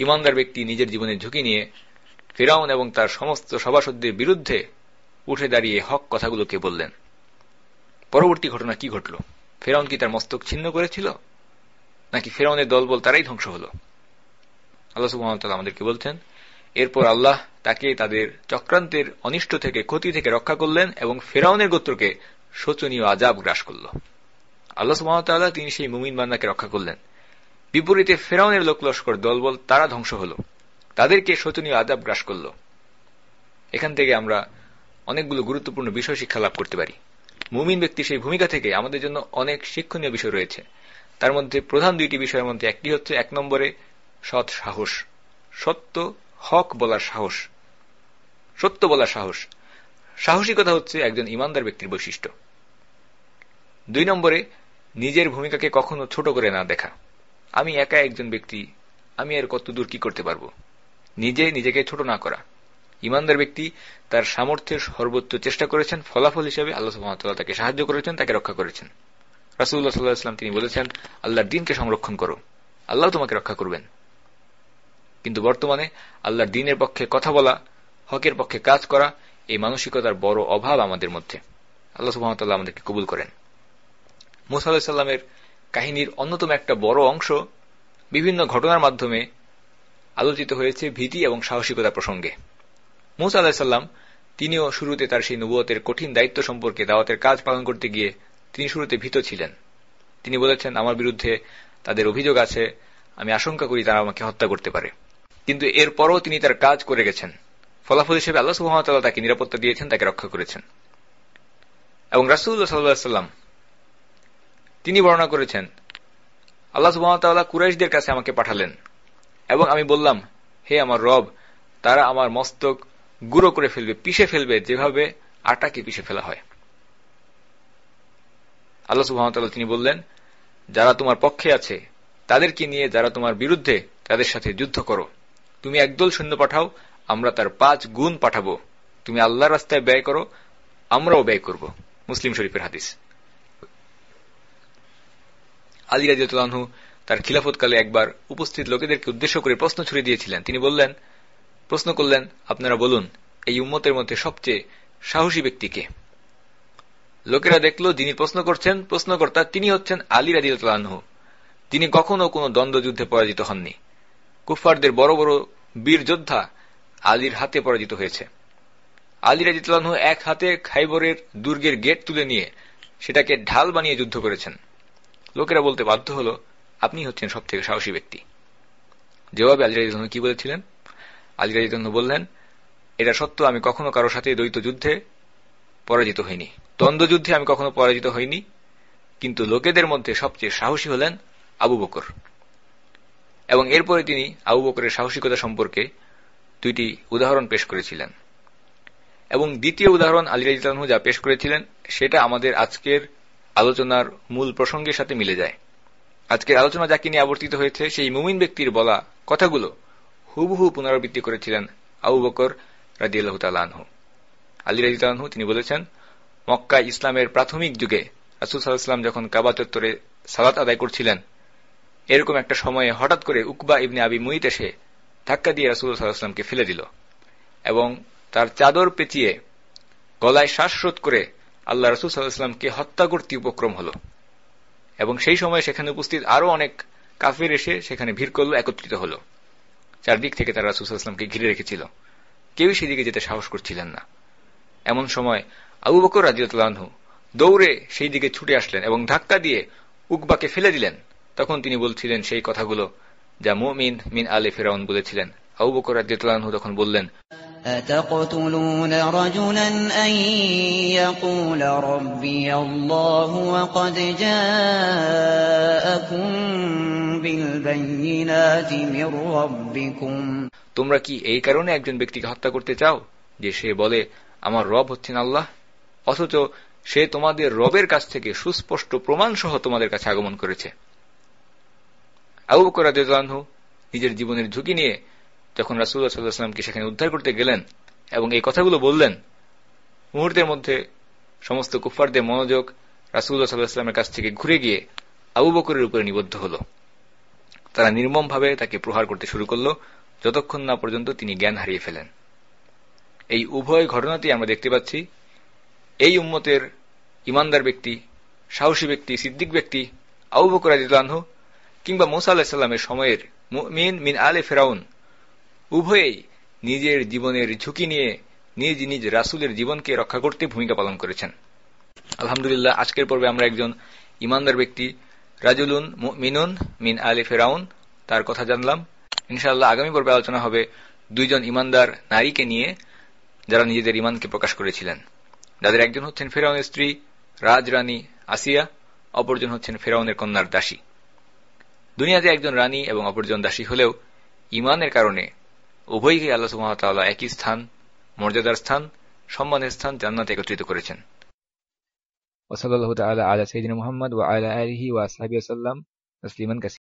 ইমানদার ব্যক্তি নিজের জীবনের ঝুঁকি নিয়ে ফেরাউন এবং তার সমস্ত সভাসদদের বিরুদ্ধে উঠে দাঁড়িয়ে হক কথাগুলোকে বললেন। পরবর্তী ঘটনা কি ঘটল? ফেরাউন কি তার মস্তক ছিন্ন করেছিল? নাকি ফেরাউনের দলবল তারাই ধ্বংস হল? আমাদেরকে বলছেন, এরপর আল্লাহ তাকে তাদের চক্রান্তের অনিষ্ট থেকে, ক্ষতি থেকে রক্ষা করলেন এবং ফেরাউনের গোত্রকে শোচনীয় আজাব গ্রাস করল। আল্লাহ সুহামতাল্লাহ তিনি সেই মুমিন বান্নাকে রক্ষা করলেন। বিপরীতে ফেরাউনের লোক লস্কর দলবল তারা ধ্বংস হল। তাদেরকে শোচনীয় আজাব গ্রাস করল। এখান থেকে আমরা অনেকগুলো গুরুত্বপূর্ণ বিষয় শিক্ষা লাভ করতে পারি। মুমিন ব্যক্তি সেই ভূমিকা থেকে আমাদের জন্য অনেক শিক্ষণীয় বিষয় রয়েছে। তার মধ্যে প্রধান দুইটি বিষয়ের মধ্যে একটি হচ্ছে এক নম্বরে সৎ সাহস। সত্য হক বলার সাহস। সত্য বলার সাহস। সাহসিকতা হচ্ছে একজন ইমানদার ব্যক্তির বৈশিষ্ট্য। দুই নম্বরে নিজের ভূমিকাকে কখনো ছোট করে না দেখা। আমি একা একজন ব্যক্তি, আমি আর কত দূর কি করতে পারব? নিজে নিজেকে ছোট না করা। ইমানদার ব্যক্তি তার সামর্থ্যের সর্বোচ্চ চেষ্টা করেছেন, ফলাফল হিসেবে আল্লাহ সুহামতাল্লাহ তাকে সাহায্য করেছেন, তাকে রক্ষা করেছেন। রাসুল্লাহ সাল্লাহ ইসলাম তিনি বলেছেন, আল্লাহর দিনকে সংরক্ষণ করো। আল্লাহ তোমাকে রক্ষা করবেন। কিন্তু বর্তমানে আল্লাহর দিনের পক্ষে কথা বলা, হকের পক্ষে কাজ করা, এই মানসিকতার বড় অভাব আমাদের মধ্যে। আল্লাহ সুহামতাল্লাহ আমাদেরকে কবুল করেন। মুসা আল্লাহিসাল্লামের কাহিনীর অন্যতম একটা বড় অংশ বিভিন্ন ঘটনার মাধ্যমে আলোচিত হয়েছে ভীতি এবং সাহসিকতা প্রসঙ্গে। মুসা আলাহিসাল্লাম তিনিও শুরুতে তার সেই নবুয়তের কঠিন দায়িত্ব সম্পর্কে দাওয়াতের কাজ পালন করতে গিয়ে তিনি শুরুতে ভীত ছিলেন। তিনি বলেছেন, আমার বিরুদ্ধে তাদের অভিযোগ আছে, আমি আশঙ্কা করি তারা আমাকে হত্যা করতে পারে। কিন্তু এরপরও তিনি তার কাজ করে গেছেন। ফলাফল হিসেবে আল্লাহ সুহামতাল্লাহ তাকে নিরাপত্তা দিয়েছেন, তাকে রক্ষা করেছেন। এবং রাসুল্লাহ সাল্লাম তিনি বর্ণনা করেছেন, আল্লাহ সুহামতাল্লাহ কুরাইশদের কাছে আমাকে পাঠালেন এবং আমি বললাম, হে আমার রব, তারা আমার মস্তক গুঁড়ো করে ফেলবে, পিষে ফেলবে, যেভাবে আটাকে পিষে ফেলা হয়। আল্লাহ সুহামতাল্লাহ তিনি বললেন, যারা তোমার পক্ষে আছে, তাদেরকে নিয়ে যারা তোমার বিরুদ্ধে তাদের সাথে যুদ্ধ করো। তুমি একদল সৈন্য পাঠাও, আমরা তার পাঁচ গুণ পাঠাবো। তুমি আল্লাহ রাস্তায় ব্যয় করো, আমরাও ব্যয় করব। মুসলিম শরীফের হাদিস। আলী রাজিউল্লাহু তার খিলাফতকালে একবার উপস্থিত লোকেদেরকে উদ্দেশ্য করে প্রশ্ন ছুড়ে দিয়েছিলেন। তিনি বললেন, প্রশ্ন করলেন, আপনারা বলুন, এই উম্মতের মধ্যে সবচেয়ে সাহসী ব্যক্তিকে লোকেরা দেখল, যিনি প্রশ্ন করছেন, প্রশ্নকর্তা তিনি হচ্ছেন আলী রাজিউল্লাহু তিনি কখনো কোনো দ্বন্দ্বযুদ্ধে পরাজিত হননি। কুফফারদের বড় বড় বীর যোদ্ধা আলীর হাতে পরাজিত হয়েছে। আলী রাজিউল্লাহু এক হাতে খাইবরের দুর্গের গেট তুলে নিয়ে সেটাকে ঢাল বানিয়ে যুদ্ধ করেছেন। লোকেরা বলতে বাধ্য হল, আপনি হচ্ছেন সব থেকে সাহসী ব্যক্তি। জবাবে আলী রাজিউল্লাহ কি বলেছিলেন? আলী রাজিউল্লাহ বললেন, এটা সত্য, আমি কখনো কারও সাথে দ্বৈত যুদ্ধে পরাজিত হইনি। দ্বন্দ্বযুদ্ধে আমি কখনো পরাজিত হইনি, কিন্তু লোকেদের মধ্যে সবচেয়ে সাহসী হলেন আবু বকর। এবং এরপরে তিনি আবু বকরের সাহসিকতা সম্পর্কে দুইটি উদাহরণ পেশ করেছিলেন। এবং দ্বিতীয় উদাহরণ আলী রাজিউল্লাহ যা পেশ করেছিলেন, সেটা আমাদের আজকের আলোচনার মূল প্রসঙ্গের সাথে মিলে যায়। আজকের আলোচনা যাকে নিয়ে আবর্তিত হয়েছে, সেই মুমিন ব্যক্তির বলা কথাগুলো হুবহু পুনরাবৃত্তি করেছিলেন আবু বকর রাজিয়াল্লাহ তালাহ আলী রাজিউল্লাহ তিনি বলেছেন, মক্কা ইসলামের প্রাথমিক যুগে রাসুল সাল্লাহাম যখন কাবা চত্বরে সালাত আদায় করছিলেন, এরকম একটা সময়ে হঠাৎ করে উকবা ইবনে আবি মুইত এসে ধাক্কা দিয়ে রাসুল সাল্লাহামকে ফেলে দিল এবং তার চাদর পেঁচিয়ে গলায় শ্বাসরোধ করে আল্লাহ রসুল সাল্লাহামকে হত্যা করতে উপক্রম হল। এবং সেই সময় সেখানে উপস্থিত আরও অনেক কাফির এসে সেখানে ভিড় করল, একত্রিত হল। চারদিক থেকে তারা রাসুল সাল্লাহামকে ঘিরে রেখেছিল। কেউই সেদিকে যেতে সাহস করছিলেন না। এমন সময় আবু বকর রাজিউল্লাহু দৌড়ে সেই দিকে ছুটে আসলেন এবং ধাক্কা দিয়ে উকবাকে ফেলে দিলেন। তখন তিনি বলছিলেন, সেই কথাগুলো যা মুমিন মিন আলে ফেরাউন বলেছিলেন। আবু বকর রাজিউল্লাহু তখন বললেন أتقتلون رجلا أن يقول ربي الله وقد جاءكم بالبينات من ربكم তোমরা কি এই কারণে একজন ব্যক্তিকে হত্যা করতে চাও যে সে বলে আমার রব হচ্ছেন আল্লাহ অথচ সে তোমাদের রবের কাছ থেকে সুস্পষ্ট প্রমাণ সহ তোমাদের কাছে আগমন করেছে আবু বকর নিজের জীবনের ঝুঁকি নিয়ে যখন রাসুল্লাহ সাল্লাহামকে সেখানে উদ্ধার করতে গেলেন এবং এই কথাগুলো বললেন। মুহূর্তের মধ্যে সমস্ত কুফারদের মনোযোগ রাসুল্লাহ সাল্লাহামের কাছ থেকে ঘুরে গিয়ে আবু বকরের উপরে নিবদ্ধ হল। তারা নির্মমভাবে তাকে প্রহার করতে শুরু করল, যতক্ষণ না পর্যন্ত তিনি জ্ঞান হারিয়ে ফেলেন। এই উভয় ঘটনাটি আমরা দেখতে পাচ্ছি, এই উম্মতের ইমানদার ব্যক্তি, সাহসী ব্যক্তি, সিদ্দিক ব্যক্তি, আবু বকর আদিল্লাহ কিংবা মোসা আলাহিসাল্লামের সময়ের মিন মিন আলে ফেরাউন উভয়েই নিজের জীবনের ঝুঁকি নিয়ে নিজ নিজ রাসুলের জীবনকে রক্ষা করতে ভূমিকা পালন করেছেন। আলহামদুলিল্লাহ, আজকের পর্বে আমরা একজন ইমানদার ব্যক্তি, রাজুলুন মিনুন মিন আলী ফেরাউন, তার কথা জানলাম। ইনশাআল্লাহ আগামী পর্বে আলোচনা হবে দুইজন ইমানদার নারীকে নিয়ে যারা নিজেদের ইমানকে প্রকাশ করেছিলেন। যাদের একজন হচ্ছেন ফেরাউনের স্ত্রী, রাজরানী আসিয়া, অপরজন হচ্ছেন ফেরাউনের কন্যার দাসী। দুনিয়াতে একজন রানী এবং অপরজন দাসী হলেও ইমানের কারণে উভয়কে আল্লাহ সুহামতাল্লাহ একই স্থান, মর্যাদার স্থান, সম্মানের স্থান জান্নাত একত্রিত করেছেন। ওসলাল্লাহ তালা আলা সঈদিন মোহাম্মদ ও আল্লাহ আলহি ওয়া সাহাবি সাল্লাম তসলিমান